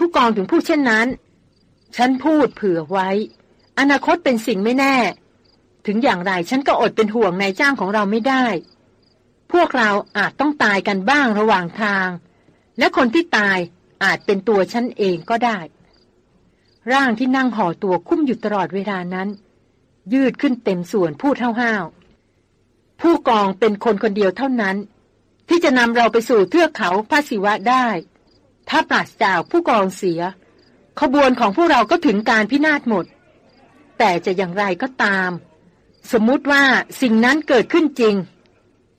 ผู้กองถึงพูดเช่นนั้น ฉันพูดเผื่อไว้ อนาคตเป็นสิ่งไม่แน่ ถึงอย่างไรฉันก็อดเป็นห่วงนายจ้างของเราไม่ได้ พวกเราอาจต้องตายกันบ้างระหว่างทาง และคนที่ตายอาจเป็นตัวฉันเองก็ได้ ร่างที่นั่งห่อตัวคุ้มอยู่ตลอดเวลานั้น ยืดขึ้นเต็มส่วนพูดห้าวๆผู้กองเป็นคนคนเดียวเท่านั้น ที่จะนำเราไปสู่เทือกเขาพระศิวะได้ ถ้าปราศจากผู้กองเสีย ขบวนของพวกเราก็ถึงการพินาศหมด แต่จะอย่างไรก็ตาม สมมุติว่าสิ่งนั้นเกิดขึ้นจริง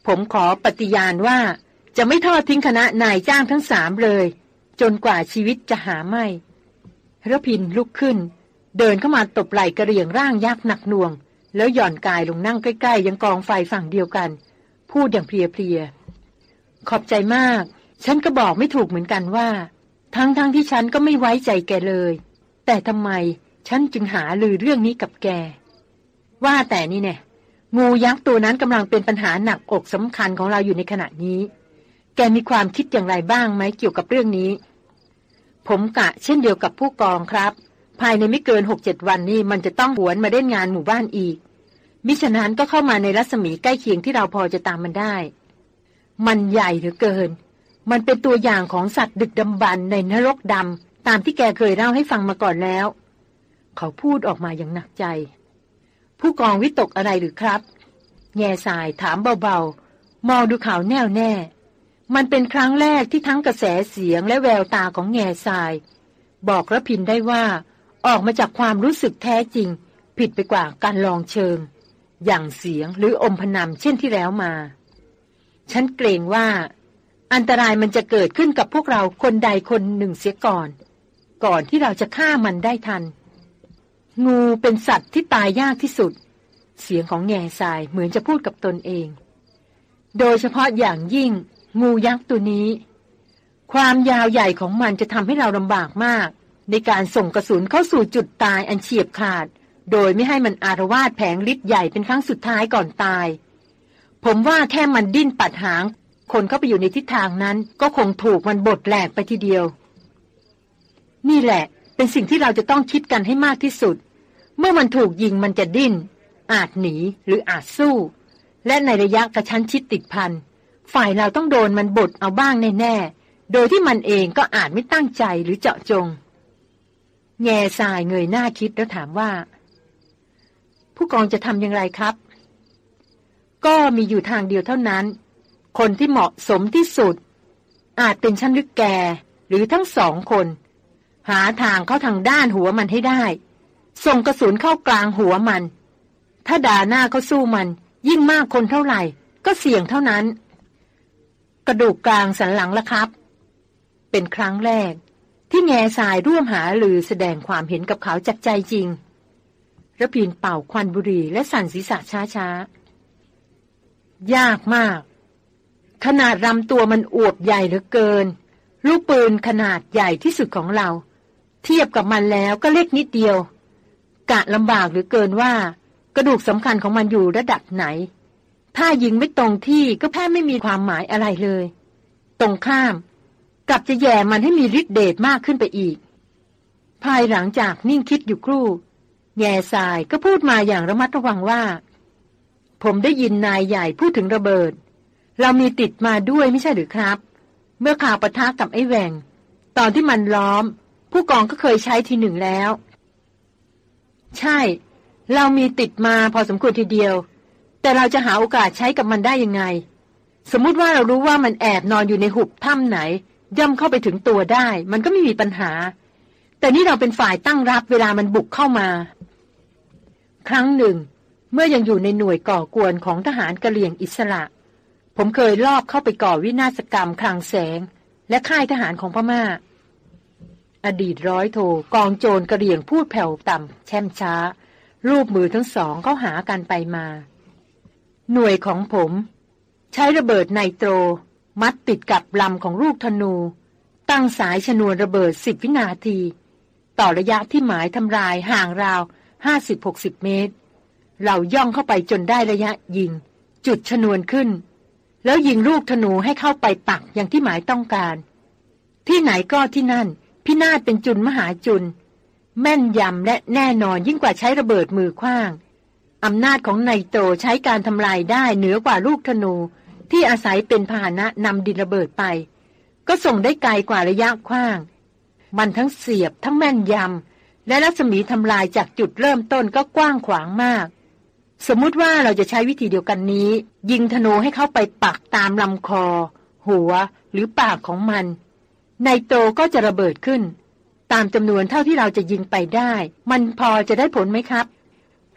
ผมขอปฏิญาณว่าจะไม่ทอดทิ้งคณะนายจ้างทั้งสามเลย จนกว่าชีวิตจะหาไม่ระพินลุกขึ้น เดินเข้ามาตบไหล่กระเรียงร่างยักษ์หนักหน่วง แล้วหย่อนกายลงนั่งใกล้ๆยังกองไฟฝั่งเดียวกัน พูดอย่างเพลียๆขอบใจมาก ฉันก็บอกไม่ถูกเหมือนกันว่า ทั้งๆทที่ฉันก็ไม่ไว้ใจแกเลย แต่ทำไมฉันจึงหาลือเรื่องนี้กับแก ว่าแต่นี่เนี่ยงูยักษ์ตัวนั้นกำลังเป็นปัญหาหนักอกสำคัญของเราอยู่ในขณะนี้ แกมีความคิดอย่างไรบ้างไหมเกี่ยวกับเรื่องนี้ ผมกะเช่นเดียวกับผู้กองครับ ภายในไม่เกินหกเจ็ดวันนี้มันจะต้องหวนมาเล่นงานหมู่บ้านอีก มิฉะนั้นก็เข้ามาในรัศมีใกล้เคียงที่เราพอจะตามมันได้ มันใหญ่เหลือเกิน มันเป็นตัวอย่างของสัตว์ดึกดำบรรในนรกดำตามที่แกเคยเล่าให้ฟังมาก่อนแล้ว เขาพูดออกมาอย่างหนักใจ ผู้กองวิตกอะไรหรือครับ แง่สายถามเบาๆ มองดูเขาแน่วแน่ มันเป็นครั้งแรกที่ทั้งกระแสเสียงและแววตาของแง่สาย บอกระพินได้ว่า ออกมาจากความรู้สึกแท้จริง ผิดไปกว่าการลองเชิง อย่างเสียงหรืออมพนำเช่นที่แล้วมา ฉันเกรงว่า อันตรายมันจะเกิดขึ้นกับพวกเราคนใดคนหนึ่งเสียก่อน ก่อนที่เราจะฆ่ามันได้ทัน งูเป็นสัตว์ที่ตายยากที่สุด เสียงของแง่ทรายเหมือนจะพูดกับตนเอง โดยเฉพาะอย่างยิ่ง งูยักษ์ตัวนี้ ความยาวใหญ่ของมันจะทำให้เราลำบากมาก ในการส่งกระสุนเข้าสู่จุดตายอันเฉียบขาด โดยไม่ให้มันอารวาสแผงฤทธิ์ใหญ่เป็นครั้งสุดท้ายก่อนตาย ผมว่าแค่มันดิ้นปัดหาง คนเข้าไปอยู่ในทิศทางนั้น ก็คงถูกมันบดแหลกไปทีเดียว นี่แหละ เป็นสิ่งที่เราจะต้องคิดกันให้มากที่สุด เมื่อมันถูกยิงมันจะดิ้น อาจหนีหรืออาจสู้ และในระยะกระชั้นชิดติดพันฝ่ายเราต้องโดนมันบดเอาบ้างแน่ๆ โดยที่มันเองก็อาจไม่ตั้งใจหรือเจาะจง แง่ทรายเงยหน้าคิดแล้วถามว่า ผู้กองจะทำอย่างไรครับ ก็มีอยู่ทางเดียวเท่านั้น คนที่เหมาะสมที่สุด อาจเป็นชั้นลึกแก หรือทั้งสองคน หาทางเข้าทางด้านหัวมันให้ได้ ส่งกระสุนเข้ากลางหัวมัน ถ้าด่าหน้าเขาสู้มัน ยิ่งมากคนเท่าไหร่ ก็เสี่ยงเท่านั้น กระดูกกลางสันหลังละครับ เป็นครั้งแรก ที่แง่สายร่วมหาหรือแสดงความเห็นกับเขาจากใจจริงระพินเป่าควันบุหรี่และสั่นศีรษะช้าๆ ยากมาก ขนาดลำตัวมันอวบใหญ่เหลือเกิน ลูกปืนขนาดใหญ่ที่สุดของเรา เทียบกับมันแล้วก็เล็กนิดเดียว กะลำบากหรือเกินว่า กระดูกสำคัญของมันอยู่ระดับไหน ถ้ายิงไม่ตรงที่ก็แพ้ไม่มีความหมายอะไรเลย ตรงข้ามกลับจะแย่มันให้มีฤทธิ์เดชมากขึ้นไปอีก ภายหลังจากนิ่งคิดอยู่ครู่ แง่ทรายก็พูดมาอย่างระมัดระวังว่า ผมได้ยินนายใหญ่พูดถึงระเบิด เรามีติดมาด้วยไม่ใช่หรือครับ เมื่อข่าวปะทะกับไอ้แหวงตอนที่มันล้อม ผู้กองก็เคยใช้ทีหนึ่งแล้ว ใช่ เรามีติดมาพอสมควรทีเดียว แต่เราจะหาโอกาสใช้กับมันได้ยังไง สมมุติว่าเรารู้ว่ามันแอบนอนอยู่ในหุบถ้ำไหน ย่ำเข้าไปถึงตัวได้ มันก็ไม่มีปัญหา แต่นี่เราเป็นฝ่ายตั้งรับเวลามันบุกเข้ามา ครั้งหนึ่ง เมื่อยังอยู่ในหน่วยก่อกวนของทหารกะเหลี่ยงอิสระ ผมเคยลอบเข้าไปก่อวินาศกรรมคลังแสง และค่ายทหารของพมา่า อดีตร้อยโทกองโจรกระเหลี่ยงพูดแผ่วต่ำแช่มช้า รูปมือทั้งสองเข้าหากันไปมา หน่วยของผม ใช้ระเบิดไนโตร มัดติดกับลำของลูกธนู ตั้งสายชนวนระเบิดสิบวินาที ต่อระยะที่หมายทำลายห่างราวห้าสิบหกสิบเมตร เราย่องเข้าไปจนได้ระยะยิง จุดชนวนขึ้น แล้วยิงลูกธนูให้เข้าไปปักอย่างที่หมายต้องการ ที่ไหนก็ที่นั่น พินาศเป็นจุนมหาจุน แม่นยำและแน่นอนยิ่งกว่าใช้ระเบิดมือคว้างอำนาจของไนโตใช้การทำลายได้เหนือกว่าลูกธนูที่อาศัยเป็นพาหนะนำดินระเบิดไป ก็ส่งได้ไกลกว่าระยะคว้าง มันทั้งเสียบทั้งแม่นยำและรัศมีทำลายจากจุดเริ่มต้นก็กว้างขวางมาก สมมุติว่าเราจะใช้วิธีเดียวกันนี้ ยิงธนูให้เข้าไปปักตามลำคอ หัวหรือปากของมันไนโตก็จะระเบิดขึ้น ตามจำนวนเท่าที่เราจะยิงไปได้ มันพอจะได้ผลไหมครับ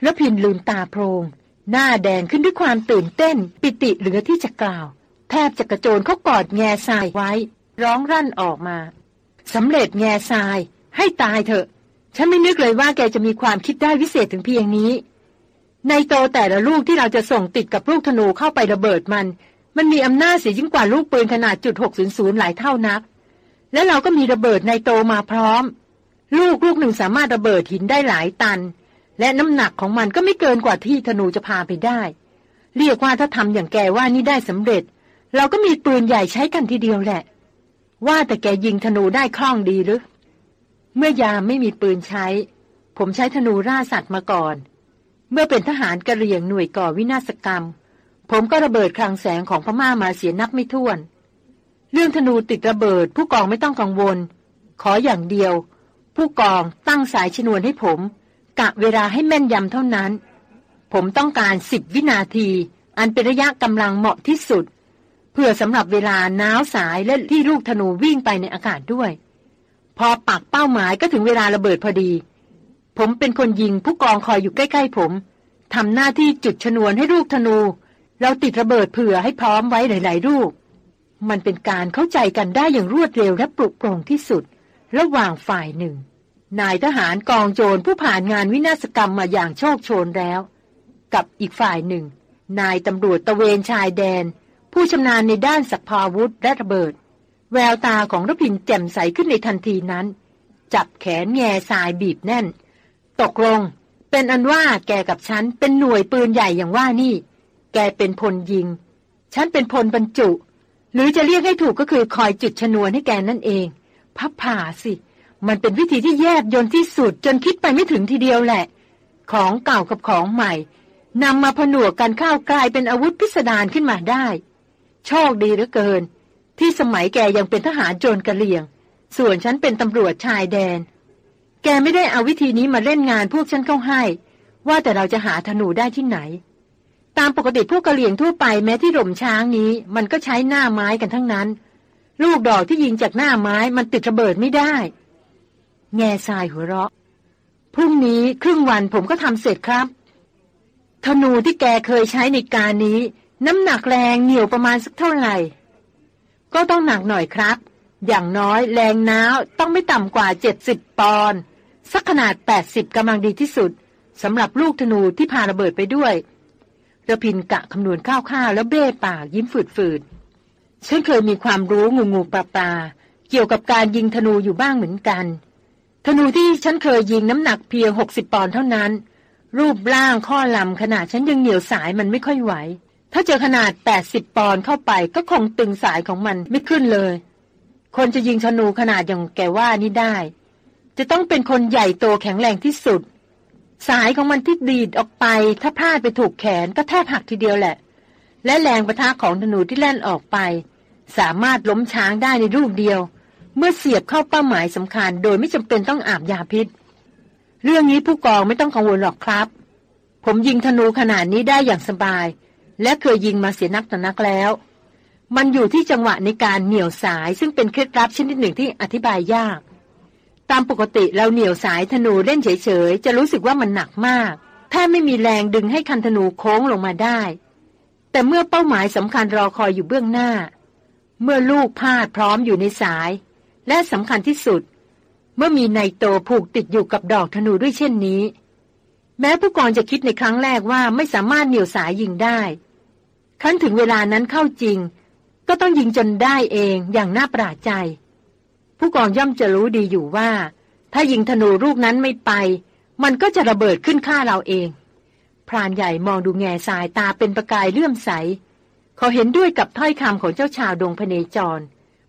แล้วพินลืมตาโพรง หน้าแดงขึ้นด้วยความตื่นเต้น ปิติเหลือที่จะกล่าว แทบจะกระโจนเขากอดแง่ทรายไว้ ร้องรั่นออกมาสำเร็จแง่ทราย ให้ตายเถอะ ฉันไม่นึกเลยว่าแกจะมีความคิดได้วิเศษถึงเพียงนี้ ในโตแต่ละลูกที่เราจะส่งติดกับลูกธนูเข้าไประเบิดมัน มันมีอำนาจเสียยิ่งกว่าลูกปืนขนาดจุดหกศูนย์ศูนย์หลายเท่านัก และเราก็มีระเบิดในโตมาพร้อม ลูกลูกหนึ่งสามารถระเบิดหินได้หลายตัน และน้ำหนักของมันก็ไม่เกินกว่าที่ธนูจะพาไปได้ เรียกว่าถ้าทำอย่างแกว่านี่ได้สำเร็จ เราก็มีปืนใหญ่ใช้กันทีเดียวแหละ ว่าแต่แกยิงธนูได้คล่องดีหรือเมื่อยามไม่มีปืนใช้ ผมใช้ธนูร่าสัตว์มาก่อน เมื่อเป็นทหารกระเรียงหน่วยก่อวินาศกรรม ผมก็ระเบิดคลังแสงของพม่ามาเสียนับไม่ถ้วน เรื่องธนูติดระเบิด ผู้กองไม่ต้องกังวล ขออย่างเดียว ผู้กองตั้งสายชนวนให้ผม กะเวลาให้แม่นยำเท่านั้น ผมต้องการสิบวินาที อันเป็นระยะกำลังเหมาะที่สุด เพื่อสำหรับเวลาน้าวสายและที่ลูกธนูวิ่งไปในอากาศด้วย พอปักเป้าหมายก็ถึงเวลาระเบิดพอดี ผมเป็นคนยิงผู้กองคอยอยู่ใกล้ ๆ ผมทำหน้าที่จุดชนวนให้ลูกธนู เราติดระเบิดเผื่อให้พร้อมไว้หลายๆลูกมันเป็นการเข้าใจกันได้อย่างรวดเร็วและปลุกปลงที่สุด ระหว่างฝ่ายหนึ่ง นายทหารกองโจรผู้ผ่านงานวินาศกรรมมาอย่างโชคโชนแล้ว กับอีกฝ่ายหนึ่ง นายตำรวจตะเวนชายแดน ผู้ชำนาญในด้านสักพาวุธและระเบิด แววตาของรพินแจ่มใสขึ้นในทันทีนั้น จับแขนแง่ทรายบีบแน่น ตกลง เป็นอันว่าแกกับฉันเป็นหน่วยปืนใหญ่อย่างว่านี่ แกเป็นพลยิง ฉันเป็นพลบรรจุ หรือจะเรียกให้ถูกก็คือคอยจุดชนวนให้แกนั่นเองพับผ่าสิ มันเป็นวิธีที่แยบยนที่สุดจนคิดไปไม่ถึงทีเดียวแหละ ของเก่ากับของใหม่นำมาผนวกกันเข้ากลายเป็นอาวุธพิสดารขึ้นมาได้ โชคดีเหลือเกิน ที่สมัยแกยังเป็นทหารโจรกระเลียง ส่วนฉันเป็นตำรวจชายแดน แกไม่ได้เอาวิธีนี้มาเล่นงานพวกฉันเข้าให้ ว่าแต่เราจะหาธนูได้ที่ไหน ตามปกติพวกกะเหลี่ยงทั่วไปแม้ที่หล่มช้างนี้ มันก็ใช้หน้าไม้กันทั้งนั้น ลูกดอกที่ยิงจากหน้าไม้มันติดระเบิดไม่ได้ แง่ทรายหัวเราะ พรุ่งนี้ครึ่งวันผมก็ทำเสร็จครับ ธนูที่แกเคยใช้ในการนี้ น้ำหนักแรงเหนียวประมาณสักเท่าไหร่ ก็ต้องหนักหน่อยครับ อย่างน้อยแรงน้าวต้องไม่ต่ำกว่าเจ็ดสิบปอนด์สักขนาดแปดสิบกำลังดีที่สุดสำหรับลูกธนูที่พาระเบิดไปด้วยระพินกะคำนวณข้าวๆแล้วเบ้ปากยิ้มฝืดๆฉันเคยมีความรู้งูงูปลาปลาเกี่ยวกับการยิงธนูอยู่บ้างเหมือนกัน ธนูที่ฉันเคยยิงน้ำหนักเพียงหกสิบปอนด์เท่านั้น รูปร่างข้อลำขนาดฉันยังเหนียวสายมันไม่ค่อยไหว ถ้าเจอขนาดแปดสิบปอนด์เข้าไปก็คงตึงสายของมันไม่ขึ้นเลย คนจะยิงธนูขนาดอย่างแกว่านี่ได้ จะต้องเป็นคนใหญ่โตแข็งแรงที่สุด สายของมันที่ดีดออกไป ถ้าพลาดไปถูกแขนก็แทบหักทีเดียวแหละ และแรงประทะของธนูที่แล่นออกไป สามารถล้มช้างได้ในรูปเดียว เมื่อเสียบเข้าเป้าหมายสำคัญ โดยไม่จำเป็นต้องอาบยาพิษ เรื่องนี้ผู้กองไม่ต้องกังวลหรอกครับ ผมยิงธนูขนาดนี้ได้อย่างสบาย และเคยยิงมาเสียนักต่อนักแล้ว มันอยู่ที่จังหวะในการเหนี่ยวสายซึ่งเป็นเคล็ดลับชนิดหนึ่งที่อธิบายยาก ตามปกติเราเหนี่ยวสายธนูเล่นเฉยๆ จะรู้สึกว่ามันหนักมากแทบไม่มีแรงดึงให้คันธนูโค้งลงมาได้ แต่เมื่อเป้าหมายสำคัญรอคอยอยู่เบื้องหน้า เมื่อลูกพาดพร้อมอยู่ในสาย และสำคัญที่สุด เมื่อมีไนโตผูกติดอยู่กับดอกธนูด้วยเช่นนี้ แม้ผู้กองจะคิดในครั้งแรกว่าไม่สามารถเหนี่ยวสายยิงได้ ครั้นถึงเวลานั้นเข้าจริง ก็ต้องยิงจนได้เองอย่างน่าประหลาดใจ ผู้กองย่อมจะรู้ดีอยู่ว่า ถ้ายิงธนูลูกนั้นไม่ไป มันก็จะระเบิดขึ้นฆ่าเราเอง พรานใหญ่มองดูแง่ทรายตาเป็นประกายเลื่อมใส เขาเห็นด้วยกับถ้อยคำของเจ้าชาวดงพเนจร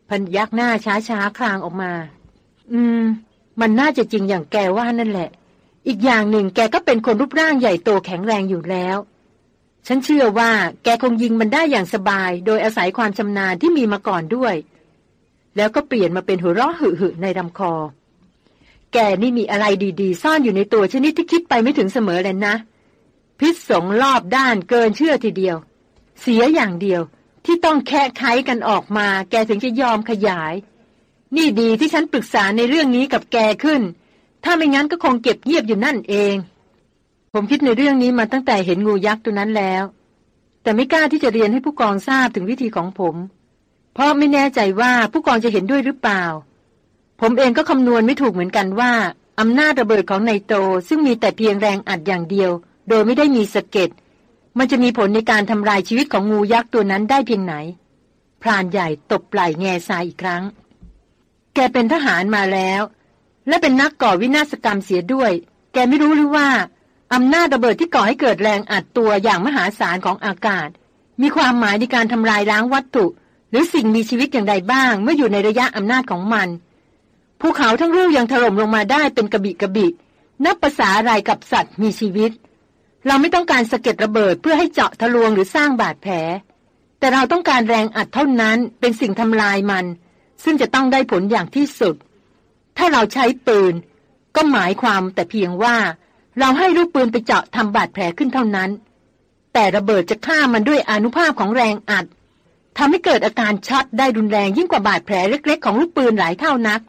พันยักหน้าช้าช้าคลางออกมา อืม มันน่าจะจริงอย่างแกว่านั่นแหละ อีกอย่างหนึ่งแกก็เป็นคนรูปร่างใหญ่โตแข็งแรงอยู่แล้ว ฉันเชื่อว่าแกคงยิงมันได้อย่างสบาย โดยอาศัยความชำนาญที่มีมาก่อนด้วย แล้วก็เปลี่ยนมาเป็นหัวเราะหึหึในลำคอ แกนี่มีอะไรดีๆ ซ่อนอยู่ในตัวชนิดที่คิดไปไม่ถึงเสมอเลยนะ พิษสงรอบด้านเกินเชื่อทีเดียว เสียอย่างเดียวที่ต้องแค่ไขกันออกมา แกถึงจะยอมขยาย นี่ดีที่ฉันปรึกษาในเรื่องนี้กับแกขึ้น ถ้าไม่งั้นก็คงเก็บเงียบอยู่นั่นเอง ผมคิดในเรื่องนี้มาตั้งแต่เห็นงูยักษ์ตัวนั้นแล้ว แต่ไม่กล้าที่จะเรียนให้ผู้กองทราบถึงวิธีของผม เพราะไม่แน่ใจว่าผู้กองจะเห็นด้วยหรือเปล่า ผมเองก็คำนวณไม่ถูกเหมือนกันว่าอำนาจระเบิดของไนโตรซึ่งมีแต่เพียงแรงอัดอย่างเดียว โดยไม่ได้มีสะเก็ดมันจะมีผลในการทำลายชีวิตของงูยักษ์ตัวนั้นได้เพียงไหน พรานใหญ่ตบไหล่แง่ทรายอีกครั้ง แกเป็นทหารมาแล้ว และเป็นนักก่อวินาศกรรมเสียด้วย แกไม่รู้หรือว่า อำนาจระเบิดที่ก่อให้เกิดแรงอัดตัวอย่างมหาศาลของอากาศ มีความหมายในการทำลายล้างวัตถุ หรือสิ่งมีชีวิตอย่างใดบ้าง เมื่ออยู่ในระยะอำนาจของมัน ภูเขาทั้งลูกยังถล่มลงมาได้เป็นกระบิกระบินับภาษาอะไรกับสัตว์มีชีวิต เราไม่ต้องการสะเก็ดระเบิดเพื่อให้เจาะทะลวงหรือสร้างบาดแผล แต่เราต้องการแรงอัดเท่านั้นเป็นสิ่งทำลายมัน ซึ่งจะต้องได้ผลอย่างที่สุด ถ้าเราใช้ปืน ก็หมายความแต่เพียงว่า เราให้ลูกปืนไปเจาะทำบาดแผลขึ้นเท่านั้น แต่ระเบิดจะฆ่ามันด้วยอนุภาพของแรงอัดทำให้เกิดอาการช็อตได้รุนแรงยิ่งกว่าบาดแผลเล็ก ๆ ของลูกปืนหลายเท่านัก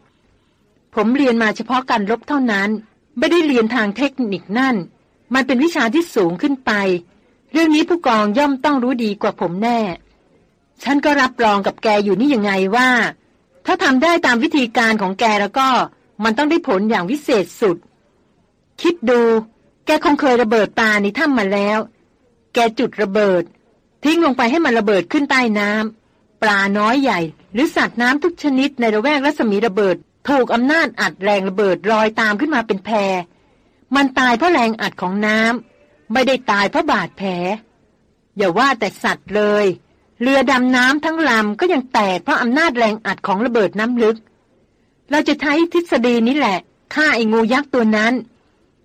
ผมเรียนมาเฉพาะการรบเท่านั้น ไม่ได้เรียนทางเทคนิคนั่น มันเป็นวิชาที่สูงขึ้นไป เรื่องนี้ผู้กองย่อมต้องรู้ดีกว่าผมแน่ ฉันก็รับรองกับแกอยู่นี่ยังไงว่า ถ้าทำได้ตามวิธีการของแกแล้วก็ มันต้องได้ผลอย่างวิเศษสุด คิดดู แกคงเคยระเบิดปลาในถ้ำมาแล้ว แกจุดระเบิด ทิ้งลงไปให้มันระเบิดขึ้นใต้น้ำปลาน้อยใหญ่ หรือสัตว์น้ำทุกชนิดในระแวกรัศมีระเบิด ถูกอำนาจอัดแรงระเบิดลอยตามขึ้นมาเป็นแพรมันตายเพราะแรงอัดของน้ำไม่ได้ตายเพราะบาดแผล อย่าว่าแต่สัตว์เลย เรือดำน้ำทั้งลำก็ยังแตกเพราะอำนาจแรงอัดของระเบิดน้ำลึก เราจะใช้ทฤษฎีนี้แหละฆ่าไอ้งูยักษ์ตัวนั้น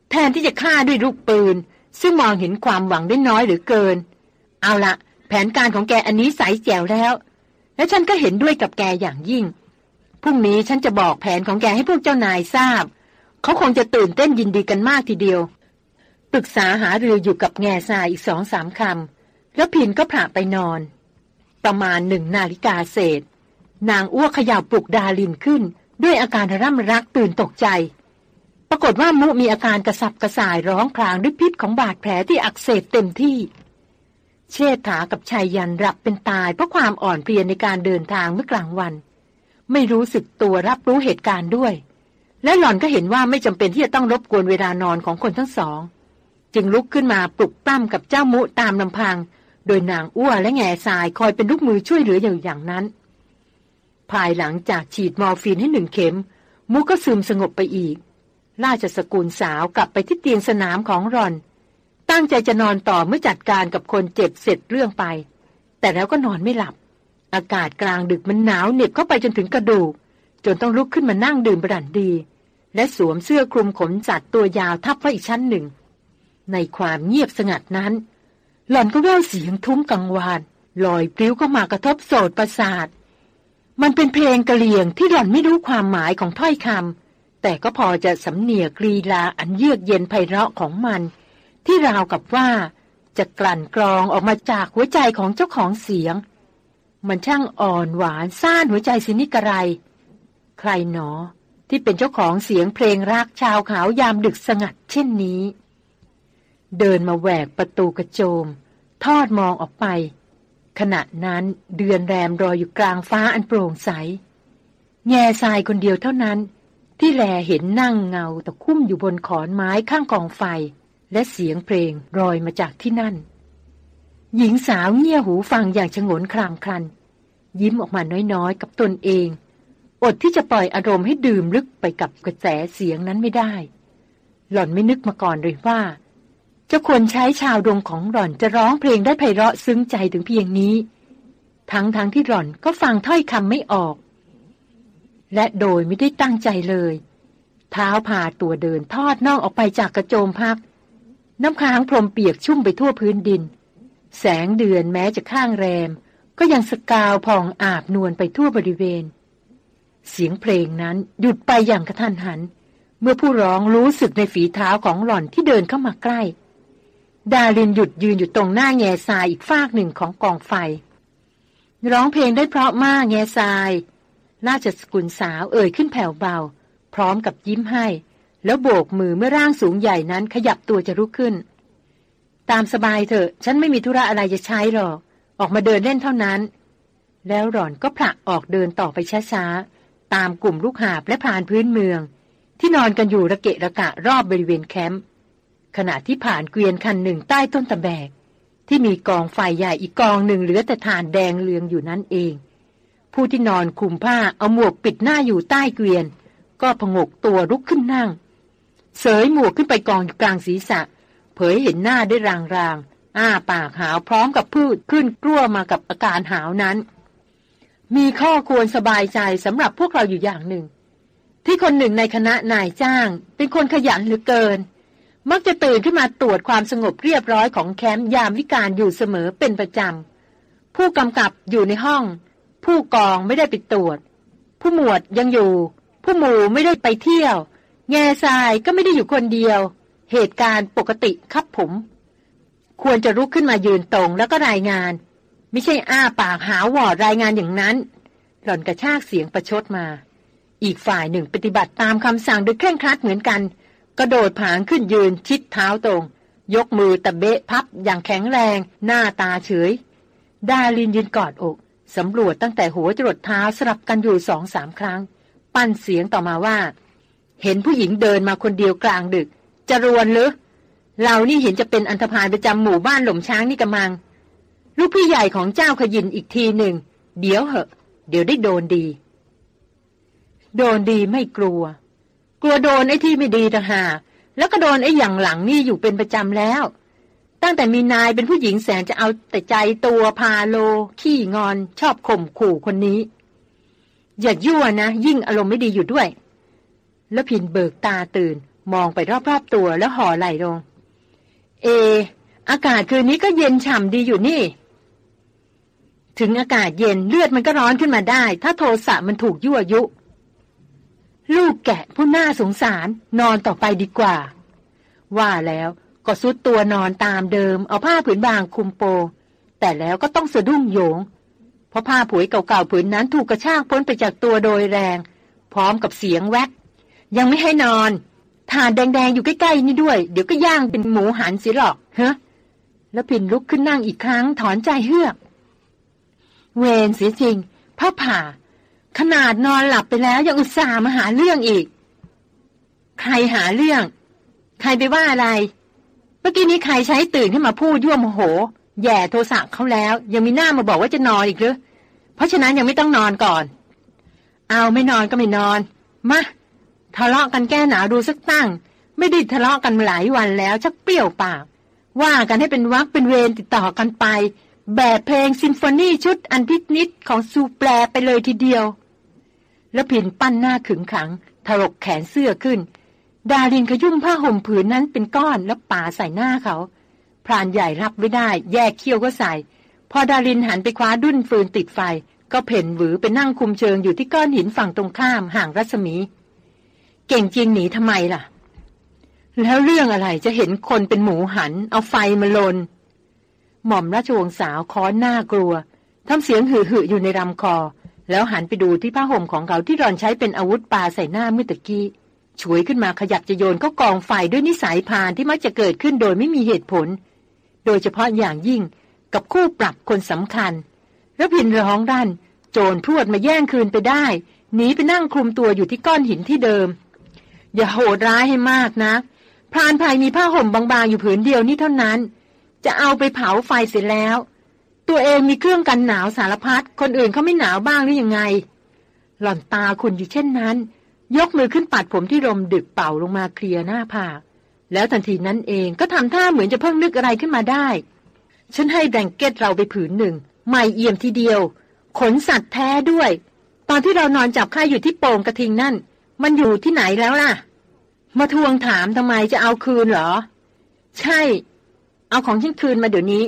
แทนที่จะฆ่าด้วยลูกปืน ซึ่งมองเห็นความหวังได้น้อยหรือเกิน เอาละแผนการของแกอันนี้ใสแจ๋วแล้ว และฉันก็เห็นด้วยกับแกอย่างยิ่งพรุ่งนี้ฉันจะบอกแผนของแกให้พวกเจ้านายทราบ เขาคงจะตื่นเต้นยินดีกันมากทีเดียว ปรึกษาหาเรืออยู่กับแง่ทรายอีกสองสามคำ แล้วพินก็ผ่าไปนอน ประมาณหนึ่งนาฬิกาเศษ นางอ้วกขย่าปลุกดาลินขึ้น ด้วยอาการร่ำรักตื่นตกใจ ปรากฏว่ามุมีอาการกระสับกระส่ายร้องครางด้วยพิษของบาดแผลที่อักเสบเต็มที่ เชษฐากับชายยันรับเป็นตายเพราะความอ่อนเพลียในการเดินทางเมื่อกลางวัน ไม่รู้สึกตัวรับรู้เหตุการณ์ด้วย และหล่อนก็เห็นว่าไม่จำเป็นที่จะต้องรบกวนเวลานอนของคนทั้งสอง จึงลุกขึ้นมาปลุกปล้ำกับเจ้ามุตามลำพัง โดยนางอ้วและแง่ทรายคอยเป็นลูกมือช่วยเหลืออย่างอย่างนั้น ภายหลังจากฉีดมอร์ฟีนให้หนึ่งเข็ม มุก็ซึมสงบไปอีก ราชสกุลสาวกลับไปที่เตียงสนามของรอน ตั้งใจจะนอนต่อเมื่อจัดการกับคนเจ็บเสร็จเรื่องไป แต่แล้วก็นอนไม่หลับ อากาศกลางดึกมันหนาวเหน็บเข้าไปจนถึงกระดูก จนต้องลุกขึ้นมานั่งดื่มบรันดี และสวมเสื้อคลุมขนจัดตัวยาวทับไว้อีกชั้นหนึ่ง ในความเงียบสงัดนั้น หล่อนก็แววเสียงทุ้มกังวานลอยปลิ้วเข้ามากระทบโสดประสาท มันเป็นเพลงกะเลียงที่หล่อนไม่รู้ความหมายของถ้อยคำ แต่ก็พอจะสำเนียกรีลาอันเยือกเย็นไพเราะของมัน ที่ราวกับว่าจะกลั่นกรองออกมาจากหัวใจของเจ้าของเสียง มันช่างอ่อนหวานซ่านหัวใจสินิกระไรใครหนอที่เป็นเจ้าของเสียงเพลงรักชาวขาวยามดึกสงัดเช่นนี้ เดินมาแหวกประตูกระโจม ทอดมองออกไป ขณะนั้นเดือนแรมรออยู่กลางฟ้าอันโปร่งใส แง่ทรายคนเดียวเท่านั้น ที่แลเห็นนั่งเงาตะคุ่มอยู่บนขอนไม้ข้างกองไฟ และเสียงเพลงรอยมาจากที่นั่น หญิงสาวเงี่ยหูฟังอย่างชงนคลางครัน ยิ้มออกมาน้อยๆ กับตนเอง อดที่จะปล่อยอารมณ์ให้ดื่มลึกไปกับกระแสเสียงนั้นไม่ได้ หล่อนไม่นึกมาก่อนเลยว่าจะควรใช้ชาวดงของหล่อนจะร้องเพลงได้ไพเราะซึ้งใจถึงเพียงนี้ ทั้งๆทที่หล่อนก็ฟังถ้อยคำไม่ออก และโดยไม่ได้ตั้งใจเลย เท้าผ่าตัวเดินทอดน่องออกไปจากกระโจมพัก น้ำค้างพรมเปียกชุ่มไปทั่วพื้นดิน แสงเดือนแม้จะข้างแรม ก็ยังสกาวพองอาบนวลไปทั่วบริเวณ เสียงเพลงนั้นหยุดไปอย่างกระทันหัน เมื่อผู้ร้องรู้สึกในฝีเท้าของหล่อนที่เดินเข้ามาใกล้ ดารินหยุดยืนอยู่ตรงหน้าแง่ทรายอีกฟากหนึ่งของกองไฟ ร้องเพลงได้เพราะมากแง่ทราย ราชสกุลสาวเอ่ยขึ้นแผ่วเบา พร้อมกับยิ้มให้ แล้วโบกมือเมื่อร่างสูงใหญ่นั้นขยับตัวจะลุกขึ้น ตามสบายเถอะ ฉันไม่มีธุระอะไรจะใช้หรอก ออกมาเดินเล่นเท่านั้น แล้วหล่อนก็ผลักออกเดินต่อไปช้าๆ ตามกลุ่มลูกหาบและผ่านพื้นเมือง ที่นอนกันอยู่ระเกะระกะรอบบริเวณแคมป์ขณะที่ผ่านเกวียนคันหนึ่งใต้ต้นตะแบก ที่มีกองไฟใหญ่อีกกองหนึ่งเหลือแต่ฐานแดงเลืองอยู่นั่นเอง ผู้ที่นอนคลุมผ้าเอาหมวกปิดหน้าอยู่ใต้เกวียน ก็ผงกตัวลุกขึ้นนั่ง เสยหมวกขึ้นไปกองอยู่กลางศีรษะ เผยเห็นหน้าได้รางๆอ้าปากหาวพร้อมกับพืชขึ้นกลัวมากับอาการหาวนั้น มีข้อควรสบายใจสำหรับพวกเราอยู่อย่างหนึ่ง ที่คนหนึ่งในคณะนายจ้าง เป็นคนขยันเหลือเกิน มักจะตื่นขึ้นมาตรวจความสงบเรียบร้อยของแคมป์ยามวิการอยู่เสมอเป็นประจำผู้กำกับอยู่ในห้อง ผู้กองไม่ได้ไปตรวจ ผู้หมวดยังอยู่ ผู้หมู่ไม่ได้ไปเที่ยว แง่ทรายก็ไม่ได้อยู่คนเดียว เหตุการณ์ปกติครับผม ควรจะลุกขึ้นมายืนตรงแล้วก็รายงาน ไม่ใช่อ้าปากหาวอดรายงานอย่างนั้น หล่อนกระชากเสียงประชดมา อีกฝ่ายหนึ่งปฏิบัติตามคำสั่งโดยเคร่งครัดเหมือนกัน กระโดดผางขึ้นยืนชิดเท้าตรง ยกมือตะเบะพับอย่างแข็งแรง หน้าตาเฉย ดาลินยืนกอดอก สำรวจตั้งแต่หัวจรดเท้าสลับกันอยู่สองสามครั้ง ปั้นเสียงต่อมาว่า เห็นผู้หญิงเดินมาคนเดียวกลางดึก จะรวนหรือเรานี่เห็นจะเป็นอันธพาลประจำหมู่บ้านหล่มช้างนี่กำมัง ลูกพี่ใหญ่ของเจ้าขยินอีกทีหนึ่ง เดี๋ยวเหอะ เดี๋ยวได้โดนดี โดนดีไม่กลัว กลัวโดนไอ้ที่ไม่ดีต่างหากแล้วก็โดนไอ้อย่างหลังนี่อยู่เป็นประจำแล้ว ตั้งแต่มีนายเป็นผู้หญิงแสนจะเอาแต่ใจตัวพาโล ขี้งอน ชอบข่มขู่คนนี้ อย่ายั่วนะ ยิ่งอารมณ์ไม่ดีอยู่ด้วย แล้วพินเบิกตาตื่น มองไปรอบๆตัวแล้วห่อไหลลง เอ อากาศคืนนี้ก็เย็นฉ่ำดีอยู่นี่ ถึงอากาศเย็นเลือดมันก็ร้อนขึ้นมาได้ ถ้าโทสะมันถูกยั่วยุ ลูกแกะผู้น่าสงสารนอนต่อไปดีกว่า ว่าแล้ว ก็ซุดตัวนอนตามเดิม เอาผ้าผืนบางคุมโป แต่แล้วก็ต้องสะดุ้งโยง เพราะผ้าผุยเก่าๆผืนนั้นถูกกระชากพ้นไปจากตัวโดยแรง พร้อมกับเสียงแวกยังไม่ให้นอนทานแดงๆอยู่ใกล้ๆนี่ด้วย เดี๋ยวก็ย่างเป็นหมูหันสิหรอกฮะแล้วพินลุกขึ้นนั่งอีกครั้งถอนใจเฮือก เวนเสียจริงผ้าผ่า ขนาดนอนหลับไปแล้วยังอุตส่าห์มาหาเรื่องอีก ใครหาเรื่อง ใครไปว่าอะไร มื่อกี้นี้ใครใช้ตื่นขึ้นมาพูดยั่วโมโห แย่โทรศัพท์เขาแล้ว ยังมีหน้ามาบอกว่าจะนอนอีกหรือเพราะฉะนั้นยังไม่ต้องนอนก่อน เอาไม่นอนก็ไม่นอน มาทะเลาะกันแก้หนาวดูสักตั้ง ไม่ได้ทะเลาะกันมาหลายวันแล้วชักเปรี้ยวปาก ว่ากันให้เป็นวักเป็นเวรติดต่อกันไป แบบเพลงซิมโฟนีชุดอันพินิดของซูแปลไปเลยทีเดียว แล้วผินปั้นหน้าขึงขังถลกแขนเสื้อขึ้น ดารินขยุ่มผ้าห่มผืนนั้นเป็นก้อนแล้วป่าใส่หน้าเขาพรานใหญ่รับไม่ได้ แยกเขี้ยวก็ใส่ พอดารินหันไปคว้าดุ้นฟืนติดไฟ ก็เพ่นหวือไปนั่งคุมเชิงอยู่ที่ก้อนหินฝั่งตรงข้ามห่างรัศมี เก่งจริงหนีทำไมล่ะ แล้วเรื่องอะไรจะเห็นคนเป็นหมูหัน เอาไฟมาลน หม่อมราชวงศ์สาวค้อนหน้ากลัวทำเสียงหือหืออยู่ในลำคอ แล้วหันไปดูที่ผ้าห่มของเขาที่รอนใช้เป็นอาวุธปาใส่หน้าเมื่อตะกี้ ฉวยขึ้นมาขยับจะโยนก็กองไฟด้วยนิสัยพานที่มักจะเกิดขึ้นโดยไม่มีเหตุผล โดยเฉพาะอย่างยิ่งกับคู่ปรับคนสำคัญแล้วพินร้องดันโจรพรวดมาแย่งคืนไปได้หนีไปนั่งคลุมตัวอยู่ที่ก้อนหินที่เดิม อย่าโหดร้ายให้มากนะพรานภายมีผ้าห่มบางๆอยู่ผืนเดียวนี่เท่านั้น จะเอาไปเผาไฟเสร็จแล้ว ตัวเองมีเครื่องกันหนาวสารพัดคนอื่นเขาไม่หนาวบ้างหรือยังไง หล่อนตาคุณอยู่เช่นนั้น ยกมือขึ้นปัดผมที่ลมดึกเป่าลงมาเคลียหน้าผาก แล้วทันทีนั้นเองก็ทำท่าเหมือนจะเพิ่งนึกอะไรขึ้นมาได้ ฉันให้แบงเก็ตเราไปผืนหนึ่งใหม่เอี่ยมทีเดียว ขนสัตว์แท้ด้วย ตอนที่เรานอนจับข้าอยู่ที่โป่งกระทิงนั่น มันอยู่ที่ไหนแล้วล่ะ มาทวงถามทำไมจะเอาคืนเหรอ ใช่ เอาของฉันคืนมาเดี๋ยวนี้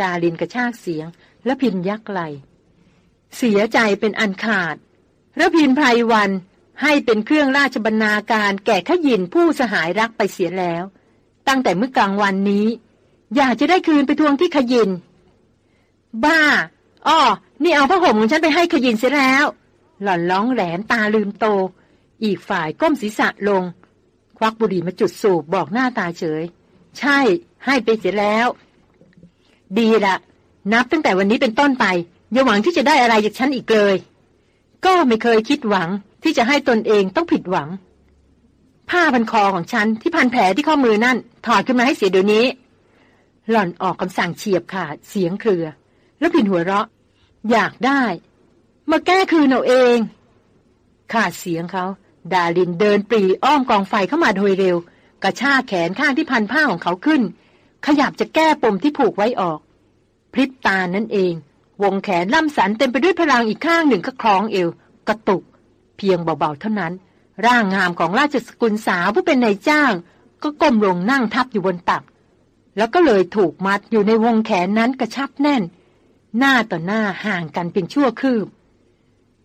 ดาลินกระชากเสียง และพินยักไหลเสียใจเป็นอันขาดระพินไพรวัน ให้เป็นเครื่องราชบรรณาการแก่ขยินผู้สหายรักไปเสียแล้ว ตั้งแต่เมื่อกลางวันนี้ อยากจะได้คืนไปทวงที่ขยิน บ้าอ้อนี่เอาผ้าห่มของฉันไปให้ขยินเสียแล้ว หล่อนร้องแหลมตาลืมโต อีกฝ่ายก้มศีรษะลง ควักบุหรี่มาจุดสูบบอกหน้าตาเฉย ใช่ ให้ไปเสียแล้ว ดีละนับตั้งแต่วันนี้เป็นต้นไปอย่าหวังที่จะได้อะไรจากฉันอีกเลย ก็ไม่เคยคิดหวัง ที่จะให้ตนเองต้องผิดหวัง ผ้าพันคอของฉันที่พันแผลที่ข้อมือนั่น ถอดขึ้นมาให้เสียเดี๋ยวนี้ หล่อนออกคำสั่งเฉียบขาดเสียงเครือ แล้วพินหัวเราะ อยากได้ มาแก้คืนเอาเอง ขาดเสียงเขา ดาลินเดินปรีอ้อมกองไฟเข้ามาโดยเร็ว กระชากแขนข้างที่พันผ้าของเขาขึ้น ขยับจะแก้ปมที่ผูกไว้ออก พริบตานั่นเอง วงแขนล่ำสันเต็มไปด้วยพลังอีกข้างหนึ่งก็คล้องเอว กระตุก เพียงเบาๆเท่านั้น ร่างงามของราชสกุลสาวผู้เป็นนายจ้าง ก็ก้มลงนั่งทับอยู่บนตัก แล้วก็เลยถูกมัดอยู่ในวงแขนนั้นกระชับแน่น หน้าต่อหน้าห่างกันเป็นชั่วคืบ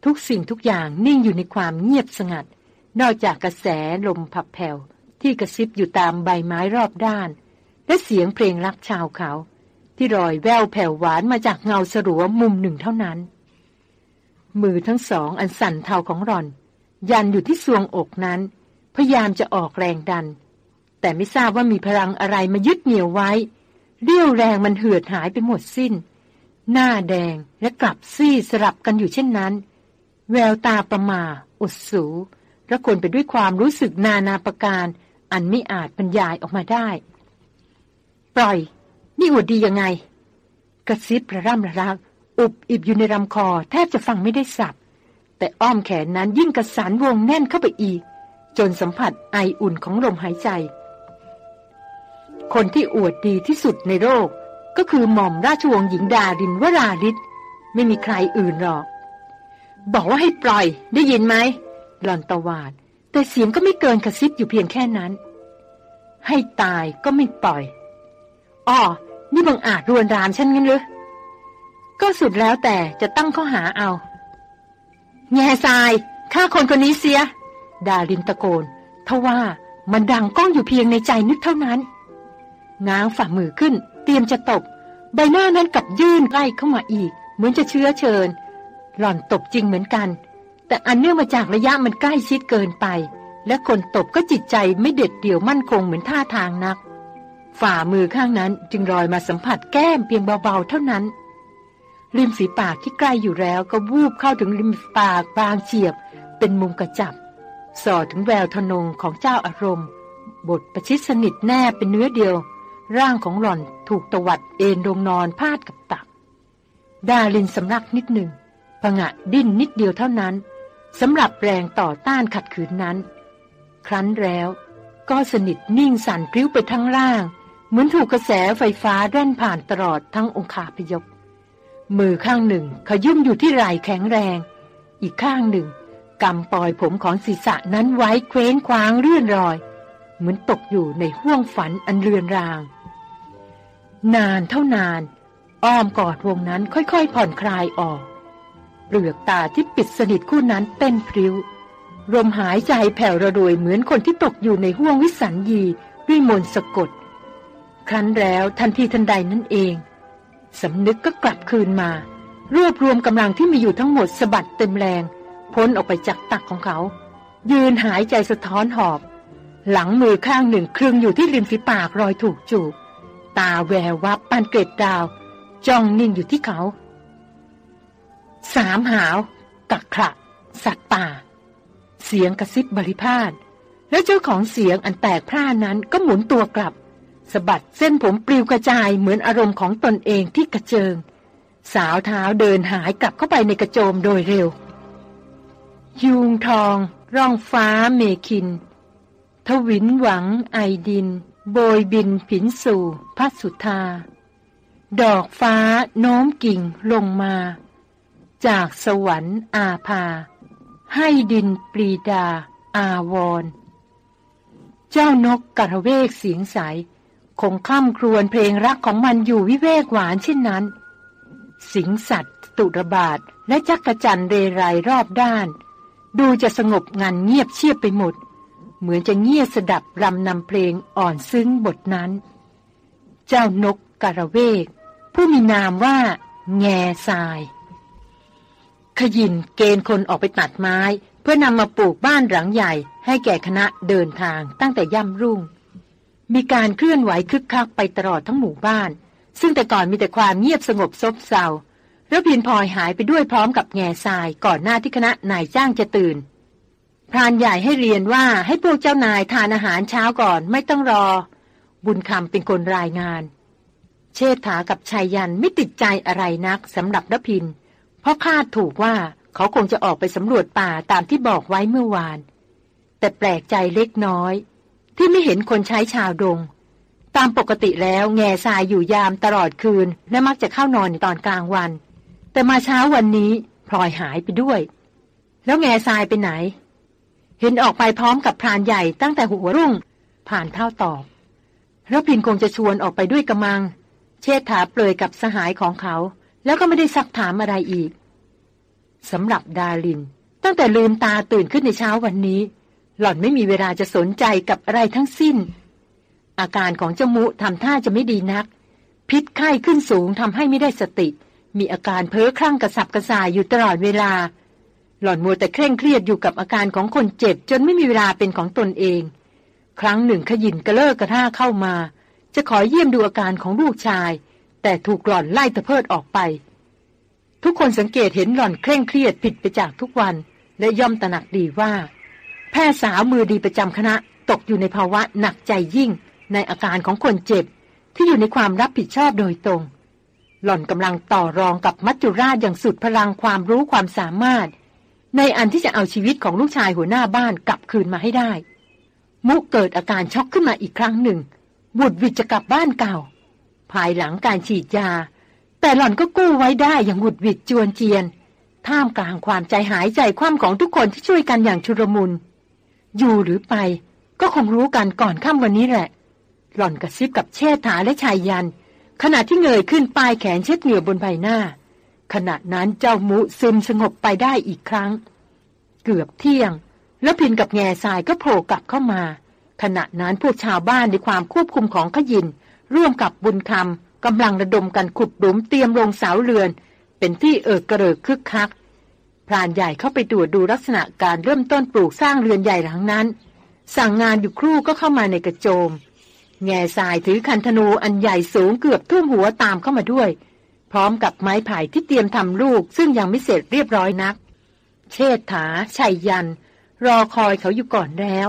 ทุกสิ่งทุกอย่างนิ่งอยู่ในความเงียบสงัด นอกจากกระแสลมผับแผ่วที่กระซิบอยู่ตามใบไม้รอบด้าน และเสียงเพลงรักชาวเขา ที่รอยแววแผ่วหวานมาจากเงาสรัวมุมหนึ่งเท่านั้น มือทั้งสองอันสั่นเทาของรอน ยันอยู่ที่ซวงอกนั้น พยายามจะออกแรงดัน แต่ไม่ทราบว่ามีพลังอะไรมายึดเหนี่ยวไว้ เรี่ยวแรงมันเหือดหายไปหมดสิ้น หน้าแดงและกลับซีดสลับกันอยู่เช่นนั้น แววตาประมาอดสูและคนไปด้วยความรู้สึกนานาประการ อันไม่อาจบรรยายออกมาได้ ปล่อย นี่อวดดียังไง กระซิบระร่ำระรัก อุบอิบอยู่ในลำคอแทบจะฟังไม่ได้สับ แต่อ้อมแขนนั้นยิ่งกระสานวงแน่นเข้าไปอีก จนสัมผัสไออุ่นของลมหายใจ คนที่อวดดีที่สุดในโลกก็คือหม่อมราชวงศ์หญิงดาดินวราลิศไม่มีใครอื่นหรอก บอกว่าให้ปล่อยได้ยินไหมหลอนตวาด แต่เสียงก็ไม่เกินกระซิบอยู่เพียงแค่นั้น ให้ตายก็ไม่ปล่อยอ้อนี่บังอาจรวนรามฉันงั้นหรือ ก็สุดแล้วแต่จะตั้งข้อหาเอา แง่ทรายฆ่าคนคนนี้เสีย ดารินตะโกนทว่ามันดังก้องอยู่เพียงในใจนึกเท่านั้น ง้างฝ่ามือขึ้น เตรียมจะตบ ใบหน้านั้นกับยื่นใกล้เข้ามาอีก เหมือนจะเชื้อเชิญ หล่อนตบจริงเหมือนกัน แต่อันเนื่องมาจากระยะมันใกล้ชิดเกินไป และคนตบก็จิตใจไม่เด็ดเดี่ยวมั่นคงเหมือนท่าทางนัก ฝ่ามือข้างนั้นจึงลอยมาสัมผัสแก้มเพียงเบาๆเท่านั้น ริมฝีปากที่ใกล้อยู่แล้วก็วูบเข้าถึงริมปากบางเฉียบ เป็นมุมกระจับ สอดถึงแววทนงของเจ้าอารมณ์ บทประชิดสนิทแน่เป็นเนื้อเดียว ร่างของหล่อนถูกตวัดเอ็นลงนอนพาดกับตัก ดาลินสำลักนิดหนึ่งผงะดิ้นนิดเดียวเท่านั้นสำหรับแรงต่อต้านขัดขืนนั้น ครั้นแล้วก็สนิทนิ่งสั่นพลิ้วไปทั้งร่าง เหมือนถูกกระแสไฟฟ้าแด่นผ่านตลอดทั้งองคาพยพ มือข้างหนึ่งขยุ่มอยู่ที่ไหล่แข็งแรง อีกข้างหนึ่งกำปล่อยผมของศีรษะนั้นไว้เคว้งคว้างเลื่อนรอย เหมือนตกอยู่ในห้วงฝันอันเรือนราง นานเท่านาน อ้อมกอดวงนั้นค่อยๆ ผ่อนคลายออก เปลือกตาที่ปิดสนิทคู่นั้นเต้นพริ้วลมหายใจแผ่วระดวยเหมือนคนที่ตกอยู่ในห้วงวิสัญญีด้วยมนต์สะกด ครั้นแล้วทันทีทันใดนั่นเอง สำนึกก็กลับคืนมา รวบรวมกำลังที่มีอยู่ทั้งหมดสะบัดเต็มแรง พ้นออกไปจากตักของเขา ยืนหายใจสะท้อนหอบ หลังมือข้างหนึ่งครึงอยู่ที่ริมฝีปากรอยถูกจูบ ตาแวววับปานเกล็ดดาว จ้องนิ่งอยู่ที่เขา สามหาวกักขระสัตว์ป่า เสียงกระซิบบริพาทแล้วเจ้าของเสียงอันแตกพร่านั้นก็หมุนตัวกลับ สะบัดเส้นผมปลิวกระจายเหมือนอารมณ์ของตนเองที่กระเจิง สาวเท้าเดินหายกลับเข้าไปในกระโจมโดยเร็ว ยุงทอง ร่องฟ้าเมคิน ทวินหวังไอดิน โบยบินผินสู่พัสุธา ดอกฟ้าโน้มกิ่งลงมา จากสวรรค์อาภา ให้ดินปรีดา อาวรเจ้านกกระเวกเสียงใส คงค่ำครวญเพลงรักของมันอยู่วิเวกหวานเช่นนั้น สิงสัตว์ตุระบาดและจักกระจันเรไรรอบด้าน ดูจะสงบงันเงียบเชียบไปหมด เหมือนจะเงียบสดับรำนำเพลงอ่อนซึ้งบทนั้น เจ้านกกระเวก ผู้มีนามว่า แง่ทราย ขยินเกณฑ์คนออกไปตัดไม้ เพื่อนำมาปลูกบ้านหลังใหญ่ให้แก่คณะเดินทางตั้งแต่ย่ำรุ่ง มีการเคลื่อนไหวคึกคักไปตลอดทั้งหมู่บ้าน ซึ่งแต่ก่อนมีแต่ความเงียบสงบซบเซาแล้วพินพลอยหายไปด้วยพร้อมกับแง่ทรายก่อนหน้าที่คณะนายจ้างจะตื่นพรานใหญ่ให้เรียนว่าให้พวกเจ้านายทานอาหารเช้าก่อนไม่ต้องรอ บุญคำเป็นคนรายงาน เชษฐากับชายยันไม่ติดใจอะไรนักสำหรับรพิน เพราะคาดถูกว่าเขาคงจะออกไปสำรวจป่าตามที่บอกไว้เมื่อวาน แต่แปลกใจเล็กน้อย ที่ไม่เห็นคนใช้ชาวดง ตามปกติแล้วแง่ทรายอยู่ยามตลอดคืน และมักจะเข้านอนในตอนกลางวัน แต่มาเช้าวันนี้พลอยหายไปด้วย แล้วแง่ทรายไปไหน เห็นออกไปพร้อมกับพรานใหญ่ตั้งแต่หัวรุ่ง ผ่านเท่าตอบแล้วพินคงจะชวนออกไปด้วยกระมัง เชษฐาเปลยกับสหายของเขา แล้วก็ไม่ได้ซักถามอะไรอีกสำหรับดาลิน ตั้งแต่ลืมตาตื่นขึ้นในเช้าวันนี้ หล่อนไม่มีเวลาจะสนใจกับอะไรทั้งสิ้น อาการของเจ้ามุทำท่าจะไม่ดีนัก พิษไข้ขึ้นสูงทำให้ไม่ได้สติ มีอาการเพ้อคลั่งกระสับกระส่ายอยู่ตลอดเวลา หล่อนมัวแต่เคร่งเครียดอยู่กับอาการของคนเจ็บ จนไม่มีเวลาเป็นของตนเอง ครั้งหนึ่งขยินกระเลิกกระท่าเข้ามา จะขอเยี่ยมดูอาการของลูกชาย แต่ถูกหล่อนไล่ตะเพิดออกไป ทุกคนสังเกตเห็นหล่อนเคร่งเครียดผิดไปจากทุกวัน และย่อมตระหนักดีว่า แพทย์สาวมือดีประจำคณะตกอยู่ในภาวะหนักใจยิ่ง ในอาการของคนเจ็บ ที่อยู่ในความรับผิดชอบโดยตรง หล่อนกำลังต่อรองกับมัจจุราชอย่างสุดพลังความรู้ความสามารถ ในอันที่จะเอาชีวิตของลูกชายหัวหน้าบ้านกลับคืนมาให้ได้ มุกเกิดอาการช็อกขึ้นมาอีกครั้งหนึ่งบุดวิจจะกลับบ้านเก่า ภายหลังการฉีดยา แต่หล่อนก็กู้ไว้ได้อย่างบุดวิดจวนเจียน ท่ามกลางความใจหายใจคว่ำของทุกคนที่ช่วยกันอย่างชุรมุน อยู่หรือไป ก็คงรู้กันก่อนค่ำวันนี้แหละ หล่อนกระซิบกับเชษฐาและชายยัน ขณะที่เงยขึ้นปลายแขนเช็ดเหงื่อบนใบหน้า ขณะนั้นเจ้ามุซึมสงบไปได้อีกครั้ง เกือบเที่ยง แล้วพินกับแง่ทรายก็โผล่กลับเข้ามา ขณะนั้นพวกชาวบ้านในความควบคุมของขยิน ร่วมกับบุญคำกำลังระดมกันขุดหลุมเตรียมลงเสาเรือน เป็นที่เอิกกระเริกคึกคัก รานใหญ่เข้าไปตรวจดูลักษณะการเริ่มต้นปลูกสร้างเรือนใหญ่หลังนั้น สั่งงานอยู่ครู่ก็เข้ามาในกระโจม แง่ทรายถือคันธนูอันใหญ่สูงเกือบท่วมหัวตามเข้ามาด้วย พร้อมกับไม้ไผ่ที่เตรียมทำลูกซึ่งยังไม่เสร็จเรียบร้อยนัก เชษฐาชัยยัน รอคอยเขาอยู่ก่อนแล้ว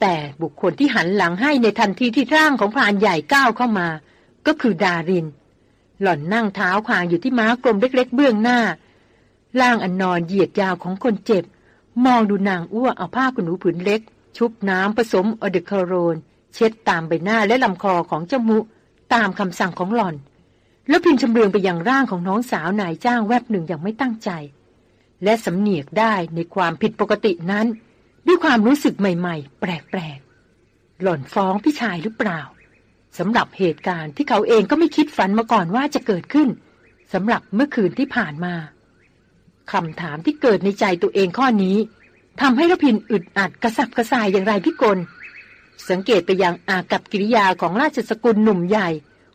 แต่บุคคลที่หันหลังให้ในทันทีที่ร่างของพรานใหญ่ก้าวเข้ามา ก็คือดาริน หล่อนนั่งเท้าควางอยู่ที่ม้ากลมเล็ก ๆ เบื้องหน้า ร่างอันนอนเหยียดยาวของคนเจ็บ มองดูนางอ้วเอาผ้าขนหนูผืนเล็ก ชุบน้ำผสมอเดคาโรน เช็ดตามใบหน้าและลำคอของเจ้ามุ ตามคำสั่งของหล่อน แล้วพินชำเลืองไปยังร่างของน้องสาวนายจ้างแวบหนึ่งอย่างไม่ตั้งใจ และสำเนียกได้ในความผิดปกตินั้น ด้วยความรู้สึกใหม่ ๆ แปลกๆหล่อนฟ้องพี่ชายหรือเปล่าสำหรับเหตุการณ์ที่เขาเองก็ไม่คิดฝันมาก่อนว่าจะเกิดขึ้นสำหรับเมื่อคืนที่ผ่านมา คำถามที่เกิดในใจตัวเองข้อนี้ทำให้รพินอึดอัดกระสับกระส่ายอย่างไรพิกล สังเกตไปยังอากับกิริยาของราชสกุลหนุ่มใหญ่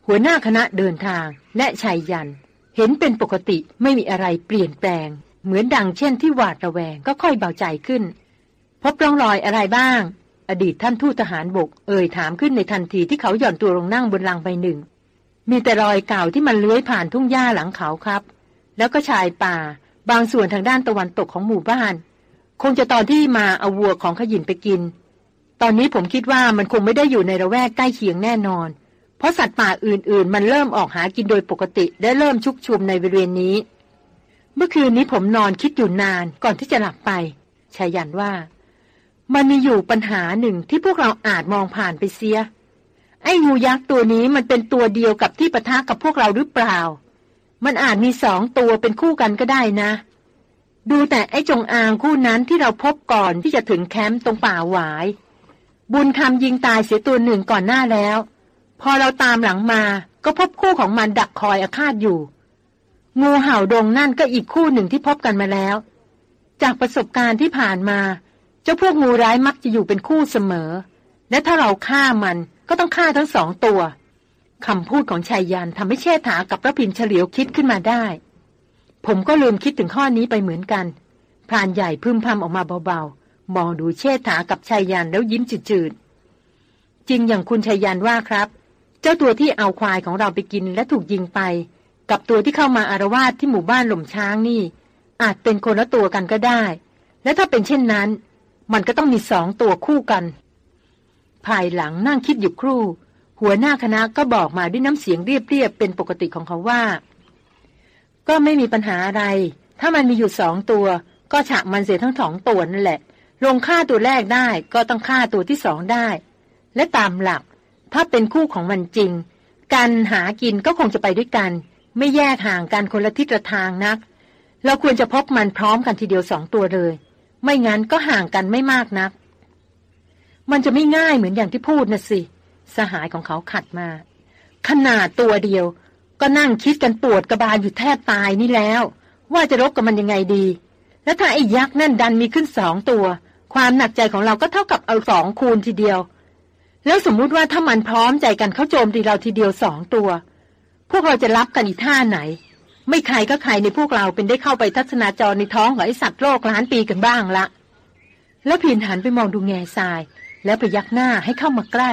หัวหน้าคณะเดินทางและชายยัน เห็นเป็นปกติไม่มีอะไรเปลี่ยนแปลง เหมือนดังเช่นที่หวาดระแวงก็ค่อยเบาใจขึ้น พบร่องรอยอะไรบ้าง อดีตท่านทูตทหารบก เอ่ยถามขึ้นในทันทีที่เขาหย่อนตัวลงนั่งบนลังใบหนึ่ง มีแต่รอยเก่าที่มันเลื้อยผ่านทุ่งหญ้าหลังเขาครับ แล้วก็ชายป่า บางส่วนทางด้านตะวันตกของหมู่บ้าน คงจะตอนที่มาเอาวัวของขยินไปกิน ตอนนี้ผมคิดว่ามันคงไม่ได้อยู่ในระแวกใกล้เคียงแน่นอน เพราะสัตว์ป่าอื่น ๆ มันเริ่มออกหากินโดยปกติและเริ่มชุกชุมในบริเวณนี้ เมื่อคืนนี้ผมนอนคิดอยู่นานก่อนที่จะหลับไปชายันว่า มันมีอยู่ปัญหาหนึ่งที่พวกเราอาจมองผ่านไปเสีย ไอ้งูยักษ์ตัวนี้มันเป็นตัวเดียวกับที่ปะทะกับพวกเราหรือเปล่า มันอาจมีสองตัวเป็นคู่กันก็ได้นะ ดูแต่ไอ้จงอางคู่นั้นที่เราพบก่อนที่จะถึงแคมป์ตรงป่าหวาย บุญคำยิงตายเสียตัวหนึ่งก่อนหน้าแล้ว พอเราตามหลังมาก็พบคู่ของมันดักคอยอาฆาตอยู่ งูเห่าดงนั่นก็อีกคู่หนึ่งที่พบกันมาแล้ว จากประสบการณ์ที่ผ่านมา เจ้าพวกงูร้ายมักจะอยู่เป็นคู่เสมอ และถ้าเราฆ่ามันก็ต้องฆ่าทั้งสองตัว คำพูดของชายยันทำให้เชษฐากับพระพินเฉลียวคิดขึ้นมาได้ ผมก็ลืมคิดถึงข้อนี้ไปเหมือนกันพรานใหญ่พึมพำออกมาเบาๆ มองดูเชษฐากับชายยันแล้วยิ้มจืดๆ จริงอย่างคุณชายยันว่าครับ เจ้าตัวที่เอาควายของเราไปกินและถูกยิงไป กับตัวที่เข้ามาอารวาสที่หมู่บ้านหล่มช้างนี่ อาจเป็นคนละตัวกันก็ได้ และถ้าเป็นเช่นนั้น มันก็ต้องมีสองตัวคู่กัน ภายหลังนั่งคิดอยู่ครู่ หัวหน้าคณะก็บอกมาด้วยน้ำเสียงเรียบๆเป็นปกติของเขาว่า ก็ไม่มีปัญหาอะไร ถ้ามันมีอยู่สองตัว ก็ฉะมันเสียทั้งสองตัวนั่นแหละ ลงฆ่าตัวแรกได้ก็ต้องฆ่าตัวที่สองได้ และตามหลัก ถ้าเป็นคู่ของมันจริง การหากินก็คงจะไปด้วยกัน ไม่แยกห่างกันคนละทิศละทางนัก เราควรจะพบมันพร้อมกันทีเดียวสองตัวเลย ไม่งั้นก็ห่างกันไม่มากนัก มันจะไม่ง่ายเหมือนอย่างที่พูดนะสิ สหายของเขาขัดมา ขนาดตัวเดียว ก็นั่งคิดกันปวดกระบาลอยู่แทบตายนี่แล้ว ว่าจะรบกับมันยังไงดี แล้วถ้าไอ้ยักษ์นั่นดันมีขึ้นสองตัว ความหนักใจของเราก็เท่ากับเอาสองคูณทีเดียว แล้วสมมุติว่าถ้ามันพร้อมใจกันเข้าโจมตีเราทีเดียวสองตัว พวกเราจะรับกันอีกท่าไหน ไม่ใครก็ใครในพวกเราเป็นได้เข้าไปทัศนาจรในท้องของไอสัตว์โลกล้านปีกันบ้างละแล้วพินหันไปมองดูแง่ทราย แล้วไปยักหน้าให้เข้ามาใกล้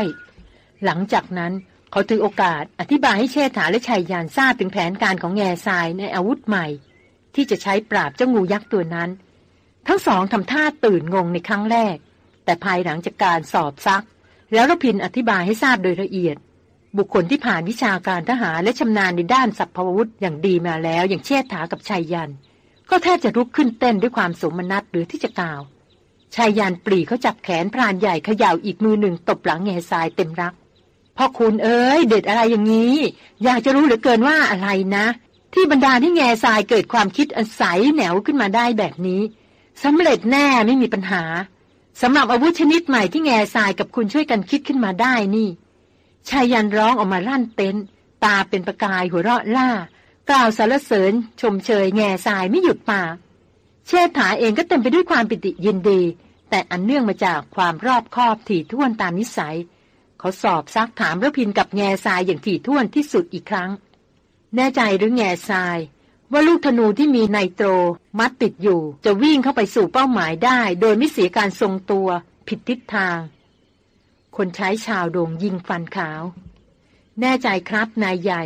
หลังจากนั้นเขาถือโอกาสอธิบายให้เชษฐาและชายยานทราบถึงแผนการของแง่ทรายในอาวุธใหม่ ที่จะใช้ปราบเจ้างูยักษ์ตัวนั้น ทั้งสองทำท่าตื่นงงในครั้งแรก แต่ภายหลังจากการสอบซัก แล้วรพินอธิบายให้ทราบโดยละเอียด บุคคลที่ผ่านวิชาการทหารและชำนาญในด้านสัพพวุธอย่างดีมาแล้วอย่างเชษฐากับชายยัน ก็แทบจะลุกขึ้นเต้นด้วยความสมนัตหรือที่จะกล่าวชายยานปรีเขาจับแขนพรานใหญ่เขย่าอีกมือหนึ่งตบหลังแง่ทรายเต็มรัก พ่อคุณเอ้ยเด็ดอะไรอย่างนี้ อยากจะรู้เหลือเกินว่าอะไรนะ ที่บรรดาที่แง่ทรายเกิดความคิดอันใสแหนวขึ้นมาได้แบบนี้สำเร็จแน่ไม่มีปัญหาสำหรับอาวุธชนิดใหม่ที่แง่ทรายกับคุณช่วยกันคิดขึ้นมาได้นี่ชายยันร้องออกมาลั่นเต้นตาเป็นประกายหัวเราะล่า กล่าวสารเสริญ ชมเชยแง่ทรายไม่หยุดปากเชษฐาเองก็เต็มไปด้วยความปิติยินดี แต่อันเนื่องมาจากความรอบคอบถี่ถ้วนตามนิสัย เขาสอบซักถามระพินกับแง่ทรายอย่างถี่ถ้วนที่สุดอีกครั้ง แน่ใจหรือแง่ทราย ว่าลูกธนูที่มีไนโตร มัดติดอยู่ จะวิ่งเข้าไปสู่เป้าหมายได้ โดยไม่เสียการทรงตัว ผิดทิศทาง คนใช้ชาวโด่งยิงฟันขาว แน่ใจครับนายใหญ่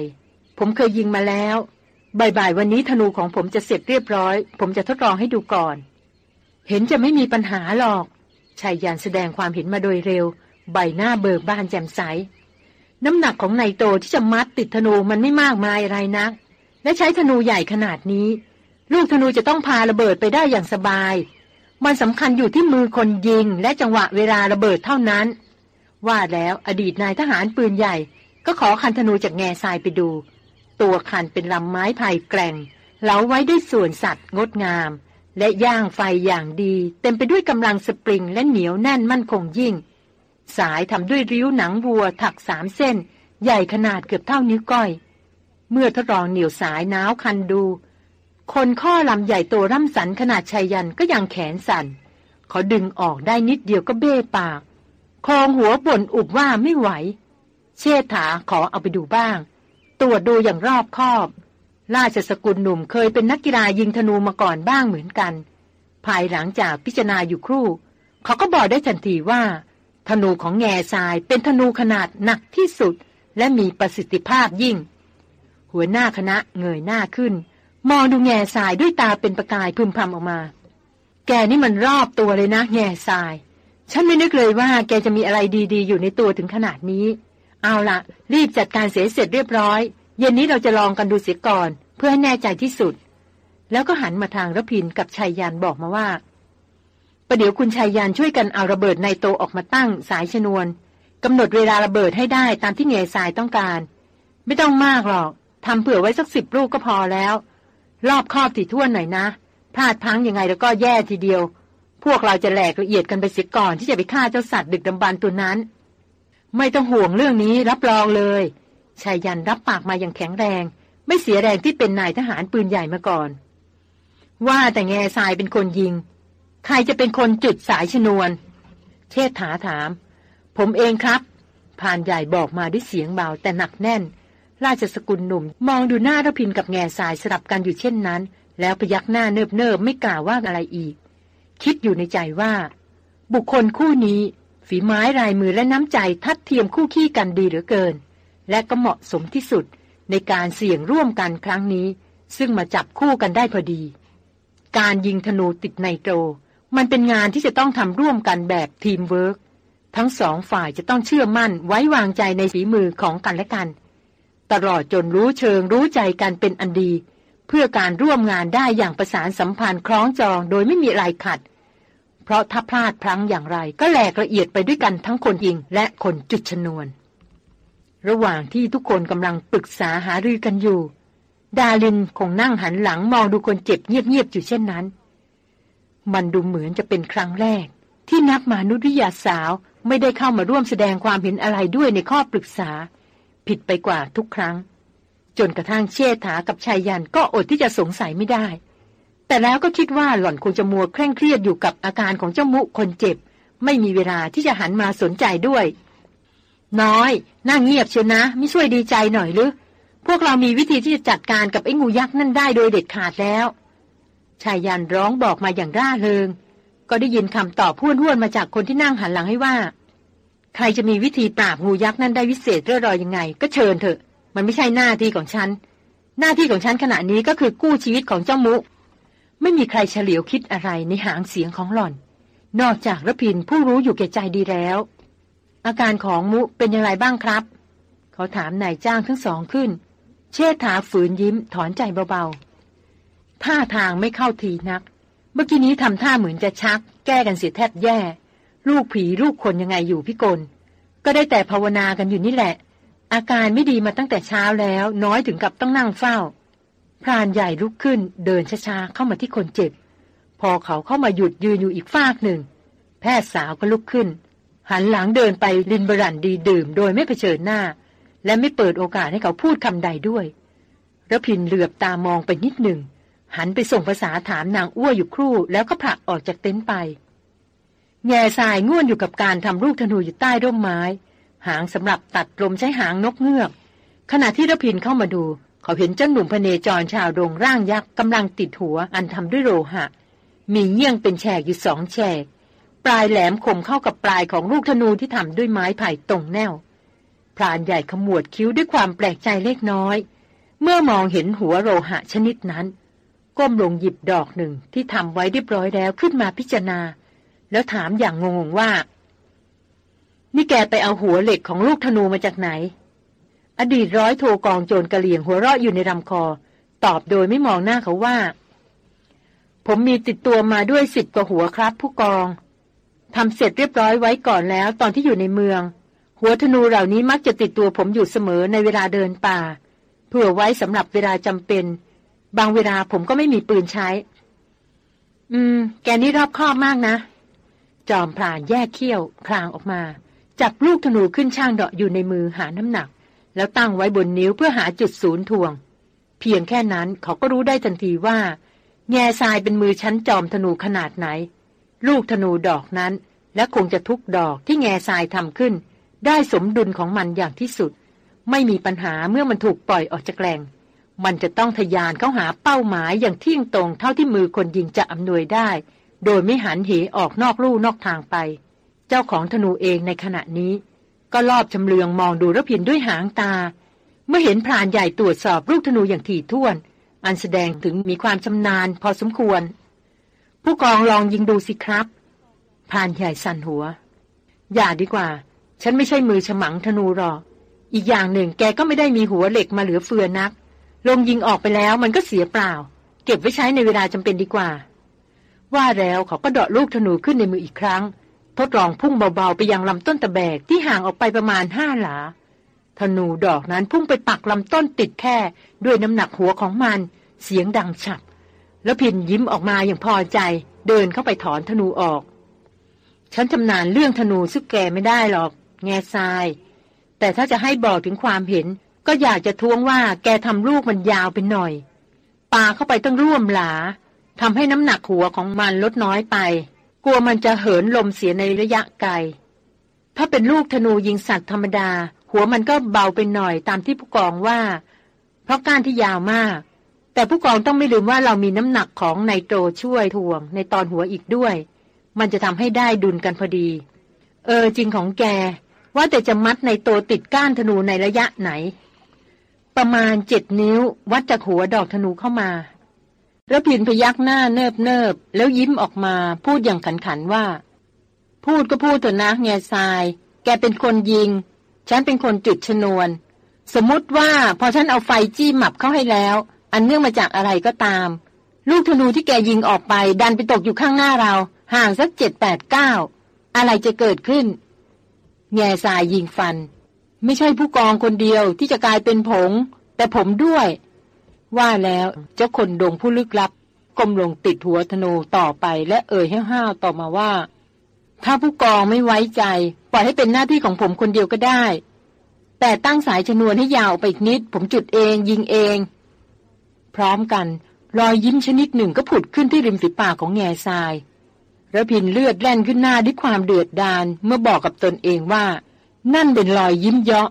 ผมเคยยิงมาแล้วบ่ายๆวันนี้ธนูของผมจะเสร็จเรียบร้อย ผมจะทดลองให้ดูก่อน เห็นจะไม่มีปัญหาหรอกชายยานแสดงความเห็นมาโดยเร็ว ใบหน้าเบิกบานแจ่มใส น้ำหนักของไนโตที่จะมัดติดธนูมันไม่มากมายอะไรนัก และใช้ธนูใหญ่ขนาดนี้ ลูกธนูจะต้องพาระเบิดไปได้อย่างสบาย มันสำคัญอยู่ที่มือคนยิงและจังหวะเวลาระเบิดเท่านั้น ว่าแล้วอดีตนายทหารปืนใหญ่ ก็ขอคันธนูจากแง่ทรายไปดู ตัวคันเป็นลำไม้ไผ่แกร่งเหลาไว้ด้วยส่วนสัตว์งดงาม และย่างไฟอย่างดี เต็มไปด้วยกำลังสปริงและเหนียวแน่นมั่นคงยิ่ง สายทำด้วยริ้วหนังวัวถักสามเส้น ใหญ่ขนาดเกือบเท่านิ้วก้อย เมื่อทดลองเหนี่ยวสายน้าวคันดู คนข้อลำใหญ่โตร่ำสันขนาดชายยันก็ยังแขนสั่นเขาดึงออกได้นิดเดียวก็เบ้ปากคองหัวบ่นอุบว่าไม่ไหว เชษฐาขอเอาไปดูบ้าง ตรวจดูอย่างรอบคอบ ราชสกุลหนุ่มเคยเป็นนักกีฬายิงธนูมาก่อนบ้างเหมือนกัน ภายหลังจากพิจารณาอยู่ครู่ เขาก็บอกได้ทันทีว่า ธนูของแง่ทรายเป็นธนูขนาดหนักที่สุด และมีประสิทธิภาพยิ่ง หัวหน้าคณะเงยหน้าขึ้น มองดูแง่ทรายด้วยตาเป็นประกายพึมพำออกมา แกนี่มันรอบตัวเลยนะ แง่ทราย ฉันไม่นึกเลยว่าแกจะมีอะไรดีๆ อยู่ในตัวถึงขนาดนี้ เอาละรีบจัดการเสียเสร็จเรียบร้อย เย็นนี้เราจะลองกันดูเสียก่อน เพื่อให้แน่ใจที่สุด แล้วก็หันมาทางรพินกับชัยยานบอกมาว่า ประเดี๋ยวคุณชายยานช่วยกันเอาระเบิดในโตออกมาตั้งสายชนวนกำหนดเวลาระเบิดให้ได้ตามที่เงยสายต้องการ ไม่ต้องมากหรอกทำเผื่อไว้สักสิบลูกก็พอแล้ว รอบครอบถี่ถ้วนหน่อยนะ พลาดพังยังไงแล้วก็แย่ทีเดียว พวกเราจะแหลกละเอียดกันไปเสียก่อนที่จะไปฆ่าเจ้าสัตว์ดึกดำบรรตัวนั้น ไม่ต้องห่วงเรื่องนี้รับรองเลยชายยันรับปากมาอย่างแข็งแรง ไม่เสียแรงที่เป็นนายทหารปืนใหญ่มาก่อน ว่าแต่แง่ทรายเป็นคนยิง ใครจะเป็นคนจุดสายชนวน เชษฐาถาม ผมเองครับผ่านใหญ่บอกมาด้วยเสียงเบาแต่หนักแน่น ราชสกุลหนุ่ม มองดูหน้ารพินกับแง่ทรายสลับกันอยู่เช่นนั้น แล้วพยักหน้าเนิบเนิบไม่กล่าวว่าอะไรอีก คิดอยู่ในใจว่า บุคคลคู่นี้ ฝีไม้ลายมือและน้ำใจทัดเทียมคู่ขี้กันดีเหลือเกิน และก็เหมาะสมที่สุดในการเสี่ยงร่วมกันครั้งนี้ ซึ่งมาจับคู่กันได้พอดี การยิงธนูติดไนโตร มันเป็นงานที่จะต้องทำร่วมกันแบบทีมเวิร์กทั้งสองฝ่ายจะต้องเชื่อมั่นไว้วางใจในฝีมือของกันและกัน ตลอดจนรู้เชิงรู้ใจกันเป็นอันดี เพื่อการร่วมงานได้อย่างประสานสัมพันธ์คล้องจองโดยไม่มีอะไรขัด เพราะถ้าพลาดพลั้งอย่างไรก็แหลกละเอียดไปด้วยกันทั้งคนยิงและคนจุดชนวน ระหว่างที่ทุกคนกำลังปรึกษาหารือกันอยู่ ดาลินคงนั่งหันหลังมองดูคนเจ็บเงียบๆอยู่เช่นนั้น มันดูเหมือนจะเป็นครั้งแรก ที่นักมนุษยวิทยาสาวไม่ได้เข้ามาร่วมแสดงความเห็นอะไรด้วยในข้อปรึกษา ผิดไปกว่าทุกครั้ง จนกระทั่งเชษฐากับชายยันก็อดที่จะสงสัยไม่ได้ แต่แล้วก็คิดว่าหล่อนคงจะมัวเคร่งเครียดอยู่กับอาการของเจ้ามุคนเจ็บ ไม่มีเวลาที่จะหันมาสนใจด้วย น้อยนั่งเงียบเชียวนะ ไม่ช่วยดีใจหน่อยหรือพวกเรามีวิธีที่จะจัดการกับไอ้งูยักษ์นั่นได้โดยเด็ดขาดแล้ว ชายยันร้องบอกมาอย่างร่าเริง ก็ได้ยินคำตอบพูดห้วนมาจากคนที่นั่งหันหลังให้ว่า ใครจะมีวิธีปราบงูยักษ์นั้นได้วิเศษเรื่อรอยยังไง ก็เชิญเถอะ มันไม่ใช่หน้าที่ของฉัน หน้าที่ของฉันขณะนี้ก็คือกู้ชีวิตของเจ้ามุ ไม่มีใครเฉลียวคิดอะไรในหางเสียงของหล่อน นอกจากระพินผู้รู้อยู่แก่ใจดีแล้ว อาการของมุเป็นอย่างไรบ้างครับ เขาถามนายจ้างทั้งสองขึ้น เชษฐาฝืนยิ้มถอนใจเบาๆ ท่าทางไม่เข้าทีนัก เมื่อกี้นี้ทำท่าเหมือนจะชัก แก้กันเสียแทบแย่ ลูกผีลูกคนยังไงอยู่พี่กลก็ได้แต่ภาวนากันอยู่นี่แหละ อาการไม่ดีมาตั้งแต่เช้าแล้ว น้อยถึงกับต้องนั่งเฝ้า พรานใหญ่ลุกขึ้น เดินช้าๆเข้ามาที่คนเจ็บ พอเขาเข้ามาหยุดยืนอยู่อีกฟากหนึ่ง แพทย์สาวก็ลุกขึ้น หันหลังเดินไปลินบรันดีดื่ม โดยไม่เผชิญหน้า และไม่เปิดโอกาสให้เขาพูดคำใดด้วยระพินเหลือบตามองไปนิดหนึ่ง หันไปส่งภาษาถามนางอ้วอยู่ครู่แล้วก็ผลักออกจากเต็นท์ไป แง่ทรายง่วนอยู่กับการทำลูกธนูอยู่ใต้ร่มไม้ หางสำหรับตัดลมใช้หางนกเงือก ขณะที่ระพินเข้ามาดู เขาเห็นเจ้าหนุ่มพเนจรชาวดงร่างยักษ์กำลังติดหัวอันทำด้วยโลหะ มีเยี่ยงเป็นแฉกอยู่สองแฉก ปลายแหลมคมเข้ากับปลายของลูกธนูที่ทำด้วยไม้ไผ่ตรงแนวพรานใหญ่ขมวดคิ้วด้วยความแปลกใจเล็กน้อย เมื่อมองเห็นหัวโลหะชนิดนั้น ก้มลงหยิบดอกหนึ่งที่ทำไว้เรียบร้อยแล้วขึ้นมาพิจารณา แล้วถามอย่างงงๆว่า นี่แกไปเอาหัวเหล็กของลูกธนูมาจากไหน อดีตร้อยโทกองโจรกระเหลี่ยงหัวเราะอยู่ในลำคอ ตอบโดยไม่มองหน้าเขาว่า ผมมีติดตัวมาด้วยสิบกว่าหัวครับ ผู้กองทำเสร็จเรียบร้อยไว้ก่อนแล้วตอนที่อยู่ในเมือง หัวธนูเหล่านี้มักจะติดตัวผมอยู่เสมอในเวลาเดินป่า เพื่อไว้สำหรับเวลาจำเป็น บางเวลาผมก็ไม่มีปืนใช้ อืม แกนี่รอบคอบมากนะ จอมพรานแยกเขี้ยว คลางออกมา จับลูกธนูขึ้นช่างเดาะอยู่ในมือหาน้ำหนัก แล้วตั้งไว้บนนิ้วเพื่อหาจุดศูนย์ทวง เพียงแค่นั้นเขาก็รู้ได้ทันทีว่า แง่ทรายเป็นมือชั้นจอมธนูขนาดไหน ลูกธนูดอกนั้น และคงจะทุกดอกที่แง่ทรายทำขึ้น ได้สมดุลของมันอย่างที่สุด ไม่มีปัญหาเมื่อมันถูกปล่อยออกจากแรง มันจะต้องทยานเข้าหาเป้าหมายอย่างเที่ยงตรงเท่าที่มือคนยิงจะอำนวยได้ โดยไม่หันเหออกนอกลู่นอกทางไป เจ้าของธนูเองในขณะนี้ ก็รอบจำเลืองมองดูระพินด้วยหางตา เมื่อเห็นพรานใหญ่ตรวจสอบลูกธนูอย่างถี่ถ้วน อันแสดงถึงมีความชำนาญพอสมควร ผู้กองลองยิงดูสิครับพรานใหญ่สั่นหัว อย่าดีกว่า ฉันไม่ใช่มือฉมังธนูหรอกอีกอย่างหนึ่งแกก็ไม่ได้มีหัวเหล็กมาเหลือเฟือนัก ลมยิงออกไปแล้วมันก็เสียเปล่า เก็บไว้ใช้ในเวลาจำเป็นดีกว่า ว่าแล้วเขาก็เดาะลูกธนูขึ้นในมืออีกครั้ง ทดลองพุ่งเบาๆไปยังลำต้นตะแบกที่ห่างออกไปประมาณห้าหลา ธนูดอกนั้นพุ่งไปปักลำต้นติดแค่ ด้วยน้ำหนักหัวของมัน เสียงดังฉับ แล้วพินยิ้มออกมาอย่างพอใจ เดินเข้าไปถอนธนูออก ฉันชำนาญเรื่องธนูซึกแกไม่ได้หรอก แง่ทราย แต่ถ้าจะให้บอกถึงความเห็น ก็อยากจะท้วงว่าแกทำลูกมันยาวไปหน่อยปาเข้าไปตั้งร่วมหลาทำให้น้ำหนักหัวของมันลดน้อยไป กลัวมันจะเหินลมเสียในระยะไกล ถ้าเป็นลูกธนูยิงสัตว์ธรรมดา หัวมันก็เบาไปหน่อยตามที่ผู้กองว่า เพราะก้านที่ยาวมาก แต่ผู้กองต้องไม่ลืมว่าเรามีน้ำหนักของไนโตรช่วยถ่วง ในตอนหัวอีกด้วย มันจะทำให้ได้ดุลกันพอดี เออจริงของแก ว่าแต่จะมัดในโตติดก้านธนูในระยะไหน ประมาณเจ็ดนิ้ว วัดจากหัวดอกธนูเข้ามาระพินพยักหน้าเนิบเนิบแล้วยิ้มออกมาพูดอย่างขันขันว่า พูดก็พูดเถอะนะแง่ทราย แกเป็นคนยิง ฉันเป็นคนจุดชนวน สมมติว่าพอฉันเอาไฟจี้หมับเข้าให้แล้ว อันเนื่องมาจากอะไรก็ตาม ลูกธนูที่แกยิงออกไป ดันไปตกอยู่ข้างหน้าเรา ห่างสักเจ็ดแปดเก้าอะไรจะเกิดขึ้น แง่ทรายยิงฟัน ไม่ใช่ผู้กองคนเดียวที่จะกลายเป็นผง แต่ผมด้วย ว่าแล้วเจ้าคนดงผู้ลึกลับก้มลงติดหัวธนูต่อไปและเอ่ยห้าวต่อมาว่า ถ้าผู้กองไม่ไว้ใจ ปล่อยให้เป็นหน้าที่ของผมคนเดียวก็ได้ แต่ตั้งสายชนวนให้ยาวไปอีกนิด ผมจุดเองยิงเอง พร้อมกันรอยยิ้มชนิดหนึ่งก็ผุดขึ้นที่ริมฝีปากของแง่ทรายระพินเลือดแล่นขึ้นหน้าด้วยความเดือดดาลเมื่อบอกกับตนเองว่า นั่นเป็นรอยยิ้มเยาะ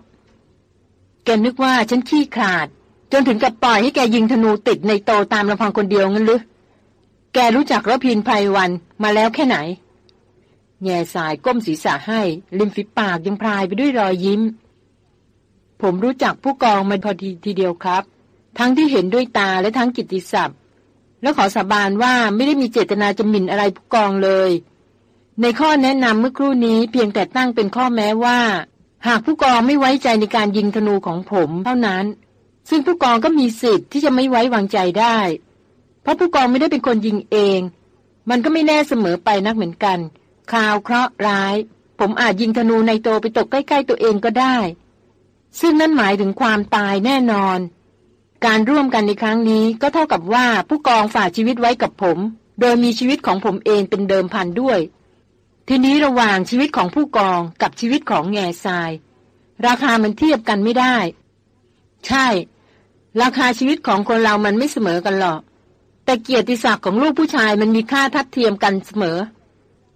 แกนึกว่าฉันขี้ขาด จนถึงกับปล่อยให้แกยิงธนูติดในโตตามลำพังคนเดียวงั้นหรือ แกรู้จักระพินไพรวันมาแล้วแค่ไหน แง่สายก้มศีรษะให้ ริมฝีปากยังพลายไปด้วยรอยยิ้ม ผมรู้จักผู้กองมาพอดีทีเดียวครับ ทั้งที่เห็นด้วยตาและทั้งกิตติศัพท์ แล้วขอสาบานว่าไม่ได้มีเจตนาจะหมิ่นอะไรผู้กองเลย ในข้อแนะนำเมื่อครู่นี้เพียงแต่ตั้งเป็นข้อแม้ว่า หากผู้กองไม่ไว้ใจในการยิงธนูของผมเท่านั้น ซึ่งผู้กองก็มีสิทธิ์ที่จะไม่ไว้วางใจได้ เพราะผู้กองไม่ได้เป็นคนยิงเอง มันก็ไม่แน่เสมอไปนักเหมือนกันข่าวเคราะห์ร้าย ผมอาจยิงธนูในโตไปตกใกล้ ๆ ตัวเองก็ได้ ซึ่งนั่นหมายถึงความตายแน่นอน การร่วมกันในครั้งนี้ก็เท่ากับว่าผู้กองฝากชีวิตไว้กับผม โดยมีชีวิตของผมเองเป็นเดิมพันด้วย ทีนี้ระหว่างชีวิตของผู้กองกับชีวิตของแง่ทราย ราคามันเทียบกันไม่ได้ ใช่ ราคาชีวิตของคนเรามันไม่เสมอกันหรอก แต่เกียรติศักดิ์ของลูกผู้ชายมันมีค่าทัดเทียมกันเสมอ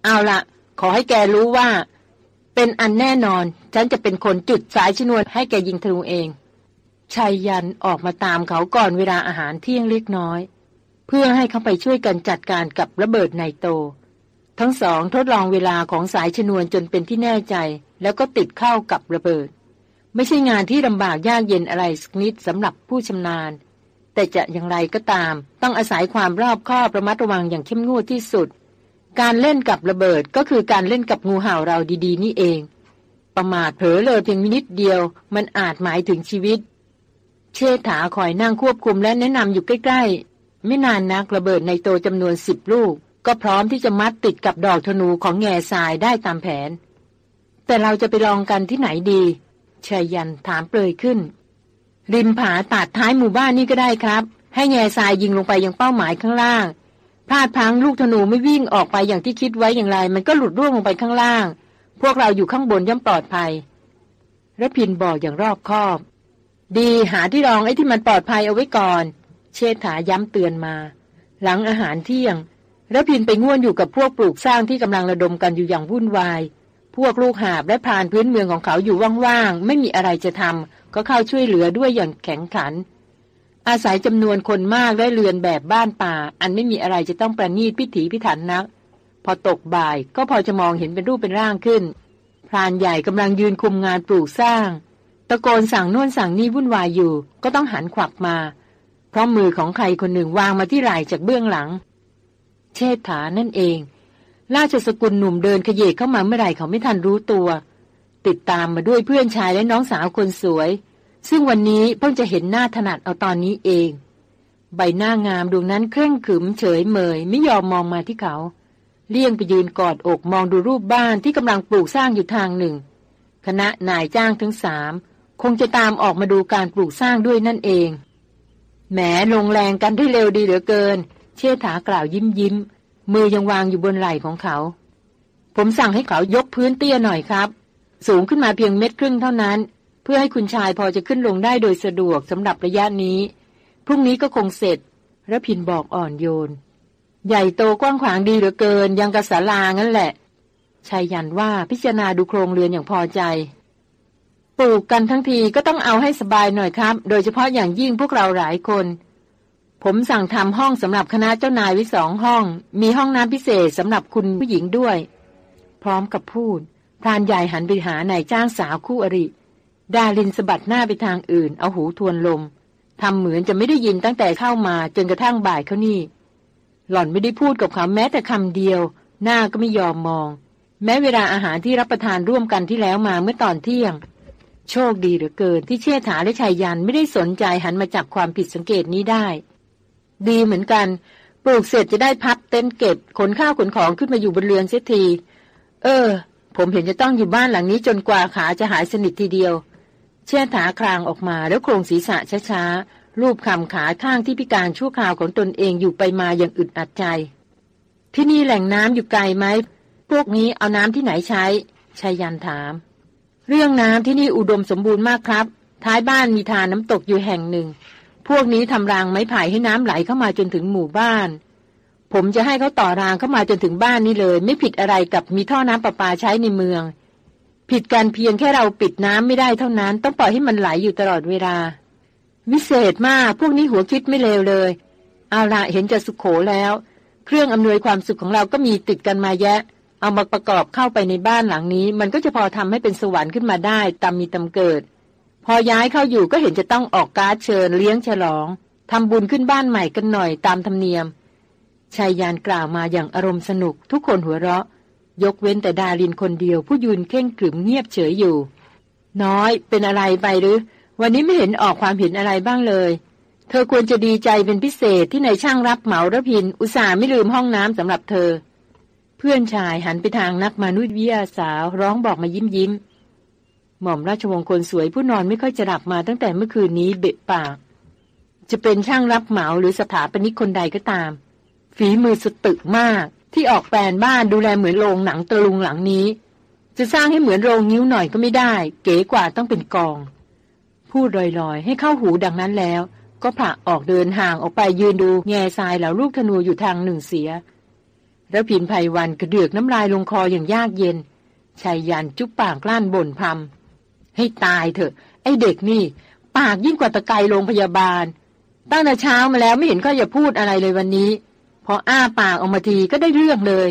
เอาละขอให้แกรู้ว่า เป็นอันแน่นอน ฉันจะเป็นคนจุดสายชนวนให้แกยิงธนูเองชายยันออกมาตามเขาก่อนเวลาอาหารเที่ยงเล็กน้อย เพื่อให้เขาไปช่วยกันจัดการกับระเบิดไนโต ทั้งสองทดลองเวลาของสายชนวนจนเป็นที่แน่ใจ แล้วก็ติดเข้ากับระเบิด ไม่ใช่งานที่ลำบากยากเย็นอะไรสักนิดสำหรับผู้ชำนาญ แต่จะอย่างไรก็ตาม ต้องอาศัยความรอบคอบระมัดระวังอย่างเข้มงวดที่สุด การเล่นกับระเบิดก็คือการเล่นกับงูเห่าเราดีๆ นี่เอง ประมาทเผลอเลยเพียงมินิดเดียว มันอาจหมายถึงชีวิต เชษฐาคอยนั่งควบคุมและแนะนำอยู่ใกล้ๆไม่นานนักระเบิดในโตจำนวนสิบลูก ก็พร้อมที่จะมัดติดกับดอกธนูของแง่ทรายได้ตามแผน แต่เราจะไปลองกันที่ไหนดีชายันถามเปรยขึ้น ริมผาตัดท้ายหมู่บ้านนี่ก็ได้ครับ ให้แง่ทรายยิงลงไปยังเป้าหมายข้างล่าง พลาดพังลูกธนูไม่วิ่งออกไปอย่างที่คิดไว้อย่างไร มันก็หลุดร่วงลงไปข้างล่าง พวกเราอยู่ข้างบนย่อมปลอดภัยระพินบอกอย่างรอบคอบ ดีหาที่รองไอ้ที่มันปลอดภัยเอาไว้ก่อน เชษฐาย้ำเตือนมา หลังอาหารเที่ยง ระพินไปง่วนอยู่กับพวกปลูกสร้างที่กำลังระดมกันอยู่อย่างวุ่นวาย พวกลูกหาบและพานพื้นเมืองของเขาอยู่ว่างๆ ไม่มีอะไรจะทำก็เข้าช่วยเหลือด้วยอย่างแข็งขัน อาศัยจำนวนคนมากและเรือนแบบบ้านป่า อันไม่มีอะไรจะต้องประนีตพิถีพิถันนัก พอตกบ่ายก็พอจะมองเห็นเป็นรูปเป็นร่างขึ้น พรานใหญ่กำลังยืนคุมงานปลูกสร้าง ตะโกนสั่งน่นสั่งนี่วุ่นวายอยู่ ก็ต้องหันขวับมา เพราะมือของใครคนหนึ่งวางมาที่ไหล่จากเบื้องหลัง เชษฐานั่นเอง ราชสกุลหนุ่มเดินขยเยกเข้ามาเมื่อไหร่เขาไม่ทันรู้ตัว ติดตามมาด้วยเพื่อนชายและน้องสาวคนสวย ซึ่งวันนี้เพิ่งจะเห็นหน้าถนัดเอาตอนนี้เอง ใบหน้างามดวงนั้นเคร่งขึมเฉยเมยไม่ยอมมองมาที่เขา เลี่ยงไปยืนกอดอกมองดูรูปบ้านที่กำลังปลูกสร้างอยู่ทางหนึ่ง คณะนายจ้างทั้งสามคงจะตามออกมาดูการปลูกสร้างด้วยนั่นเองแหมลงแรงกันได้เร็วดีเหลือเกิน เชษฐากล่าวยิ้มยิ้ม มือยังวางอยู่บนไหล่ของเขา ผมสั่งให้เขายกพื้นเตี้ยหน่อยครับ สูงขึ้นมาเพียงเม็ดครึ่งเท่านั้น เพื่อให้คุณชายพอจะขึ้นลงได้โดยสะดวกสำหรับระยะนี้ พรุ่งนี้ก็คงเสร็จระพินบอกอ่อนโยน ใหญ่โตกว้างขวางดีเหลือเกิน ยังกระสาลางั้นแหละชายยันว่าพิจารณาดูโครงเรือนอย่างพอใจปลูกกันทั้งทีก็ต้องเอาให้สบายหน่อยครับ โดยเฉพาะอย่างยิ่งพวกเราหลายคน ผมสั่งทำห้องสำหรับคณะเจ้านายไว้สองห้อง มีห้องน้ำพิเศษสำหรับคุณผู้หญิงด้วย พร้อมกับพูดพรานใหญ่หันไปหานายจ้างสาวคู่อริ ดาลินสะบัดหน้าไปทางอื่น เอาหูทวนลมทำเหมือนจะไม่ได้ยินตั้งแต่เข้ามาจนกระทั่งบ่ายเขานี่ หล่อนไม่ได้พูดกับเขาแม้แต่คำเดียว หน้าก็ไม่ยอมมอง แม้เวลาอาหารที่รับประทานร่วมกันที่แล้วมาเมื่อตอนเที่ยง โชคดีเหลือเกินที่เชี่ยถาและชายยันไม่ได้สนใจหันมาจับความผิดสังเกตนี้ได้ ดีเหมือนกัน ปลูกเสร็จจะได้พับเต็นท์เก็บ ขนข้าวขนของขึ้นมาอยู่บนเรือนเสียที เออ ผมเห็นจะต้องอยู่บ้านหลังนี้จนกว่าขาจะหายสนิททีเดียว เชี่ยถาคลางออกมาแล้วโครงศีรษะช้าๆ รูปคำขาข้างที่พิการชั่วคราวของตนเองอยู่ไปมาอย่างอึดอัดใจ ที่นี่แหล่งน้ำอยู่ไกลไหม พวกนี้เอาน้ำที่ไหนใช้ชายันถาม เรื่องน้ำที่นี่อุดมสมบูรณ์มากครับ ท้ายบ้านมีทานน้ำตกอยู่แห่งหนึ่ง พวกนี้ทำรางไม้ไผ่ให้น้ำไหลเข้ามาจนถึงหมู่บ้าน ผมจะให้เขาต่อรางเข้ามาจนถึงบ้านนี่เลย ไม่ผิดอะไรกับมีท่อน้ำประปาใช้ในเมือง ผิดกันเพียงแค่เราปิดน้ำไม่ได้เท่านั้น ต้องปล่อยให้มันไหลอยู่ตลอดเวลา วิเศษมาก พวกนี้หัวคิดไม่เลวเลยเอาละเห็นจะสุขโขแล้ว เครื่องอำนวยความสุขของเราก็มีติดกันมาแยะ เอามาประกอบเข้าไปในบ้านหลังนี้ มันก็จะพอทำให้เป็นสวรรค์ขึ้นมาได้ตามมีตำเกิด อย้ายเข้าอยู่ก็เห็นจะต้องออกการ์ดเชิญเลี้ยงฉลองทำบุญขึ้นบ้านใหม่กันหน่อยตามธรรมเนียมชายยานกล่าวมาอย่างอารมณ์สนุก ทุกคนหัวเราะ ยกเว้นแต่ดารินคนเดียว ผู้ยืนเข่งขรึมเงียบเฉยอยู่ น้อยเป็นอะไรไปหรือ วันนี้ไม่เห็นออกความเห็นอะไรบ้างเลย เธอควรจะดีใจเป็นพิเศษที่ในช่างรับเหมาระพิน อุตส่าห์ไม่ลืมห้องน้ำสำหรับเธอ เพื่อนชายหันไปทางนักมนุษยวิทยาสาวร้องบอกมายิ้มยิ้ม หม่อมราชวงศ์คนสวยผู้นอนไม่ค่อยจะหลับมาตั้งแต่เมื่อคืนนี้เบะปาก จะเป็นช่างรับเหมาหรือสถาปนิกคนใดก็ตาม ฝีมือสตึกมาก ที่ออกแปลนบ้านดูแลเหมือนโรงหนังตะลุงหลังนี้ จะสร้างให้เหมือนโรงนิ้วหน่อยก็ไม่ได้ เก๋กว่าต้องเป็นกอง พูดลอยๆ ให้เข้าหูดังนั้นแล้ว ก็ผละออกเดินห่างออกไปยืนดูแง่ทรายเหล่าลูกธนูอยู่ทางหนึ่งเสียแล้วพินภัยวันกระเดือกน้ำลายลงคออย่างยากเย็นชายยันจุ๊บปากกล้านบ่นพำ ให้ตายเถอะ ไอเด็กนี่ ปากยิ่งกว่าตะไคโรงพยาบาล ตั้งแต่เช้ามาแล้วไม่เห็นเขาจะพูดอะไรเลยวันนี้ พออ้าปากออกมาทีก็ได้เรื่องเลย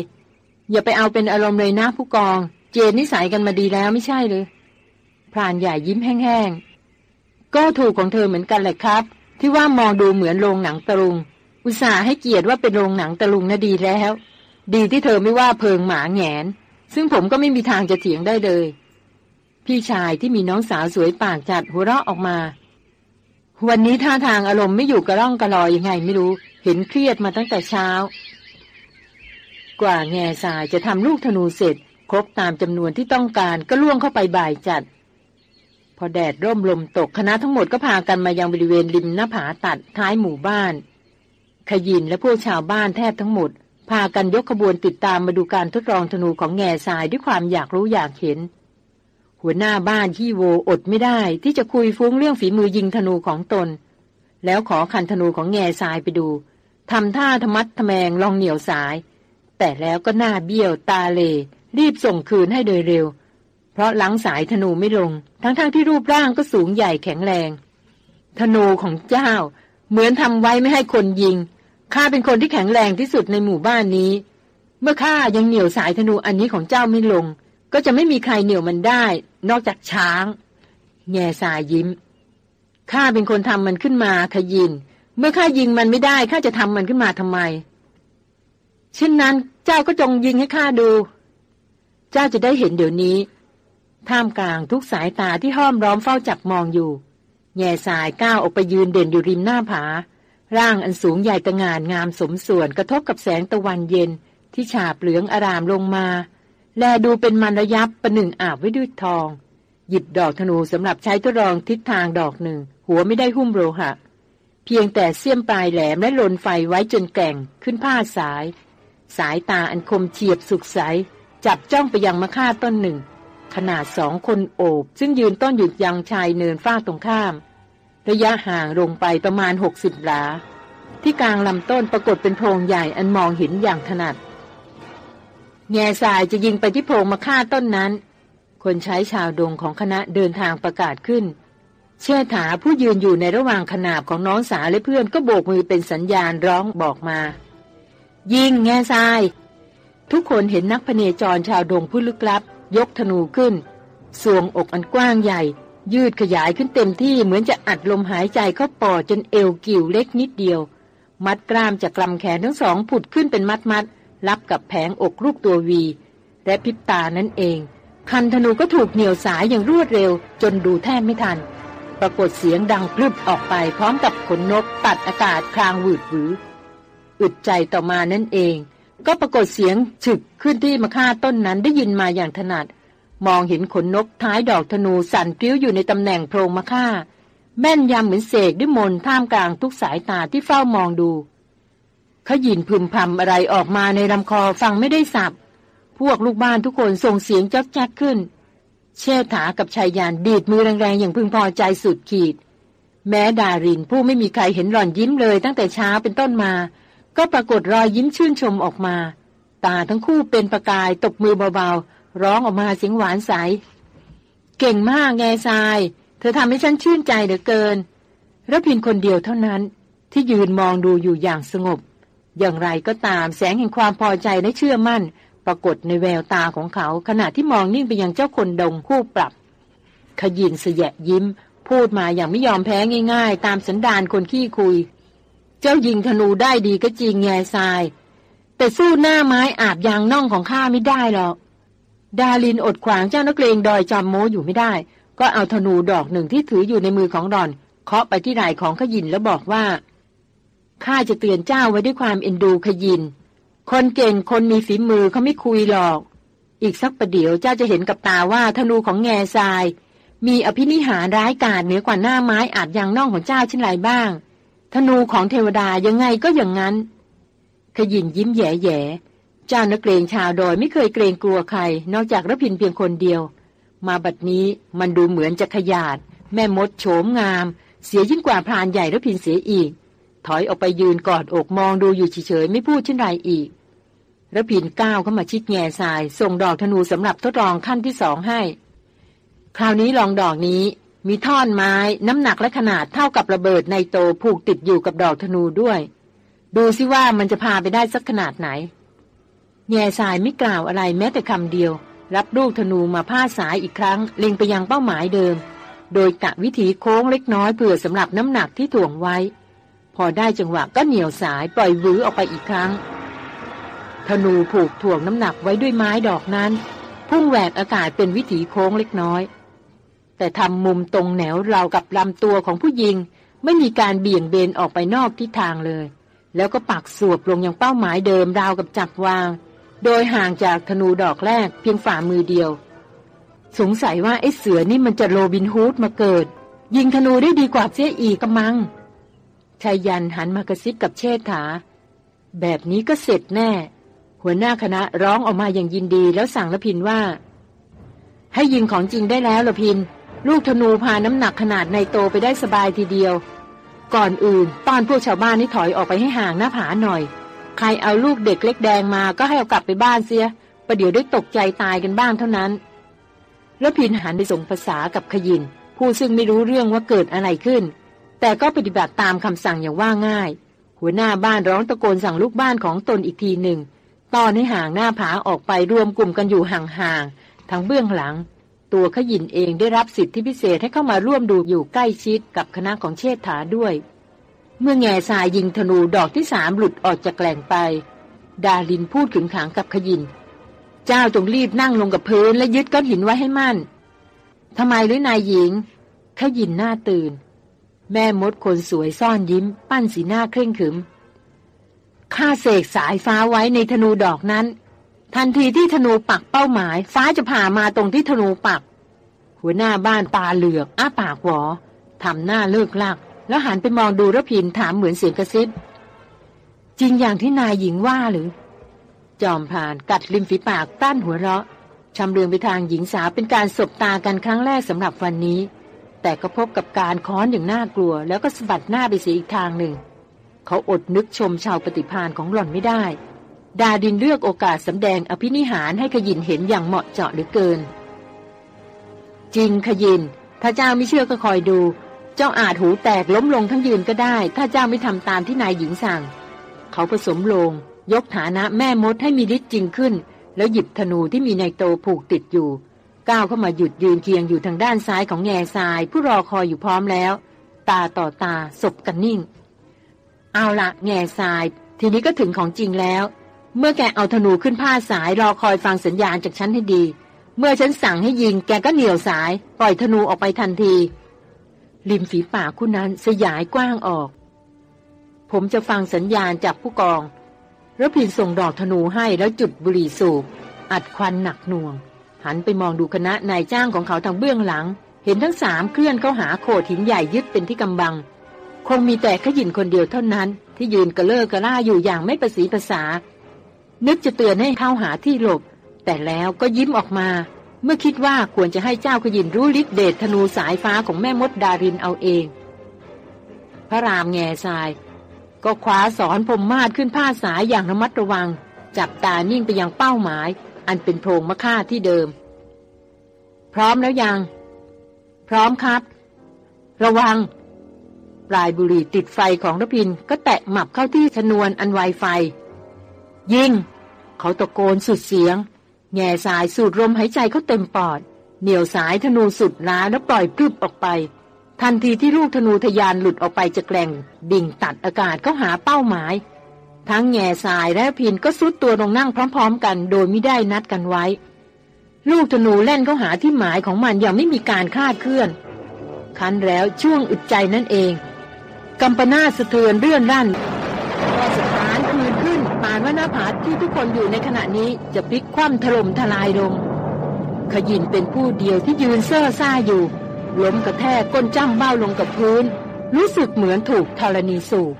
อย่าไปเอาเป็นอารมณ์เลยนะผู้กอง เจนนิสัยกันมาดีแล้วไม่ใช่เลยพรานใหญ่ยิ้มแห้งๆ ก็ถูกของเธอเหมือนกันแหละครับ ที่ว่ามองดูเหมือนโรงหนังตะลุง อุตส่าห์ให้เกียรติว่าเป็นโรงหนังตะลุงน่ะดีแล้ว ดีที่เธอไม่ว่าเพิงหมาแงน ซึ่งผมก็ไม่มีทางจะเถียงได้เลย พี่ชายที่มีน้องสาวสวยปากจัดหัวเราะออกมา วันนี้ท่าทางอารมณ์ไม่อยู่กระร่องกระลอยยังไงไม่รู้ เห็นเครียดมาตั้งแต่เช้า กว่าแง่สายจะทำลูกธนูเสร็จ ครบตามจำนวนที่ต้องการก็ล่วงเข้าไปบ่ายจัด พอแดดร่มลมตกคณะทั้งหมดก็พากันมายังบริเวณริมหน้าผาตัดท้ายหมู่บ้าน ขยินและพวกชาวบ้านแทบทั้งหมด พากันยกขบวนติดตามมาดูการทดลองธนูของแง่ทรายด้วยความอยากรู้อยากเห็น หัวหน้าบ้านที่โวอดไม่ได้ที่จะคุยฟุ้งเรื่องฝีมือยิงธนูของตน แล้วขอคันธนูของแง่ทรายไปดูทำท่าธมัดทแมงลองเหนียวสาย แต่แล้วก็หน้าเบี้ยวตาเล รีบส่งคืนให้โดยเร็ว เพราะหลังสายธนูไม่ลง ทั้งๆทที่รูปร่างก็สูงใหญ่แข็งแรง ธนูของเจ้า เหมือนทำไว้ไม่ให้คนยิงข้าเป็นคนที่แข็งแรงที่สุดในหมู่บ้านนี้ เมื่อข้ายังเหนี่ยวสายธนูอันนี้ของเจ้าไม่ลง ก็จะไม่มีใครเหนี่ยวมันได้ นอกจากช้าง แง่สายยิ้ม ข้าเป็นคนทำมันขึ้นมาขยิน เมื่อข้ายิงมันไม่ได้ข้าจะทำมันขึ้นมาทำไม เช่นนั้นเจ้าก็จงยิงให้ข้าดู เจ้าจะได้เห็นเดี๋ยวนี้ ท่ามกลางทุกสายตาที่ห้อมร้อมเฝ้าจับมองอยู่ แง่สายก้าวออกไปยืนเด่นอยู่ริมหน้าผา ร่างอันสูงใหญ่ตะงานงามสมส่วนกระทบกับแสงตะวันเย็นที่ฉาบเหลืองอารามลงมา แลดูเป็นมันระยับประหนึ่งอาบไว้ด้วยทอง หยิบดอกธนูสำหรับใช้ทดลองทิศทางดอกหนึ่ง หัวไม่ได้หุ้มโลหะ เพียงแต่เสี้ยมปลายแหลมและลนไฟไว้จนแก่งขึ้นผ้าสาย สายตาอันคมเฉียบสุกใส จับจ้องไปยังมะค่าต้นหนึ่ง ขนาดสองคนโอบ ซึ่งยืนต้นหยุดยังชายเนินฝ้าตรงข้าม ระยะห่างลงไปประมาณหกสิบหลาที่กลางลำต้นปรากฏเป็นโพรงใหญ่อันมองเห็นอย่างถนัด แง่สายจะยิงไปที่โพรงมะค่าต้นนั้น คนใช้ชาวดงของคณะเดินทางประกาศขึ้น เชื่อถาผู้ยืนอยู่ในระหว่างขนาบของน้องสาวและเพื่อนก็โบกมือเป็นสัญญาณร้องบอกมา ยิงแง่ทราย ทุกคนเห็นนักพเนจรชาวดงผู้ลึกลับ ยกธนูขึ้นสวงอกอันกว้างใหญ่ ยืดขยายขึ้นเต็มที่เหมือนจะอัดลมหายใจเข้าปอดจนเอวกิ่วเล็กนิดเดียว มัดกล้ามจากกลำแขนทั้งสองผุดขึ้นเป็นมัดมัด รับกับแผงอกลูกตัววี และพิบตานั่นเอง คันธนูก็ถูกเหนี่ยวสายอย่างรวดเร็ว จนดูแทบไม่ทัน ปรากฏเสียงดังพรึบออกไปพร้อมกับขนนกตัดอากาศคลางหวืดหวืออึดใจต่อมานั่นเอง ก็ปรากฏเสียงฉึกขึ้นที่มะค่าต้นนั้นได้ยินมาอย่างถนัด มองเห็นขนนกท้ายดอกธนูสั่นปิ้วอยู่ในตำแหน่งโพรงมะค่าแม่นยำเหมือนเสกด้วยมนท่ามกลางทุกสายตาที่เฝ้ามองดู ขายินพึมพำอะไรออกมาในลำคอฟังไม่ได้สับ พวกลูกบ้านทุกคนส่งเสียงจ๊อกแจ๊กขึ้น เชษฐากับชายยานดีดมือแรงๆ อย่างพึงพอใจสุดขีด แม้ดารินผู้ไม่มีใครเห็นหล่อนยิ้มเลยตั้งแต่เช้าเป็นต้นมา ก็ปรากฏรอยยิ้มชื่นชมออกมา ตาทั้งคู่เป็นประกายตบมือเบาๆ ร้องออกมาเสียงหวานใส เก่งมากแง่ทราย เธอทำให้ฉันชื่นใจเหลือเกินระพินคนเดียวเท่านั้นที่ยืนมองดูอยู่อย่างสงบ อย่างไรก็ตามแสงแห่งความพอใจและเชื่อมั่น ปรากฏในแววตาของเขา ขณะที่มองนิ่งไปยังเจ้าคนดงคู่ปรับ ขยินเสยะยิ้ม พูดมาอย่างไม่ยอมแพ้ง่าย ๆ ตามสันดานคนขี้คุย เจ้ายิงธนูได้ดีก็จริงแง่ทราย แต่สู้หน้าไม้อาบยางน่องของข้าไม่ได้หรอก ดาลินอดขวางเจ้านักเลงดอยจอมโมอยู่ไม่ได้ ก็เอาธนูดอกหนึ่งที่ถืออยู่ในมือของดอน เคาะไปที่ไหล่ของขยินแล้วบอกว่า ข้าจะเตือนเจ้าไว้ด้วยความเอ็นดูขยิน คนเก่งคนมีฝีมือเขาไม่คุยหรอก อีกสักประเดี๋ยวเจ้าจะเห็นกับตาว่าธนูของแง่ทราย มีอภินิหารร้ายกาจเหนือกว่าหน้าไม้อาจยางน่องของเจ้าเช่นไรบ้าง ธนูของเทวดายังไงก็อย่างนั้น ขยินยิ้มแย่แย่เจ้านักเกรงชาวดอยไม่เคยเกรงกลัวใคร นอกจากระพินเพียงคนเดียว มาบัดนี้มันดูเหมือนจะขยาด แม่มดโฉมงาม เสียยิ่งกว่าพรานใหญ่ระพินเสียอีก ถอยออกไปยืนกอดอกมองดูอยู่เฉยๆไม่พูดเช่นไรอีกระพินก้าวเข้ามาชิดแง่ทราย ส่งดอกธนูสำหรับทดลองขั้นที่สองให้ คราวนี้ลองดอกนี้ มีท่อนไม้น้ำหนักและขนาดเท่ากับระเบิดในโตผูกติดอยู่กับดอกธนูด้วย ดูซิว่ามันจะพาไปได้สักขนาดไหน แง่ทรายไม่กล่าวอะไรแม้แต่คำเดียว รับลูกธนูมาพาสายอีกครั้งเล็งไปยังเป้าหมายเดิม โดยกะวิถีโค้งเล็กน้อยเผื่อสำหรับน้ำหนักที่ถ่วงไว้ อได้จังหวะก็เหนี่ยวสายปล่อยวื้อออกไปอีกครั้ง ธนูผูกถ่วงน้ำหนักไว้ด้วยไม้ดอกนั้น พุ่งแหวกอากาศเป็นวิถีโค้งเล็กน้อย แต่ทำมุมตรงแนวเรากับลำตัวของผู้ยิง ไม่มีการเบี่ยงเบนออกไปนอกทิศทางเลย แล้วก็ปักสวบลงยังเป้าหมายเดิมราวกับจับวาง โดยห่างจากธนูดอกแรกเพียงฝ่ามือเดียว สงสัยว่าไอ้เสือนี่มันจะโรบินฮูดมาเกิด ยิงธนูได้ดีกว่าเสียอีกกำมัง ชายยันหันมากระซิบกับเชษฐา แบบนี้ก็เสร็จแน่ หัวหน้าคณะร้องออกมาอย่างยินดีแล้วสั่งละพินว่า ให้ยิงของจริงได้แล้วละพิน ลูกธนูพาน้ำหนักขนาดในโตไปได้สบายทีเดียว ก่อนอื่นตอนพวกชาวบ้านนี่ถอยออกไปให้ห่างหน้าผาหน่อย ใครเอาลูกเด็กเล็กแดงมาก็ให้เอากลับไปบ้านเสียประเดี๋ยวได้ตกใจตายกันบ้างเท่านั้นแล้วพินหันไปส่งภาษากับขยินผู้ซึ่งไม่รู้เรื่องว่าเกิดอะไรขึ้น แต่ก็ปฏิบัติตามคำสั่งอย่างว่าง่าย หัวหน้าบ้านร้องตะโกนสั่งลูกบ้านของตนอีกทีหนึ่งตอนให้ห่างหน้าผาออกไปรวมกลุ่มกันอยู่ห่างๆทางเบื้องหลัง ตัวขยินเองได้รับสิทธิพิเศษให้เข้ามาร่วมดูอยู่ใกล้ชิดกับคณะของเชษฐาด้วย เมื่อแง่ทรายยิงธนูดอกที่สามหลุดออกจากแกล่งไป ดาลินพูดขึงขังกับขยิน เจ้าจงรีบนั่งลงกับพื้นและยึดก้อนหินไว้ให้มั่นทำไมหรือนายหญิงขยินหน้าตื่น แม่มดคนสวยซ่อนยิ้ม ปั้นสีหน้าเคร่งขึมข้าเสกสายฟ้าไว้ในธนูดอกนั้น ทันทีที่ธนูปักเป้าหมาย ฟ้าจะผ่ามาตรงที่ธนูปัก หัวหน้าบ้านตาเหลือกอ้าปากหวอทำหน้าเลิกลัก แล้วหันไปมองดูระพินถามเหมือนเสียงกระซิบ จริงอย่างที่นายหญิงว่าหรือ จอมผ่านกัดริมฝีปากต้านหัวเราะชำเลืองไปทางหญิงสาวเป็นการสบตากันครั้งแรกสำหรับวันนี้ แต่ก็พบกับการค้อนอย่างน่ากลัว แล้วก็สะบัดหน้าไปเสียอีกทางหนึ่ง เขาอดนึกชมชาวปฏิพานของหล่อนไม่ได้ ดาดินเลือกโอกาสสำแดงอภินิหารให้ขยินเห็นอย่างเหมาะเจาะเหลือเกิน จริงขยิน ถ้าเจ้าไม่เชื่อก็คอยดู เจ้าอาจหูแตกล้มลงทั้งยืนก็ได้ ถ้าเจ้าไม่ทำตามที่นายหญิงสั่ง เขาผสมลง ยกฐานะแม่มดให้มีฤทธิ์จริงขึ้น แล้วหยิบธนูที่มีในโตผูกติดอยู่ ก้าวเข้ามาหยุดยืนเคียงอยู่ทางด้านซ้ายของแง่ทราย ผู้รอคอยอยู่พร้อมแล้ว ตาต่อตาสบกันนิ่ง เอาละแง่ทราย ทีนี้ก็ถึงของจริงแล้ว เมื่อแกเอาธนูขึ้นผ้าสายรอคอยฟังสัญญาณจากฉันให้ดี เมื่อฉันสั่งให้ยิงแกก็เหนี่ยวสาย ปล่อยธนูออกไปทันที ริมฝีปากคุณนั้นสยายกว้างออก ผมจะฟังสัญญาณจากผู้กองระพินส่งดอกธนูให้แล้วจุดบุหรี่สูบอัดควันหนักหน่วง หันไปมองดูคณะนายจ้างของเขาทางเบื้องหลัง เห็นทั้งสามเคลื่อนเข้าหาโขดหินใหญ่ยึดเป็นที่กำบัง คงมีแต่ขยินคนเดียวเท่านั้น ที่ยืนกระเลิกกระล่าอยู่อย่างไม่ประสีภาษา นึกจะเตือนให้เข้าหาที่หลบ แต่แล้วก็ยิ้มออกมา เมื่อคิดว่าควรจะให้เจ้าขยินรู้ฤทธิเดชธนูสายฟ้าของแม่มดดารินเอาเอง พระรามแง่ทราย ก็คว้าสอนผมมาดขึ้นผ้าสายอย่างระมัดระวัง จับตานิ่งไปยังเป้าหมาย อันเป็นโพรงมะค่าที่เดิม พร้อมแล้วยัง พร้อมครับ ระวังปลายบุหรี่ติดไฟของรพินก็แตะหมับเข้าที่ชนวนอันไวไฟ ยิง เขาตะโกนสุดเสียง แง่สายสูดลมหายใจเขาเต็มปอด เหนี่ยวสายธนูสุดล้าแล้วปล่อยพรึบออกไป ทันทีที่ลูกธนูทยานหลุดออกไปจากแกล่ง ดิ่งตัดอากาศเขาหาเป้าหมาย ทั้งแง่สายและพินก็ซุดตัวลงนั่งพร้อม ๆ กัน โดยไม่ได้นัดกันไว้ ลูกธนูแล่นเข้าหาที่หมายของมันอย่างไม่มีการคาดเคลื่อน คันแล้วช่วงอึดใจนั่นเองกำปนาสะเทือนเรื่อนรั่นพอสถานคืนขึ้นปานว่าหน้าผาที่ทุกคนอยู่ในขณะนี้จะพลิกคว่ำถล่มทลายลงขยินเป็นผู้เดียวที่ยืนเซ่อซ่าอยู่ล้มกระแทกก้นจ้ำเบ้าลงกับพื้น รู้สึกเหมือนถูกธรณีสูบ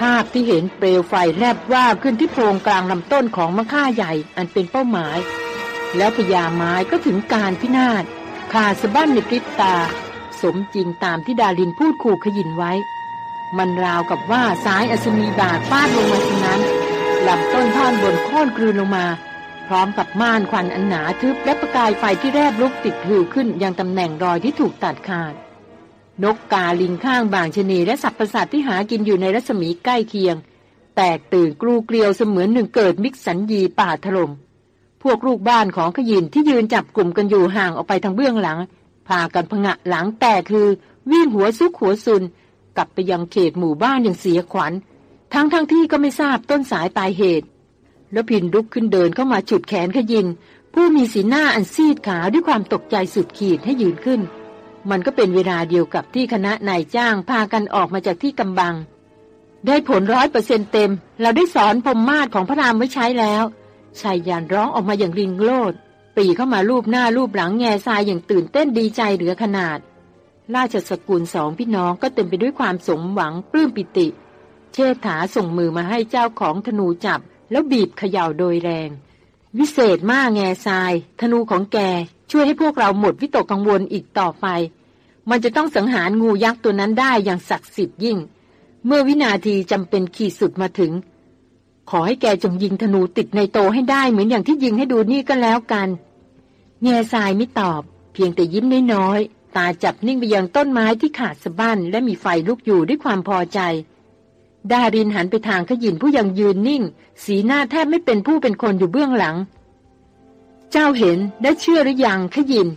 ภาพที่เห็นเปลวไฟแลบว่าขึ้นที่โพรงกลางลำต้นของมะค่าใหญ่อันเป็นเป้าหมาย แล้วพญาไม้ก็ถึงการพินาศขาดสะบั้นในพริบตา สมจริงตามที่ดาลินพูดขู่ขยินไว้ มันราวกับว่าซ้ายอัศมีบาดฟาดลงมาทางนั้นลำต้นท่อนบนโค่นกลืนลงมา พร้อมกับม่านควันอันหนาทึบและประกายไฟที่แรบลุกติดหือขึ้นยังตำแหน่งรอยที่ถูกตัดขาด นกกาลิงข้างบางชนีและสัตว์ประสาทที่หากินอยู่ในรัศมีใกล้เคียง แตกตื่นกลูเกลียวเสมือนหนึ่งเกิดมิกสัญญีป่าถลม่มพวกลูกบ้านของขยินที่ยืนจับกลุ่มกันอยู่ห่างออกไปทางเบื้องหลัง พากันพงะหลังแต่คือวิ่งหัวซุกหัวซุน กลับไปยังเขตหมู่บ้านอย่างเสียขวัญ ทั้งทั้งที่ก็ไม่ทราบต้นสายปลายเหตุ แล้วพินลุกขึ้นเดินเข้ามาฉุดแขนขยิน ผู้มีสีหน้าอันซีดขาวด้วยความตกใจสุดขีดให้ยืนขึ้น มันก็เป็นเวลาเดียวกับที่คณะนายจ้างพากันออกมาจากที่กำบัง ได้ผลร้อยเปอร์เซ็นเต็ม เราได้สอนพรมมาศของพระรามไว้ใช้แล้วชายยานร้องออกมาอย่างริงโลดปีเข้ามารูปหน้ารูปหลังแง่ทรายอย่างตื่นเต้นดีใจเหลือขนาด ราชสกุลสองพี่น้องก็เต็มไปด้วยความสมหวังปลื้มปิติ เชษฐาส่งมือมาให้เจ้าของธนูจับ แล้วบีบเขย่าโดยแรง วิเศษมากแง่ทราย ธนูของแก ช่วยให้พวกเราหมดวิตกกังวลอีกต่อไป มันจะต้องสังหารงูยักษ์ตัวนั้นได้อย่างศักดิ์สิทธิ์ยิ่ง เมื่อวินาทีจำเป็นขีดสุดมาถึง ขอให้แกจงยิงธนูติดในโตให้ได้เหมือนอย่างที่ยิงให้ดูนี่ก็แล้วกันแง่ทรายไม่ตอบ เพียงแต่ยิ้มน้อยๆตาจับนิ่งไปยังต้นไม้ที่ขาดสะบั้นและมีไฟลุกอยู่ด้วยความพอใจดารินหันไปทางขยินผู้ยังยืนนิ่ง สีหน้าแทบไม่เป็นผู้เป็นคนอยู่เบื้องหลัง เจ้าเห็นได้เชื่อหรือยังขยิน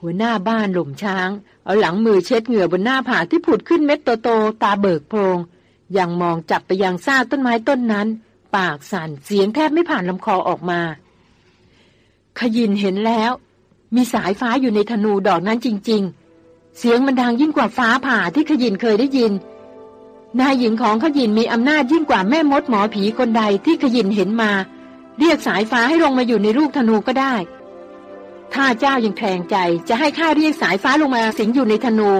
หัวหน้าบ้านหล่มช้าง เอาหลังมือเช็ดเหงื่อบนหน้าผาที่ผุดขึ้นเม็ดโตๆตาเบิกโพรงยังมองจับไปยังซากต้นไม้ต้นนั้น ปากสั่นเสียงแทบไม่ผ่านลำคอออกมา ขยินเห็นแล้ว มีสายฟ้าอยู่ในธนูดอกนั้นจริง ๆ เสียงมันดังยิ่งกว่าฟ้าผ่าที่ขยินเคยได้ยิน นายหญิงของขยินมีอำนาจยิ่งกว่าแม่มดหมอผีคนใดที่ขยินเห็นมา เรียกสายฟ้าให้ลงมาอยู่ในลูกธนูก็ได้ ถ้าเจ้ายังแทงใจจะให้ข้าเรียกสายฟ้าลงมาสิงอยู่ในธนู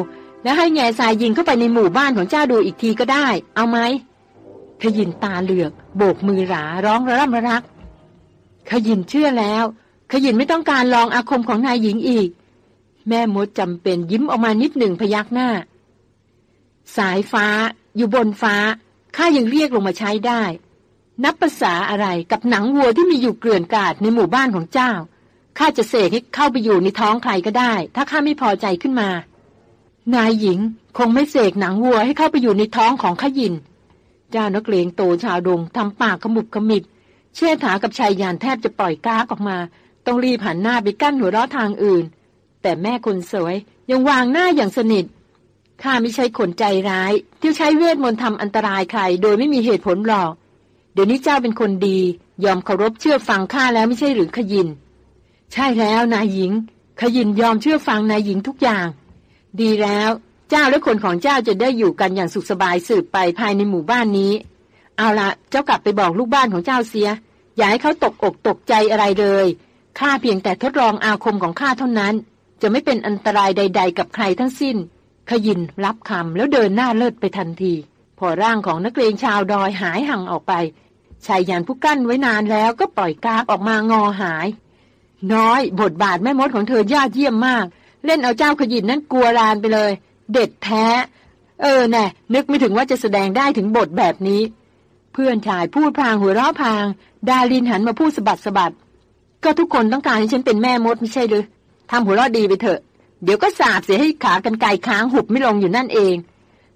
แล้วให้แง่ทรายยิงเข้าไปในหมู่บ้านของเจ้าดูอีกทีก็ได้ เอาไหมขยินตาเหลือกโบกมือหราร้องระร่ำระรักขยินเชื่อแล้ว ขยินไม่ต้องการลองอาคมของนายหญิงอีก แม่มดจำเป็นยิ้มออกมานิดหนึ่งพยักหน้า สายฟ้า อยู่บนฟ้าข้ายังเรียกลงมาใช้ได้ นับภาษาอะไรกับหนังวัวที่มีอยู่เกลื่อนกาดในหมู่บ้านของเจ้า ข้าจะเสกให้เข้าไปอยู่ในท้องใครก็ได้ ถ้าข้าไม่พอใจขึ้นมา นายหญิงคงไม่เสกหนังวัวให้เข้าไปอยู่ในท้องของขยิน เจ้านักเลงโตชาวดงทำปากขมุบขมิบ เชี่ยถากับชายยานแทบจะปล่อยก้ากออกมา ต้องรีบหันหน้าไปกั้นหัวเราะทางอื่น แต่แม่คนสวยยังวางหน้าอย่างสนิทข้าไม่ใช่คนใจร้าย ที่ใช้เวทมนต์ทำอันตรายใคร โดยไม่มีเหตุผลหรอก เดี๋ยวนี้เจ้าเป็นคนดี ยอมเคารพเชื่อฟังข้าแล้วไม่ใช่หรือขยิน ใช่แล้วนายหญิง ขยินยอมเชื่อฟังนายหญิงทุกอย่าง ดีแล้ว เจ้าและคนของเจ้าจะได้อยู่กันอย่างสุขสบายสืบไปภายในหมู่บ้านนี้ เอาละเจ้ากลับไปบอกลูกบ้านของเจ้าเสีย อย่าให้เขาตกอกตกใจอะไรเลยข้าเพียงแต่ทดลองอาคมของข้าเท่านั้น จะไม่เป็นอันตรายใด ๆ กับใครทั้งสิ้น ขยินรับคำแล้วเดินหน้าเลิศไปทันที อร่างของนักเรียนชาวดอยหายห่างออกไปชายยันผู้กั้นไว้นานแล้วก็ปล่อยกากออกมางอหาย น้อยบทบาทแม่มดของเธอยอดเยี่ยมมาก เล่นเอาเจ้าขยินนั้นกลัวรานไปเลย เด็ดแท้ เออแน่นึกไม่ถึงว่าจะแสดงได้ถึงบทแบบนี้ เพื่อนชายพูดพางหัวเราะพาง ดาลินหันมาพูดสะบัดสะบัด ก็ทุกคนต้องการให้ฉันเป็นแม่มดไม่ใช่หรือทำหัวเราะดีไปเถอะ เดี๋ยวก็สาบเสียให้ขากันไกค้างหุบไม่ลงอยู่นั่นเอง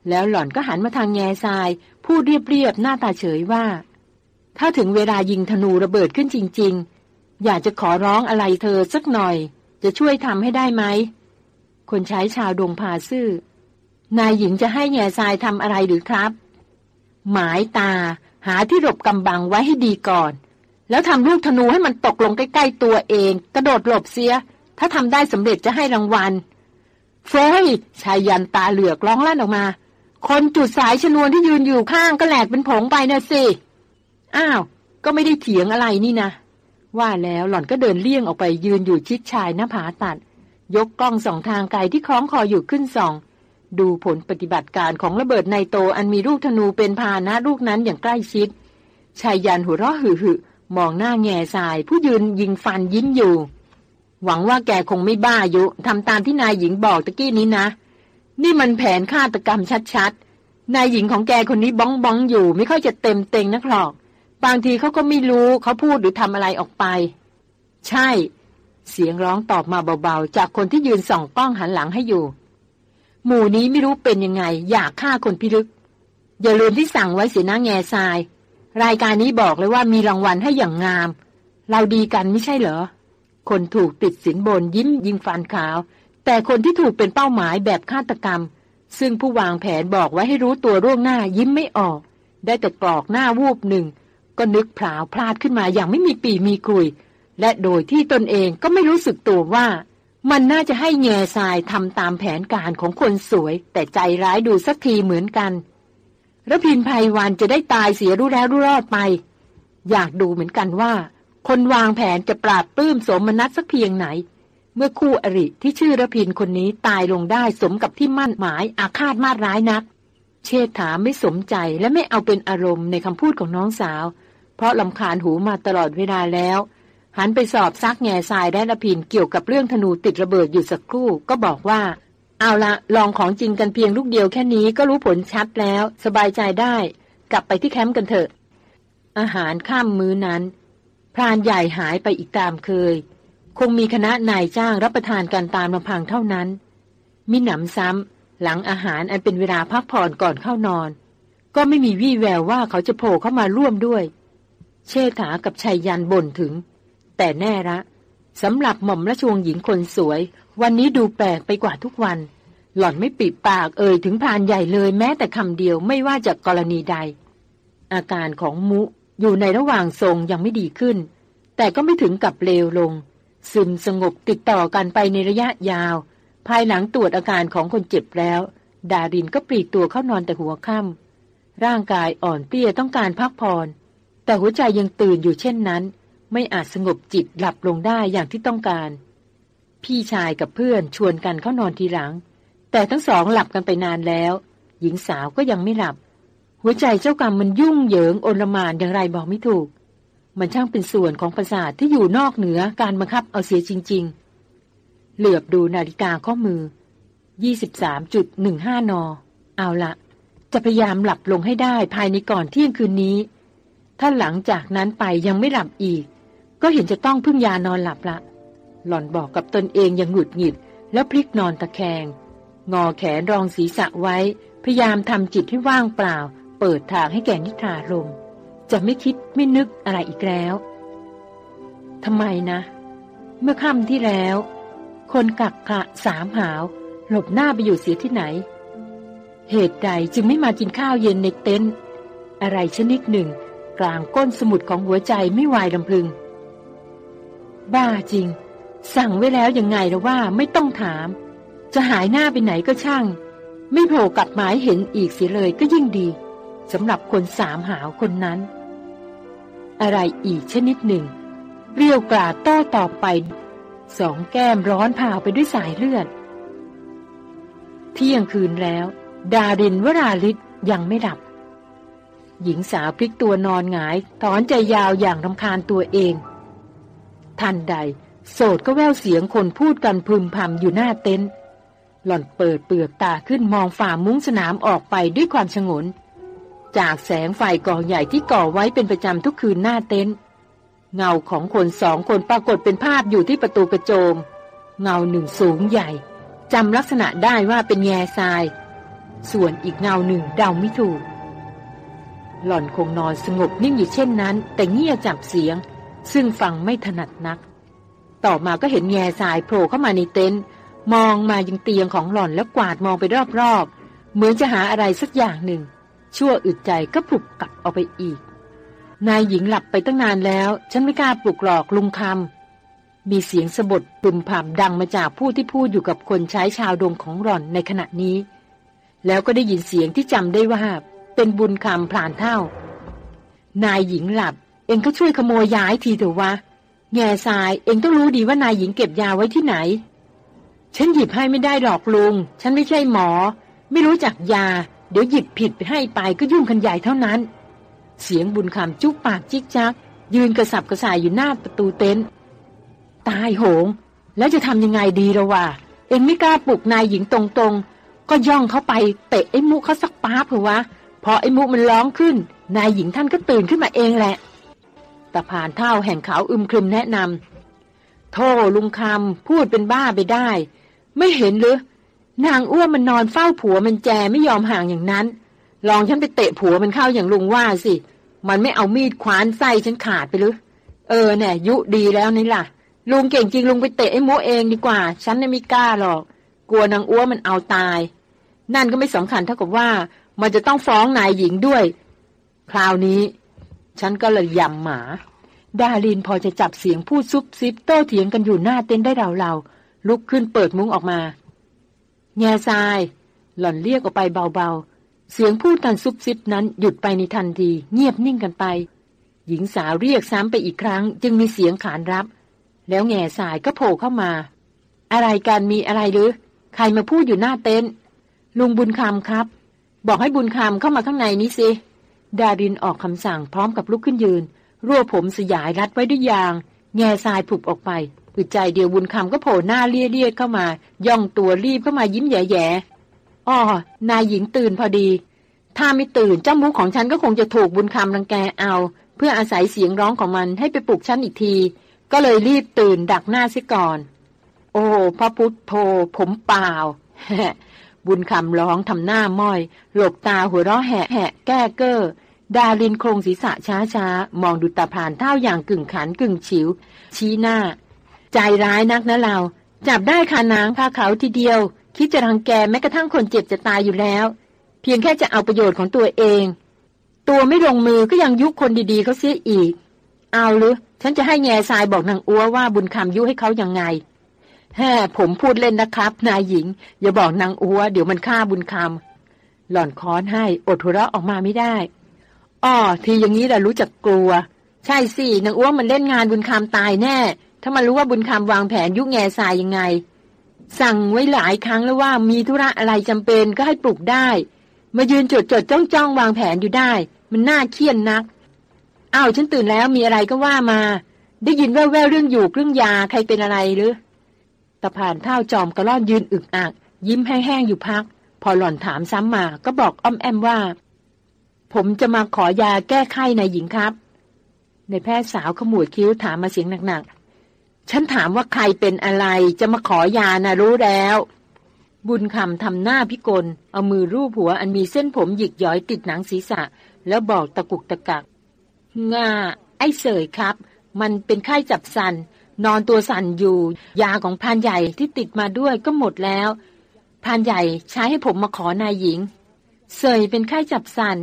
แล้วหล่อนก็หันมาทางแง่ทราย พูดเรียบๆ หน้าตาเฉยว่า ถ้าถึงเวลายิงธนูระเบิดขึ้นจริง ๆ อยากจะขอร้องอะไรเธอสักหน่อย จะช่วยทำให้ได้ไหม คนใช้ชาวดงพาซื่อนายหญิงจะให้แง่ทรายทำอะไรหรือครับ หมายตา หาที่หลบกำบังไว้ให้ดีก่อน แล้วทำลูกธนูให้มันตกลงใกล้ๆตัวเอง กระโดดหลบเสีย ถ้าทำได้สำเร็จจะให้รางวัล เฟยชายยันตาเหลือกร้องลั่นออกมา คนจุดสายชนวนที่ยืนอยู่ข้างก็แหลกเป็นผงไปนะสิ อ้าว ก็ไม่ได้เถียงอะไรนี่นะ ว่าแล้วหล่อนก็เดินเลี่ยงออกไปยืนอยู่ชิดชายหน้าผาตัด ยกกล้องสองทางไกลที่คล้องคออยู่ขึ้นส่อง ดูผลปฏิบัติการของระเบิดในโตอันมีลูกธนูเป็นพานะลูกนั้นอย่างใกล้ชิด ชายยันหัวเราะหึ่มองหน้าแง่ทราย ผู้ยืนยิงฟันยิ้มอยู่ หวังว่าแกคงไม่บ้าอยุทำตามที่นายหญิงบอกตะกี้นี้นะ นี่มันแผนฆาตกรรมชัดๆ นายหญิงของแกคนนี้บ้องบ้องอยู่ไม่ค่อยจะเต็มเต็งนักหรอก บางทีเขาก็ไม่รู้เขาพูดหรือทำอะไรออกไป ใช่ เสียงร้องตอบมาเบาๆ จากคนที่ยืนส่องกล้องหันหลังให้อยู่ หมู่นี้ไม่รู้เป็นยังไง อยากฆ่าคนพิลึก อย่าลืมที่สั่งไว้เสียนะแง่ทราย รายการนี้บอกเลยว่ามีรางวัลให้อย่างงาม เราดีกันไม่ใช่เหรอ คนถูกติดสินบนยิ้มยิงฟันขาว แต่คนที่ถูกเป็นเป้าหมายแบบฆาตกรรม ซึ่งผู้วางแผนบอกไว้ให้รู้ตัวร่วงหน้ายิ้มไม่ออก ได้แต่กรอกหน้าวูบหนึ่ง ก็นึกผลาวพลาดขึ้นมาอย่างไม่มีปีมีกุย และโดยที่ตนเองก็ไม่รู้สึกตัวว่า มันน่าจะให้แง่ทรายทำตามแผนการของคนสวย แต่ใจร้ายดูสักทีเหมือนกันระพินภัยวันจะได้ตายเสียรู้แล้วรู้รอดไป อยากดูเหมือนกันว่า คนวางแผนจะปราบปลื้มสมนัตสักเพียงไหน เมื่อคู่อริที่ชื่อระพินคนนี้ตายลงได้สมกับที่มั่นหมายอาฆาตมาดร้ายนัก เชษฐาไม่สมใจและไม่เอาเป็นอารมณ์ในคำพูดของน้องสาว เพราะลำคาญหูมาตลอดเวลาแล้ว หันไปสอบซักแง่ทรายและระพินเกี่ยวกับเรื่องธนูติดระเบิดอยู่สักครู่ก็บอกว่า เอาละลองของจริงกันเพียงลูกเดียวแค่นี้ก็รู้ผลชัดแล้ว สบายใจได้ กลับไปที่แคมป์กันเถอะ อาหารข้ามมื้อนั้น พรานใหญ่หายไปอีกตามเคย คงมีคณะนายจ้างรับประทานกันตามลำพังเท่านั้น มิหนำซ้ำหลังอาหารอันเป็นเวลาพักผ่อนก่อนเข้านอน ก็ไม่มีวี่แววว่าเขาจะโผล่เข้ามาร่วมด้วย เชษฐากับชัยยันบ่นถึง แต่แน่ละสำหรับหม่อมราชวงศ์หญิงคนสวย วันนี้ดูแปลกไปกว่าทุกวัน หล่อนไม่ปิดปากเอ่ยถึงพานใหญ่เลยแม้แต่คำเดียวไม่ว่าจากกรณีใด อาการของมุอยู่ในระหว่างทรงยังไม่ดีขึ้น แต่ก็ไม่ถึงกับเลวลง ซึมสงบติดต่อกันไปในระยะยาว ภายหลังตรวจอาการของคนเจ็บแล้ว ดารินก็ปลีกตัวเข้านอนแต่หัวค่ำร่างกายอ่อนเปี้ยต้องการพักผ่อนแต่หัวใจยังตื่นอยู่เช่นนั้น ไม่อาจสงบจิตหลับลงได้อย่างที่ต้องการ พี่ชายกับเพื่อนชวนกันเข้านอนทีหลัง แต่ทั้งสองหลับกันไปนานแล้ว หญิงสาวก็ยังไม่หลับ หัวใจเจ้ากรรมมันยุ่งเหยิงโอลมานอย่างไรบอกไม่ถูก มันช่างเป็นส่วนของประสาทที่อยู่นอกเหนือการบังคับเอาเสียจริง ๆ เหลือบดูนาฬิกาข้อมือ 23.15 น เอาละ จะพยายามหลับลงให้ได้ภายในก่อนเที่ยงคืนนี้ ถ้าหลังจากนั้นไปยังไม่หลับอีก ก็เห็นจะต้องพึ่งยานอนหลับละ หล่อนบอกกับตนเองอย่างหงุดหงิด แล้วพลิกนอนตะแคง งอแขนรองศีรษะไว้ พยายามทำจิตให้ว่างเปล่า เปิดทางให้แก่นิทราลม จะไม่คิดไม่นึกอะไรอีกแล้วทำไมนะ เมื่อค่ำที่แล้ว คนกักขะสามหาว หลบหน้าไปอยู่เสียที่ไหน เหตุใดจึงไม่มากินข้าวเย็นในเต็นท์อะไรชนิดหนึ่ง กลางก้นสมุดของหัวใจไม่วายลำพึง บ้าจริง สั่งไว้แล้วยังไงแล้วว่าไม่ต้องถาม จะหายหน้าไปไหนก็ช่าง ไม่โผล่กลับมาให้เห็นอีกเสียเลยก็ยิ่งดีสำหรับคนสามหาวคนนั้น อะไรอีกชนิดหนึ่ง เรียวกราดโต้ตอบไปสองแก้มร้อนผาไปด้วยสายเลือด เที่ยงคืนแล้ว ดารินวราลิศยังไม่หลับ หญิงสาวพลิกตัวนอนหงายถอนใจยาวอย่างรำคาญตัวเอง ทันใด โสดก็แววเสียงคนพูดกันพึมพำอยู่หน้าเต็นท์หล่อนเปิดเปลือกตาขึ้นมองฝ่ามุ้งสนามออกไปด้วยความชงน จากแสงไฟกองใหญ่ที่ก่อไว้เป็นประจำทุกคืนหน้าเต็นท์เงาของคนสองคนปรากฏเป็นภาพอยู่ที่ประตูกระโจม เงาหนึ่งสูงใหญ่จำลักษณะได้ว่าเป็นแง่ทราย ส่วนอีกเงาหนึ่งเดาไม่ถูก หล่อนคงนอนสงบนิ่งอยู่เช่นนั้น แต่เงียบจับเสียง ซึ่งฟังไม่ถนัดนัก ต่อมาก็เห็นแง่สายโผล่เข้ามาในเต็นท์มองมายังเตียงของหล่อนแล้วกวาดมองไปรอบๆ เหมือนจะหาอะไรสักอย่างหนึ่ง ชั่วอึดใจก็ปลุกกลับเอาไปอีก นายหญิงหลับไปตั้งนานแล้ว ฉันไม่กล้าปลุกหลอกลุงคำมีเสียงสะบดปุ่มผำดังมาจากผู้ที่พูดอยู่กับคนใช้ชาวดงของหล่อนในขณะนี้ แล้วก็ได้ยินเสียงที่จำได้ว่า เป็นบุญคำพลานเท่า นายหญิงหลับ เองก็ช่วยขโมยยาให้ทีเถอะวะแง่ทรายเองต้องรู้ดีว่านายหญิงเก็บยาไว้ที่ไหน ฉันหยิบให้ไม่ได้หรอกลุง ฉันไม่ใช่หมอ ไม่รู้จักยา เดี๋ยวหยิบผิดไปให้ไปก็ยุ่งกันใหญ่เท่านั้น เสียงบุญคำจุกปากจิกจัก ยืนกระสับกระส่ายอยู่หน้าประตูเต็นท์ตายโหง แล้วจะทำยังไงดีละวะเองไม่กล้าปลุกนายหญิงตรงๆ ก็ย่องเข้าไปเตะไอ้มุกเขาสักป้าเผื่อวะพอไอ้มุกมันร้องขึ้น นายหญิงท่านก็ตื่นขึ้นมาเองแหละตะพานเท่าแห่งเขาอึมครึมแนะนำโธ่ลุงคำพูดเป็นบ้าไปได้ ไม่เห็นหรือ นางอ้วนมันนอนเฝ้าผัวมันแจไม่ยอมห่างอย่างนั้น ลองฉันไปเตะผัวมันเข้าอย่างลุงว่าสิ มันไม่เอามีดคว้านไส้ฉันขาดไปหรือเออเนี่ยยุดีแล้วนี่ล่ะ ลุงเก่งจริงลุงไปเตะไอ้โมเองดีกว่า ฉันไม่กล้าหรอก กลัวนางอ้วนมันเอาตาย นั่นก็ไม่สำคัญเท่ากับว่า มันจะต้องฟ้องนายหญิงด้วย คราวนี้ ฉันก็เลยยำหมา ดาลินพอจะจับเสียงพูดซุบซิบโต้เถียงกันอยู่หน้าเต็นได้เราๆลุกขึ้นเปิดมุ้งออกมา แง่ทราย หล่อนเรียกออกไปเบาๆ เสียงพูดกันซุบซิบนั้นหยุดไปในทันที เงียบนิ่งกันไป หญิงสาวเรียกซ้ำไปอีกครั้ง จึงมีเสียงขานรับ แล้วแง่ทรายก็โผล่เข้ามา อะไรกันมีอะไรหรือ ใครมาพูดอยู่หน้าเต็นท์ลุงบุญคำครับ บอกให้บุญคำเข้ามาข้างในนี้สิดารินออกคำสั่งพร้อมกับลุกขึ้นยืน รวบผมสยายรัดไว้ด้วยยาง แง่ทรายผุบออกไป อึดใจเดียวบุญคำก็โผล่หน้าเลี่ยๆเข้ามา ย่องตัวรีบเข้ามายิ้มแย่ๆอ้อนายหญิงตื่นพอดี ถ้าไม่ตื่นเจ้ามุกของฉันก็คงจะถูกบุญคำรังแกเอา เพื่ออาศัยเสียงร้องของมันให้ไปปลุกฉันอีกที ก็เลยรีบตื่นดักหน้าซิก่อน โอ้พระพุทธโธผมเปล่า บุญคำร้องทำหน้าม้อย หลบตาหัวเราะแหะแหะแก้เก้อดาลินโครงศีรษะช้าช้ามองดูตาผ่านเท่าอย่างกึ่งขันกึ่งฉิว ชี้หน้า ใจร้ายนักนะเรา จับได้คานางคาเขาทีเดียว คิดจะรังแกแม้กระทั่งคนเจ็บจะตายอยู่แล้ว เพียงแค่จะเอาประโยชน์ของตัวเอง ตัวไม่ลงมือก็ยังยุคนดีๆเขาเสียอีก เอาหรือฉันจะให้แง่ทรายบอกนางอัวว่าบุญคำยุให้เขายังไงแฮ่ผมพูดเล่นนะครับ นายหญิง อย่าบอกนางอัว เดี๋ยวมันฆ่าบุญคำหล่อนค้อนให้อดหัวเราะออกมาไม่ได้อ้อทีอย่างนี้แหละรู้จักกลัว ใช่สินางอ้วมันเล่นงานบุญคำตายแน่ ถ้ามารู้ว่าบุญคำวางแผนยุกแง่ทรายยังไง สั่งไว้หลายครั้งแล้วว่ามีธุระอะไรจำเป็นก็ให้ปลุกได้ มายืนจดจดจ้องจ้องวางแผนอยู่ได้ มันน่าเคียนนักอ้าวฉันตื่นแล้วมีอะไรก็ว่ามา ได้ยินแว่วๆเรื่องอยู่เรื่องยาใครเป็นอะไรหรือตะผ่านเท่าจอมกระล่อนยืนอึกอัก ยิ้มแห้งๆอยู่พัก พอหล่อนถามซ้ำมาก็บอกอ้อมแอมว่า ผมจะมาขอยาแก้ไข้ในหญิงครับ ในแพทย์สาวขมวดคิ้วถามมาเสียงหนักๆ ฉันถามว่าใครเป็นอะไรจะมาขอยานะรู้แล้ว บุญคำทำหน้าพิกล เอามือรูปหัวอันมีเส้นผมหยิกย้อยติดหนังศีรษะ แล้วบอกตะกุกตะกักง่า ไอ้เสยครับ มันเป็นไข้จับสัน นอนตัวสั่นอยู่ ยาของพานใหญ่ที่ติดมาด้วยก็หมดแล้วพานใหญ่ใช้ให้ผมมาขอนายหญิง เสยเป็นไข้จับสัน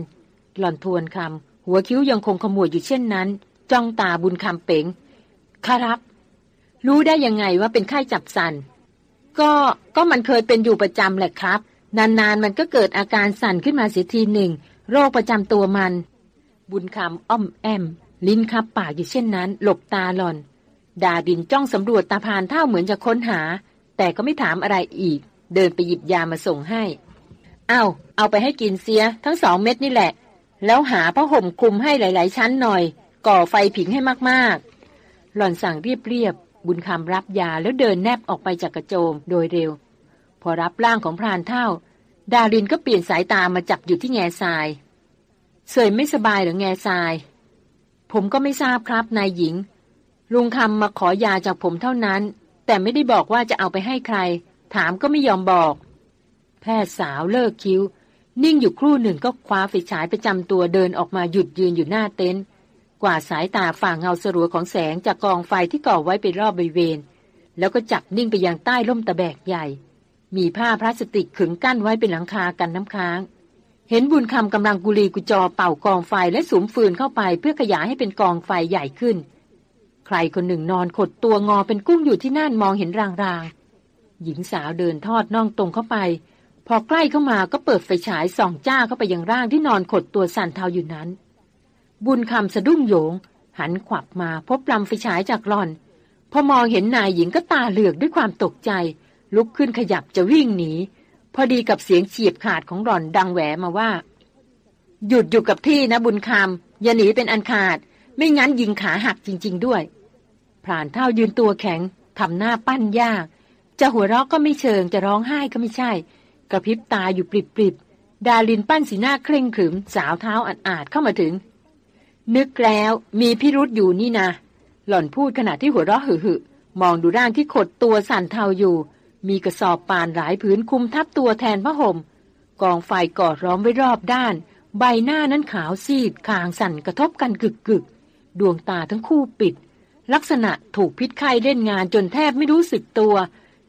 หล่อนทวนคำหัวคิ้วยังคงขมวดอยู่เช่นนั้น จ้องตาบุญคำเป๋งครับ รู้ได้ยังไงว่าเป็นไข้จับสัน ก็ก็มันเคยเป็นอยู่ประจำแหละครับ นานๆมันก็เกิดอาการสั่นขึ้นมาเสียทีหนึ่ง โรคประจำตัวมัน บุญคำอ้อมแอม ลิ้นคับปากอยู่เช่นนั้น หลบตาหลอน ดาดินจ้องสำรวจตาพานเท่าเหมือนจะค้นหา แต่ก็ไม่ถามอะไรอีก เดินไปหยิบยามาส่งให้เอาเอาไปให้กินเสีย ทั้งสองเม็ดนี่แหละ แล้วหาผ้าห่มคลุมให้หลาย ๆ ชั้นหน่อย ก่อไฟผิงให้มากๆ หล่อนสั่งเรียบๆ บุญคำรับยาแล้วเดินแนบออกไปจากกระโจมโดยเร็ว พอรับร่างของพรานเท่า ดารินก็เปลี่ยนสายตามาจับอยู่ที่แง่ทรายเสยไม่สบายหรือแง่ทราย ผมก็ไม่ทราบครับนายหญิง ลุงคำมาขอยาจากผมเท่านั้น แต่ไม่ได้บอกว่าจะเอาไปให้ใคร ถามก็ไม่ยอมบอก แพทย์สาวเลิกคิ้ว นิ่งอยู่ครู่หนึ่งก็คว้าไฟฉายประจำตัวเดินออกมาหยุดยืนอยู่หน้าเต็นท์ กว่าสายตาฝ่าเงาสรัวของแสงจากกองไฟที่ก่อไว้เป็นรอบบริเวณ แล้วก็จับนิ่งไปยังใต้ร่มตะแบกใหญ่ มีผ้าพลาสติกขึงกั้นไว้เป็นหลังคากันน้ำค้าง เห็นบุญคำกำลังกุลีกุจอเป่ากองไฟและสุมฟืนเข้าไปเพื่อขยายให้เป็นกองไฟใหญ่ขึ้น ใครคนหนึ่งนอนขดตัวงอเป็นกุ้งอยู่ที่นั่นมองเห็นรางๆหญิงสาวเดินทอดน่องตรงเข้าไป พอใกล้เข้ามาก็เปิดไฟฉายส่องจ้าเข้าไปยังร่างที่นอนขดตัวสั่นเทาอยู่นั้น บุญคำสะดุ้งโยง หันขวับมาพบลำไฟฉายจากหลอน พอมองเห็นนายหญิงก็ตาเหลือกด้วยความตกใจ ลุกขึ้นขยับจะวิ่งหนี พอดีกับเสียงเฉียบขาดของหลอนดังแหวมาว่า หยุดอยู่กับที่นะบุญคำอย่าหนีเป็นอันขาด ไม่งั้นยิงขาหักจริง ๆ ด้วยพรานเท่ายืนตัวแข็งทำหน้าปั้นยาก จะหัวเราะก็ไม่เชิงจะร้องไห้ก็ไม่ใช่ กระพริบตาอยู่ปริบๆดาลินปั้นสีหน้าเคร่งขรึม สาวเท้าอัดอาดเข้ามาถึง นึกแล้วมีพิรุษอยู่นี่นะ หล่อนพูดขณะที่หัวเราะหึ่มองดูร่างที่ขดตัวสั่นเทาอยู่ มีกระสอบป่านหลายผืนคุมทับตัวแทนพระห่มกองไฟกอดร้อมไว้รอบด้าน ใบหน้านั้นขาวซีดคางสั่นกระทบกันกึกกึกดวงตาทั้งคู่ปิด ลักษณะถูกพิษไข้เล่นงานจนแทบไม่รู้สึกตัว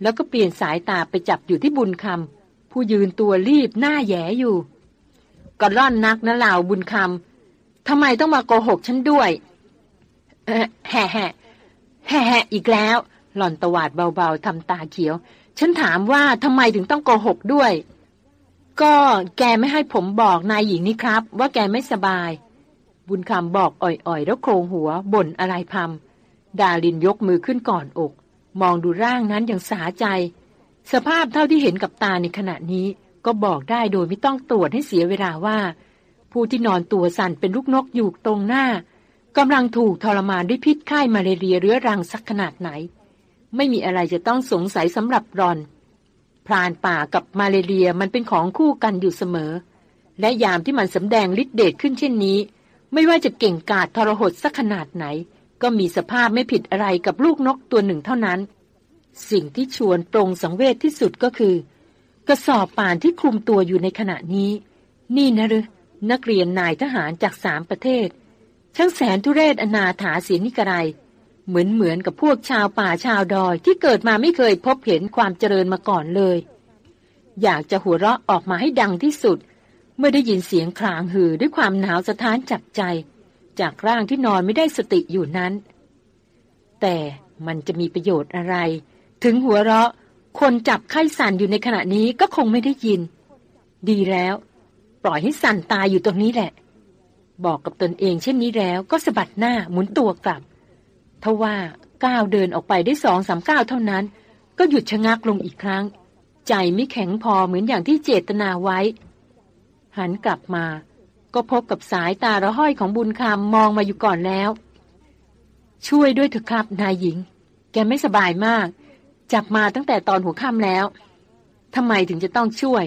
แล้วก็เปลี่ยนสายตาไปจับอยู่ที่บุญคำผู้ยืนตัวรีบหน้าแย่อยู่ก็ร่อนนักนะเหล่าบุญคำ ทำไมต้องมาโกหกฉันด้วยแห่แห่แห่แห่อีกแล้ว หล่อนตวาดเบาๆทำตาเขียว ฉันถามว่าทำไมถึงต้องโกหกด้วย ก็แกไม่ให้ผมบอกนายหญิงนี่ครับ ว่าแกไม่สบาย บุญคำบอกอ่อยๆ แล้วโครงหัวบ่นอะไรพำดาลินยกมือขึ้นก่อนอก มองดูร่างนั้นอย่างสาใจ สภาพเท่าที่เห็นกับตาในขณะนี้ ก็บอกได้โดยไม่ต้องตรวจให้เสียเวลาว่า ผู้ที่นอนตัวสั่นเป็นลูกนกอยู่ตรงหน้ากำลังถูกทรมานด้วยพิษไข้มาเรียเรื้อรังสักขนาดไหน ไม่มีอะไรจะต้องสงสัยสำหรับรอนพรานป่ากับมาเรียมันเป็นของคู่กันอยู่เสมอ และยามที่มันสำแดงฤทธิเดชขึ้นเช่นนี้ ไม่ว่าจะเก่งกาจทรหดสักขนาดไหน ก็มีสภาพไม่ผิดอะไรกับลูกนกตัวหนึ่งเท่านั้น สิ่งที่ชวนตรงสังเวชที่สุดก็คือ กระสอบป่านที่คลุมตัวอยู่ในขณะนี้ นี่นะหรือ นักเรียนนายทหารจากสามประเทศ ช่างแสนทุเรศอนาถาเสียนิกระไรเหมือนเหมือนกับพวกชาวป่าชาวดอยที่เกิดมาไม่เคยพบเห็นความเจริญมาก่อนเลย อยากจะหัวเราะออกมาให้ดังที่สุด เมื่อได้ยินเสียงคลางหือด้วยความหนาวสะท้านจับใจ จากร่างที่นอนไม่ได้สติอยู่นั้น แต่มันจะมีประโยชน์อะไร ถึงหัวเราะคนจับไข้สั่นอยู่ในขณะนี้ก็คงไม่ได้ยิน ดีแล้ว ปล่อยให้สั่นตายอยู่ตรงนี้แหละ บอกกับตนเองเช่นนี้แล้วก็สะบัดหน้าหมุนตัวกลับทว่าก้าวเดินออกไปได้สองสามก้าวเท่านั้น ก็หยุดชะงักลงอีกครั้ง ใจไม่แข็งพอเหมือนอย่างที่เจตนาไว้ หันกลับมา ก็พบกับสายตาระห้อยของบุญคำมองมาอยู่ก่อนแล้ว ช่วยด้วยเถอะครับนายหญิง แกไม่สบายมาก จับมาตั้งแต่ตอนหัวค่ำแล้วทำไมถึงจะต้องช่วย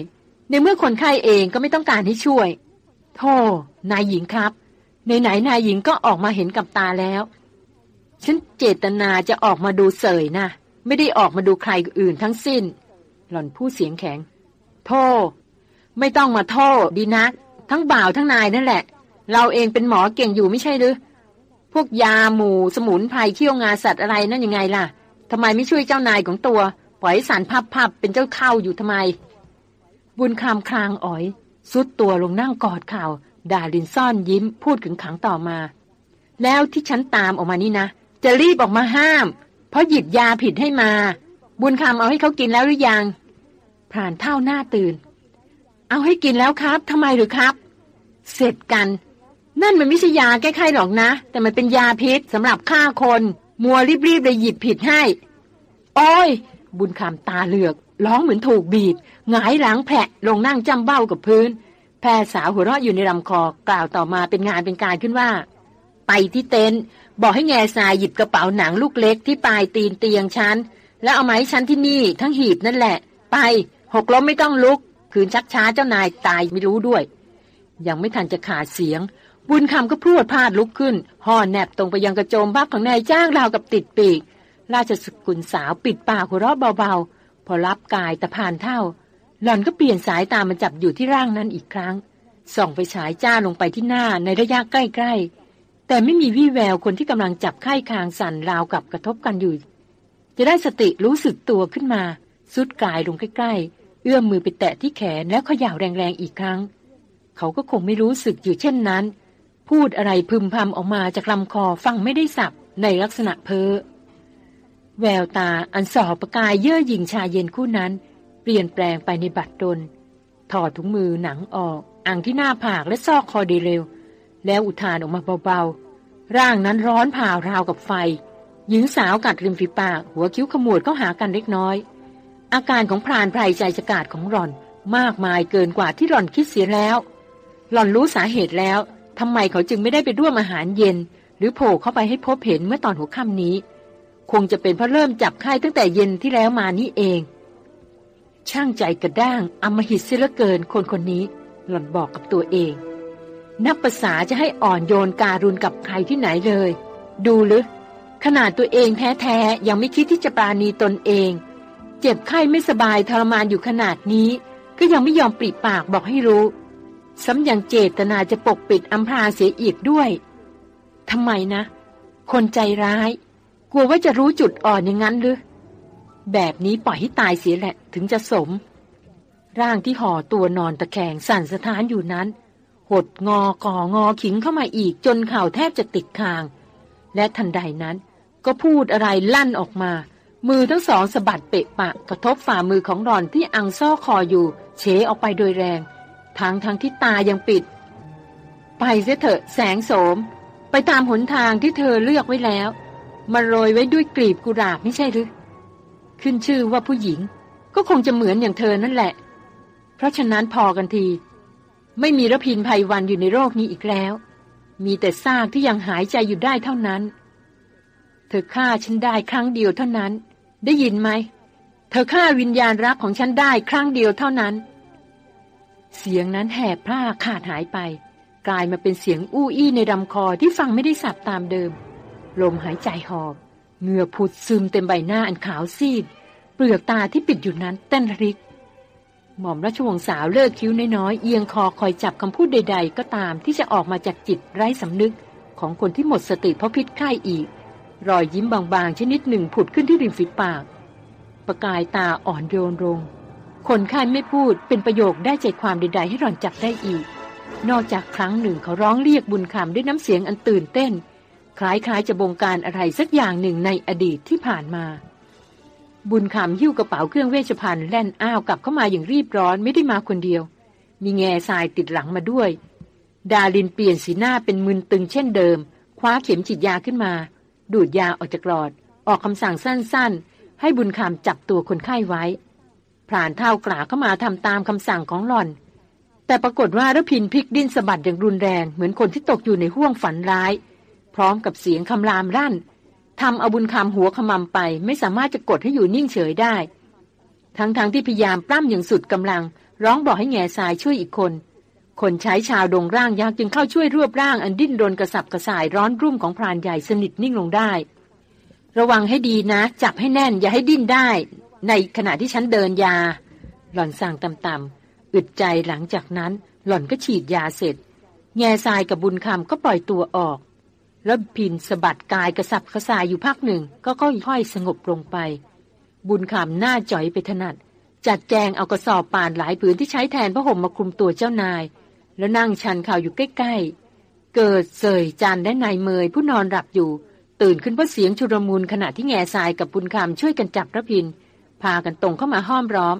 ในเมื่อคนไข้เองก็ไม่ต้องการให้ช่วยโธ่นายหญิงครับ ในไหนนายหญิงก็ออกมาเห็นกับตาแล้ว ฉันเจตนาจะออกมาดูเสยนะ ไม่ได้ออกมาดูใครอื่นทั้งสิ้น หล่อนพูดเสียงแข็งโทษไม่ต้องมาโทษดีนัก ทั้งบ่าวทั้งนายนั่นแหละ เราเองเป็นหมอเก่งอยู่ไม่ใช่หรือ พวกยาหมูสมุนไพรเคี่ยวงาสัตว์อะไรนั่นยังไงล่ะทำไมไม่ช่วยเจ้านายของตัว ปล่อยสารพับๆเป็นเจ้าเข้าอยู่ทำไม บุญคำคลางอ๋อย สุดตัวลงนั่งกอดข่าวดาลินซ่อนยิ้มพูดถึงขังต่อมา แล้วที่ฉันตามออกมานี่นะ จะรีบออกมาห้าม เพราะหยิบยาผิดให้มา บุญคำเอาให้เขากินแล้วหรือยังพรานเท่าหน้าตื่น เอาให้กินแล้วครับทำไมหรือครับ เสร็จกัน นั่นมันไม่ใช่ยาแก้ไขหรอกนะ แต่มันเป็นยาพิษสำหรับฆ่าคน มัวรีบๆเลยหยิบผิดให้ โอ้ย บุญคำตาเหลือก ร้องเหมือนถูกบีบ หงายหลังแผลลงนั่งจำเบ้ากับพื้น แพรสาวหัวเราะอยู่ในลำคอกล่าวต่อมาเป็นงานเป็นการขึ้นว่า ไปที่เต็นท์บอกให้แง่ทรายหยิบกระเป๋าหนังลูกเล็กที่ปลายตีนเตียงฉัน แล้วเอาไม้ฉันที่นี่ทั้งหีบนั่นแหละ ไปหกล้มไม่ต้องลุก คืนชักช้าเจ้านายตายไม่รู้ด้วย ยังไม่ทันจะขาดเสียง บุญคำก็พรวดพลาดลุกขึ้นห่อแนบตรงไปยังกระโจมบ้าของนายจ้างราวกับติดปีก ราชสกุลสาวปิดปากหัวเราะเบาๆ พอรับกายตะพานเท่า หล่อนก็เปลี่ยนสายตามาจับอยู่ที่ร่างนั้นอีกครั้ง ส่องไปฉายจ้าลงไปที่หน้าในระยะใกล้ๆ แต่ไม่มีวี่แววคนที่กำลังจับไข้คางสั่นราวกับกระทบกันอยู่ จะได้สติรู้สึกตัวขึ้นมา สุดกายลงใกล้ๆ เอื้อมมือไปแตะที่แขนแล้วเขย่าแรงๆอีกครั้ง เขาก็คงไม่รู้สึกอยู่เช่นนั้น พูดอะไรพึมพำออกมาจากลำคอฟังไม่ได้สับในลักษณะเพ้อแววตาอันสอบประกายเย่อหยิ่งชาเย็นคู่นั้น ปลี่ยนแปลงไปในบัดดล ถอดถุงมือหนังออก อ่างที่หน้าผากและซอกคอดีเร็ว แล้วอุทานออกมาเบาๆ ร่างนั้นร้อนผ่าราวกับไฟ หญิงสาวกัดริมฝีปาก หัวคิ้วขมวดเข้าหากันเล็กน้อย อาการของพรานไพรใจสกาดของหล่อนมากมายเกินกว่าที่หล่อนคิดเสียแล้ว หล่อนรู้สาเหตุแล้วทำไมเขาจึงไม่ได้ไปร่วมอาหารเย็น หรือโผล่เข้าไปให้พบเห็นเมื่อตอนหัวค่ำนี้ คงจะเป็นเพราะเริ่มจับไข้ตั้งแต่เย็นที่แล้วมานี่เอง ช่างใจกระด้างอมหิตเสียเหลือเกินคนคนนี้ หล่อนบอกกับตัวเอง นับภาษาจะให้อ่อนโยนการุณกับใครที่ไหนเลย ดูลึกขนาดตัวเองแท้ๆยังไม่คิดที่จะปราณีตนเอง เจ็บไข้ไม่สบายทรมานอยู่ขนาดนี้ ก็ยังไม่ยอมปริปากบอกให้รู้ซ้ำยังเจตนาจะปกปิดอำพรางเสียอีกด้วยทำไมนะ คนใจร้าย กลัวว่าจะรู้จุดอ่อนอย่างนั้นหรือ แบบนี้ปล่อยให้ตายเสียแหละถึงจะสม ร่างที่ห่อตัวนอนตะแคงสั่นสะท้านอยู่นั้น หดงอก่องอขิงเข้ามาอีกจนเข่าแทบจะติดคาง และทันใดนั้นก็พูดอะไรลั่นออกมา มือทั้งสองสะบัดเปะปะกระทบฝ่ามือของรอนที่อังซ่อคออยู่ เฉออกไปโดยแรงทั้งทั้งที่ตายังปิด ไปเสียเถอะแสงโสม ไปตามหนทางที่เธอเลือกไว้แล้ว มาโรยไว้ด้วยกลีบกุหลาบไม่ใช่หรือ ขึ้นชื่อว่าผู้หญิง ก็คงจะเหมือนอย่างเธอนั่นแหละ เพราะฉะนั้นพอกันที ไม่มีระพินภัยวันอยู่ในโรคนี้อีกแล้ว มีแต่ซากที่ยังหายใจอยู่ได้เท่านั้น เธอฆ่าฉันได้ครั้งเดียวเท่านั้น ได้ยินไหม เธอฆ่าวิญญาณรักของฉันได้ครั้งเดียวเท่านั้น เสียงนั้นแหบพร่าขาดหายไป กลายมาเป็นเสียงอู้อี้ในลำคอที่ฟังไม่ได้สับตามเดิม ลมหายใจหอบ เหงื่อผุดซึมเต็มใบหน้าอันขาวซีด เปลือกตาที่ปิดอยู่นั้นเต้นริก หม่อมราชวงศ์สาวเลิกคิ้วน้อยๆเอียงคอคอยจับคำพูดใด ๆ ก็ตามที่จะออกมาจากจิตไร้สำนึกของคนที่หมดสติเพราะพิษไข้อีก รอยยิ้มบางๆ ชนิดหนึ่งผุดขึ้นที่ริมฝีปาก ประกายตาอ่อนโยนลง คนไข้ไม่พูดเป็นประโยคได้ใจความใด ๆ ให้หล่อนจับได้อีก นอกจากครั้งหนึ่งเขาร้องเรียกบุญคำด้วยน้ำเสียงอันตื่นเต้น คล้ายๆจะบงการอะไรสักอย่างหนึ่งในอดีตที่ผ่านมา บุญคำหิ้วกระเป๋าเครื่องเวชภัณฑ์แล่นอ้าวกลับเข้ามาอย่างรีบร้อนไม่ได้มาคนเดียว มีแง่ทรายติดหลังมาด้วย ดาลินเปลี่ยนสีหน้าเป็นมึนตึงเช่นเดิม คว้าเข็มฉีดยาขึ้นมา ดูดยาออกจากหลอด ออกคำสั่งสั้นๆ ให้บุญคำจับตัวคนไข้ไว้พรานเท่ากล่าเข้ามาทำตามคำสั่งของหล่อน แต่ปรากฏว่ารพินพลิกดิ้นสะบัดอย่างรุนแรงเหมือนคนที่ตกอยู่ในห้วงฝันร้าย ร้อมกับเสียงคำรามรั่นทำเอาบุญคำหัวขมำไป ไม่สามารถจะกดให้อยู่นิ่งเฉยได้ ทั้งๆทที่พยายามปล้ำอย่างสุดกำลัง ร้องบอกให้แง่ทรายช่วยอีกคน คนใช้ชาวดงร่างยักษ์จึงเข้าช่วยรวบร่างอันดิ้นรนกระสับกระส่ายร้อนรุ่มของพรานใหญ่สนิทนิ่งลงได้ ระวังให้ดีนะ จับให้แน่นอย่าให้ดิ้นได้ ในขณะที่ฉันเดินยา หล่อนสั่งต่ำๆอึดใจหลังจากนั้น หล่อนก็ฉีดยาเสร็จ แง่ทรายกับบุญคำก็ปล่อยตัวออก แล้วพินสะบัดกายกระสับกระส่ายอยู่พักหนึ่ง ก็ค่อยๆสงบลงไป บุญคำหน้าจ่อยไปถนัด จัดแจงเอากระสอบป่านหลายผืนที่ใช้แทนพระห่มมาคลุมตัวเจ้านาย แล้วนั่งชันข่าวอยู่ใกล้ๆ เกิดเสยจันและนายเมยผู้นอนหลับอยู่ ตื่นขึ้นเพราะเสียงชุรมูลขณะที่แง่ทรายกับบุญคำช่วยกันจับพระพิน พากันตรงเข้ามาห้อมร้อม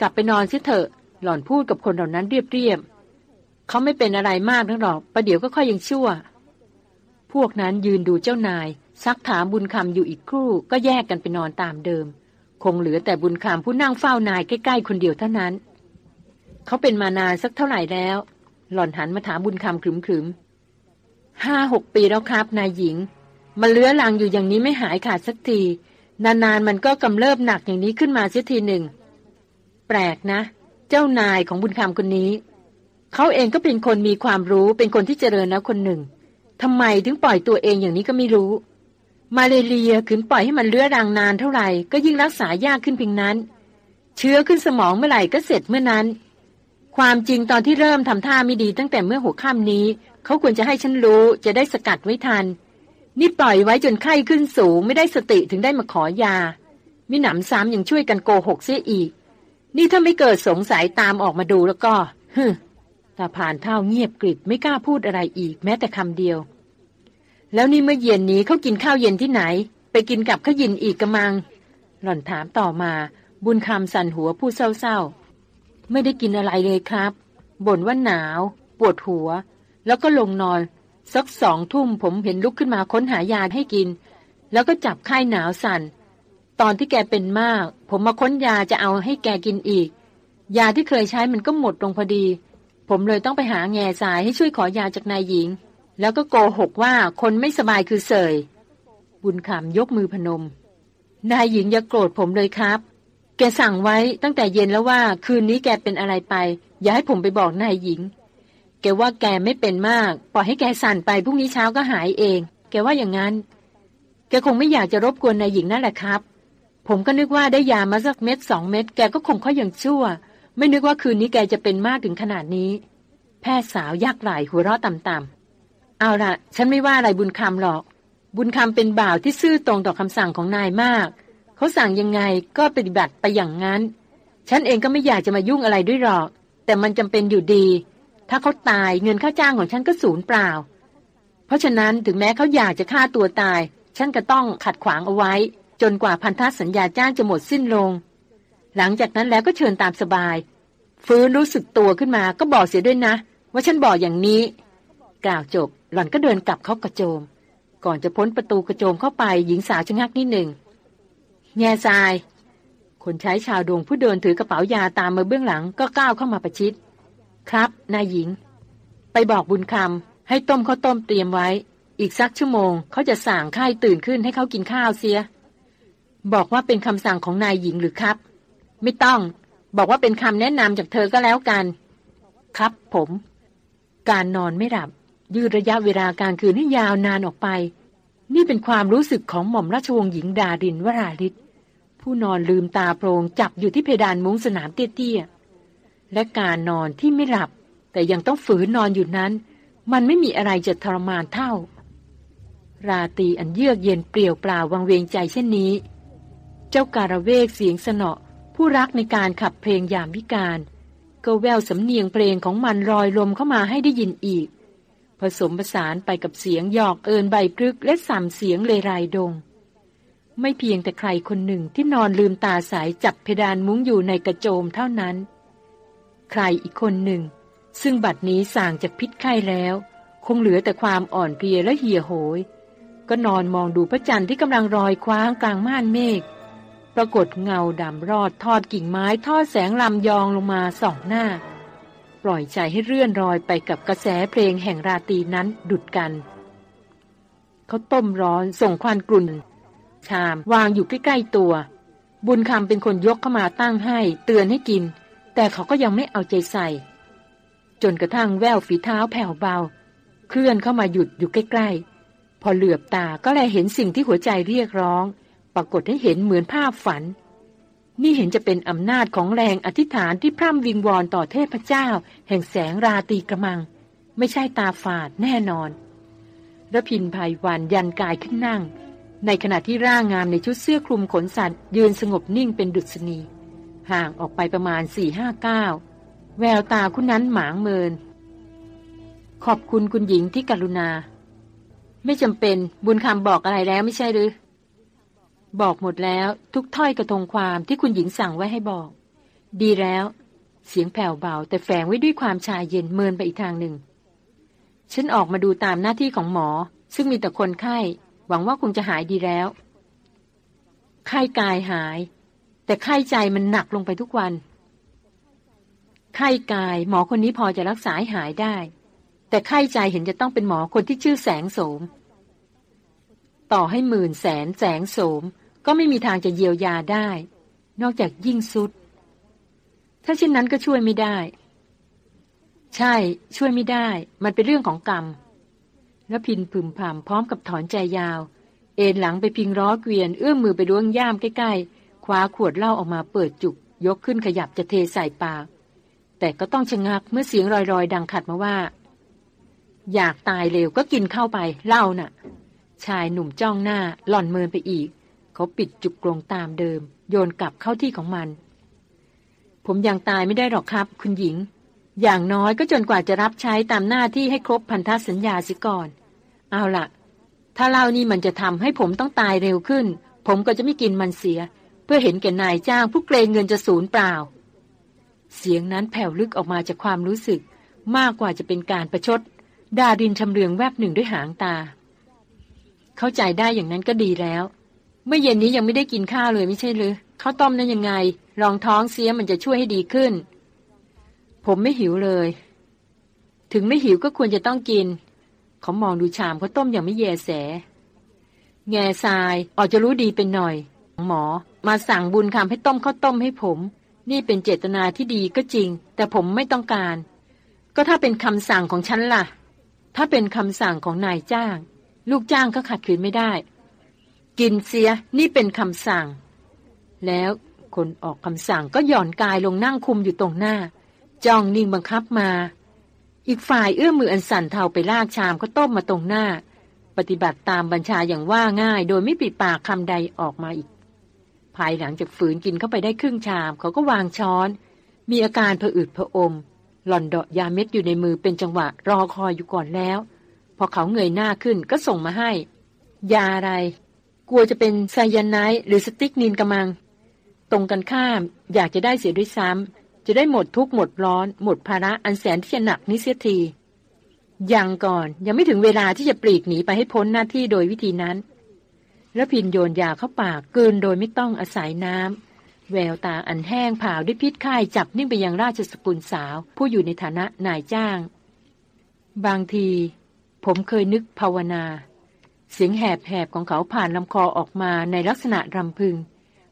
กลับไปนอนเสียเถอะ หล่อนพูดกับคนเหล่านั้นเรียบๆเขาไม่เป็นอะไรมากนักหรอกประเดี๋ยวก็ค่อยยังชั่ว พวกนั้นยืนดูเจ้านาย ซักถามบุญคำอยู่อีกครู่ก็แยกกันไปนอนตามเดิม คงเหลือแต่บุญคำผู้นั่งเฝ้านายใกล้ๆคนเดียวเท่านั้น เขาเป็นมานานสักเท่าไหร่แล้ว หล่อนหันมาถามบุญคำขรึมๆห้าหกปีแล้วครับนายหญิงมันเลื้อลังอยู่อย่างนี้ไม่หายขาดสักที นานๆมันก็กำเริบหนักอย่างนี้ขึ้นมาเสียทีหนึ่ง แปลกนะ เจ้านายของบุญคำคนนี้ เขาเองก็เป็นคนมีความรู้เป็นคนที่เจริญแล้วคนหนึ่ง ทำไมถึงปล่อยตัวเองอย่างนี้ก็ไม่รู้ มาเลเรียขืนปล่อยให้มันเลื้อรังนานเท่าไหร่ก็ยิ่งรักษายากขึ้นเพียงนั้น เชื้อขึ้นสมองเมื่อไหร่ก็เสร็จเมื่อนั้น ความจริงตอนที่เริ่มทำท่าไม่ดีตั้งแต่เมื่อหัวค่ำนี้ เขาควรจะให้ฉันรู้จะได้สกัดไว้ทัน นี่ปล่อยไว้จนไข้ขึ้นสูงไม่ได้สติถึงได้มาขอยามิหนำซ้ำยังช่วยกันโกหกเสียอีก นี่ถ้าไม่เกิดสงสัยตามออกมาดูแล้วก็ฮึ ตาผ่านเท่าเงียบกริบไม่กล้าพูดอะไรอีกแม้แต่คำเดียว แล้วนี่เมื่อเย็นนี้เขากินข้าวเย็นที่ไหน ไปกินกับข้ายินอีกกระมัง หล่อนถามต่อมา บุญคำสั่นหัวพูดเศร้าๆ ไม่ได้กินอะไรเลยครับบ่นว่าหนาว ปวดหัว แล้วก็ลงนอน สักสองทุ่มผมเห็นลุกขึ้นมาค้นหายาให้กิน แล้วก็จับไข้หนาวสัน่น ตอนที่แกเป็นมาก ผมมาค้นยาจะเอาให้แกกินอีก ยาที่เคยใช้มันก็หมดลงพอดี ผมเลยต้องไปหาแง่สายให้ช่วยขอยาจากนายหญิง แล้วก็โกหกว่าคนไม่สบายคือเสย บุญคำยกมือพนม นายหญิงอย่าโกรธผมเลยครับ แกสั่งไว้ตั้งแต่เย็นแล้วว่าคืนนี้แกเป็นอะไรไป อย่าให้ผมไปบอกนายหญิง แกว่าแกไม่เป็นมาก ปล่อยให้แกสั่นไปพรุ่งนี้เช้าก็หายเอง แกว่าอย่างนั้น แกคงไม่อยากจะรบกวนนายหญิงนั่นแหละครับ ผมก็นึกว่าได้ยามาสักเม็ดสองเม็ดแกก็คงค่อยยังชั่ว ไม่นึกว่าคืนนี้แกจะเป็นมากถึงขนาดนี้ แพทย์สาวยักไหลหัวเราะต่ำๆเอาละฉันไม่ว่าอะไรบุญคำหรอก บุญคำเป็นบ่าวที่ซื่อตรงต่อคำสั่งของนายมาก เขาสั่งยังไงก็ปฏิบัติไปอย่างนั้น ฉันเองก็ไม่อยากจะมายุ่งอะไรด้วยหรอก แต่มันจำเป็นอยู่ดี ถ้าเขาตายเงินค่าจ้างของฉันก็สูญเปล่า เพราะฉะนั้นถึงแม้เขาอยากจะฆ่าตัวตาย ฉันก็ต้องขัดขวางเอาไว้ จนกว่าพันธสัญญาจ้างจะหมดสิ้นลง หลังจากนั้นแล้วก็เชิญตามสบาย ฟื้นรู้สึกตัวขึ้นมาก็บอกเสียด้วยนะ ว่าฉันบอกอย่างนี้ กล่าวจบหล่อนก็เดินกลับเข้ากระโจม ก่อนจะพ้นประตูกระโจมเข้าไปหญิงสาวชะงักนิดหนึ่งแง่ทราย คนใช้ชาวดวงผู้เดินถือกระเป๋ายาตามมาเบื้องหลังก็ก้าวเข้ามาประชิด ครับนายหญิง ไปบอกบุญคำให้ต้มข้าวต้มเตรียมไว้ อีกสักชั่วโมงเขาจะสั่งไข้ตื่นขึ้นให้เขากินข้าวเสีย บอกว่าเป็นคำสั่งของนายหญิงหรือครับ ไม่ต้อง บอกว่าเป็นคำแนะนำจากเธอก็แล้วกัน ครับผม การนอนไม่หลับ ยืดระยะเวลาการคืนให้ยาวนานออกไป นี่เป็นความรู้สึกของหม่อมราชวงศ์หญิงดารินวราลิศผู้นอนลืมตาโปรงจับอยู่ที่เพดานมุ้งสนามเตี้ยๆและการนอนที่ไม่หลับ แต่ยังต้องฝืนนอนอยู่นั้น มันไม่มีอะไรจะทรมานเท่า ราตีอันเยือกเย็นเปลี่ยวเปล่าวังเวงใจเช่นนี้ เจ้าการะเวกเสียงสนอ ผู้รักในการขับเพลงยามวิการ ก็แววสำเนียงเพลงของมันรอยลมเข้ามาให้ได้ยินอีก ผสมผสานไปกับเสียงหยอกเอินใบพลึกและสัมเสียงเลไรดง ไม่เพียงแต่ใครคนหนึ่งที่นอนลืมตาสายจับเพดานมุ้งอยู่ในกระโจมเท่านั้น ใครอีกคนหนึ่ง ซึ่งบัดนี้ส่างจากพิษไข้แล้ว คงเหลือแต่ความอ่อนเพลียและเหี่ยโหยก็นอนมองดูพระจันทร์ที่กำลังรอยคว้างกลางม่านเมฆ รากฏเงาดำรอดทอดกิ่งไม้ทอดแสงลำยองลงมาสองหน้า ปล่อยใจให้เรื่อนรอยไปกับกระแสเพลงแห่งราตรีนั้นดุดกัน เขาต้มร้อนส่งควันกลุ่น ชามวางอยู่ใกล้ๆตัว บุญคำเป็นคนยกเข้ามาตั้งให้เตือนให้กิน แต่เขาก็ยังไม่เอาใจใส่ จนกระทั่งแววฝีเท้าแผ่วเบา เคลื่อนเข้ามาหยุดอยู่ใกล้ๆพอเหลือบตาก็แลเห็นสิ่งที่หัวใจเรียกร้อง รากฏให้เห็นเหมือนภาพฝัน นี่เห็นจะเป็นอำนาจของแรงอธิษฐานที่พร่ำวิงวอนต่อเทพเจ้า แห่งแสงราตีกระมัง ไม่ใช่ตาฝาดแน่นอนระพินภัยวันยันกายขึ้นนั่ง ในขณะที่ร่างงามในชุดเสื้อคลุมขนสัตว์ยืนสงบนิ่งเป็นดุษณี ห่างออกไปประมาณสี่ห้าเก้าแววตาคุณนั้นหมางเมิน ขอบคุณคุณหญิงที่กรุณา ไม่จำเป็นบุญคำบอกอะไรแล้วไม่ใช่หรือ บอกหมดแล้วทุกถ้อยกระทงความที่คุณหญิงสั่งไว้ให้บอก ดีแล้ว เสียงแผ่วเบา แต่แฝงไว้ด้วยความชายเย็นเมินไปอีกทางหนึ่ง ฉันออกมาดูตามหน้าที่ของหมอ ซึ่งมีแต่คนไข้ หวังว่าคงจะหายดีแล้ว ไข้กายหาย แต่ไข้ใจมันหนักลงไปทุกวัน ไข้กายหมอคนนี้พอจะรักษาหายได้ แต่ไข้ใจเห็นจะต้องเป็นหมอคนที่ชื่อแสงโสม ต่อให้หมื่นแสนแสงโสม ก็ไม่มีทางจะเยียวยาได้ นอกจากยิ่งสุด ถ้าเช่นนั้นก็ช่วยไม่ได้ ใช่ช่วยไม่ได้ มันเป็นเรื่องของกรรมแล้วพินพึมพำพร้อมกับถอนใจยาว เอ็นหลังไปพิงล้อเกวียน เอื้อมมือไปล้วงย่ามใกล้ๆ คว้าขวดเหล้าออกมาเปิดจุก ยกขึ้นขยับจะเทใส่ปาก แต่ก็ต้องชะงักเมื่อเสียงรอยๆ ดังขัดมาว่า อยากตายเร็วก็กินเข้าไปเหล้าน่ะ ชายหนุ่มจ้องหน้าหล่อนเมินไปอีก เขาปิดจุกกรงตามเดิม โยนกลับเข้าที่ของมัน ผมยังตายไม่ได้หรอกครับ คุณหญิง อย่างน้อยก็จนกว่าจะรับใช้ตามหน้าที่ให้ครบพันธสัญญาสิก่อน เอาล่ะถ้าเล่านี่มันจะทำให้ผมต้องตายเร็วขึ้น ผมก็จะไม่กินมันเสีย เพื่อเห็นแก่นายจ้างผู้เกรงเงินจะสูญเปล่า เสียงนั้นแผ่วลึกออกมาจากความรู้สึก มากกว่าจะเป็นการประชดดาดินชำเลืองแวบหนึ่งด้วยหางตา เข้าใจได้อย่างนั้นก็ดีแล้ว เมื่อเย็นนี้ยังไม่ได้กินข้าวเลยไม่ใช่หรือข้าวต้มนั้นยังไง รองท้องเสียมันจะช่วยให้ดีขึ้น ผมไม่หิวเลย ถึงไม่หิวก็ควรจะต้องกิน เขามองดูชามข้าวต้มอย่างไม่แยแส แง่ทรายออกจะรู้ดีเป็นหน่อย หมอ มาสั่งบุญคำให้ต้มข้าวต้มให้ผม นี่เป็นเจตนาที่ดีก็จริง แต่ผมไม่ต้องการ ก็ถ้าเป็นคำสั่งของฉันล่ะ ถ้าเป็นคำสั่งของนายจ้าง ลูกจ้างก็ขัดขืนไม่ได้ กินเสียนี่เป็นคำสั่ง แล้วคนออกคำสั่งก็หย่อนกายลงนั่งคุมอยู่ตรงหน้า จ้องนิ่งบังคับมา อีกฝ่ายเอื้อมมืออันสั่นเทาไปลากชามก็ต้มมาตรงหน้า ปฏิบัติตามบัญชาอย่างว่าง่าย โดยไม่ปิดปากคำใดออกมาอีก ภายหลังจากฝืนกินเข้าไปได้ครึ่งชาม เขาก็วางช้อน มีอาการผะอืดผะอม หล่อนเดาะยาเม็ดอยู่ในมือเป็นจังหวะรอคอยอยู่ก่อนแล้ว พอเขาเงยหน้าขึ้นก็ส่งมาให้ ยาอะไร กลัวจะเป็นไซยาไนด์หรือสติ๊กนินกำมัง ตรงกันข้าม อยากจะได้เสียด้วยซ้ำจะได้หมดทุกข์หมดร้อน หมดภาระอันแสนที่จะหนักนี้เสียทียังก่อนยังไม่ถึงเวลาที่จะปลีกหนีไปให้พ้นหน้าที่โดยวิธีนั้นแล้วพินโยนยาเข้าปากเกินโดยไม่ต้องอาศัยน้ำแววตาอันแห้งผาวด้วยพิษไข้จับนิ่งไปยังราชสกุลสาว ผู้อยู่ในฐานะนายจ้าง บางที ผมเคยนึกภาวนา เสียงแหบๆของเขาผ่านลำคอออกมาในลักษณะรำพึง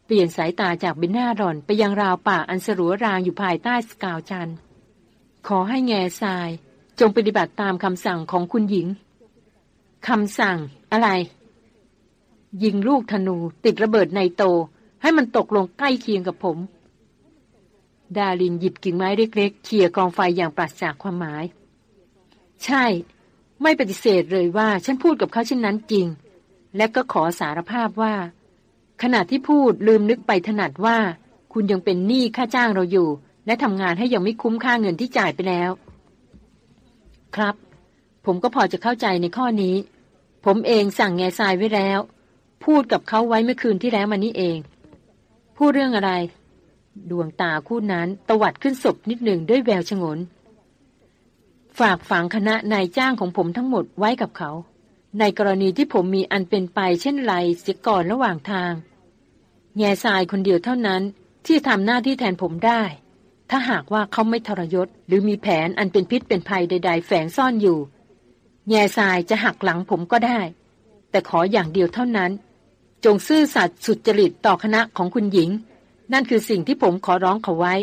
เปลี่ยนสายตาจากใบหน้าร่อนไปยังราวป่าอันสรัวรางอยู่ภายใต้สกาวจันขอให้แง่ทราย จงปฏิบัติตามคำสั่งของคุณหญิงคำสั่งอะไร ยิงลูกธนูติดระเบิดในโต ให้มันตกลงใกล้เคียงกับผม ดารินหยิบกิ่งไม้เล็กๆเขี่ยกองไฟอย่างปราศจากความหมาย ใช่ ไม่ปฏิเสธเลยว่าฉันพูดกับเขาเช่นนั้นจริง และก็ขอสารภาพว่า ขณะที่พูดลืมนึกไปถนัดว่า คุณยังเป็นหนี้ค่าจ้างเราอยู่ และทำงานให้ยังไม่คุ้มค่าเงินที่จ่ายไปแล้ว ครับ ผมก็พอจะเข้าใจในข้อนี้ ผมเองสั่งแง่ทรายไว้แล้ว พูดกับเขาไว้เมื่อคืนที่แล้วมานี้เอง พูดเรื่องอะไร ดวงตาคู่นั้นตวัดขึ้นศพนิดหนึ่งด้วยแววชงน ฝากฝังคณะนายจ้างของผมทั้งหมดไว้กับเขา ในกรณีที่ผมมีอันเป็นไปเช่นไรเสียก่อนระหว่างทาง แง่ทรายคนเดียวเท่านั้นที่ทำหน้าที่แทนผมได้ ถ้าหากว่าเขาไม่ทรยศ หรือมีแผนอันเป็นพิษเป็นภัยใด ๆ แฝงซ่อนอยู่ แง่ทรายจะหักหลังผมก็ได้ แต่ขออย่างเดียวเท่านั้น จงซื่อสัตย์สุจริตต่อคณะของคุณหญิง นั่นคือสิ่งที่ผมขอร้องเขาไว้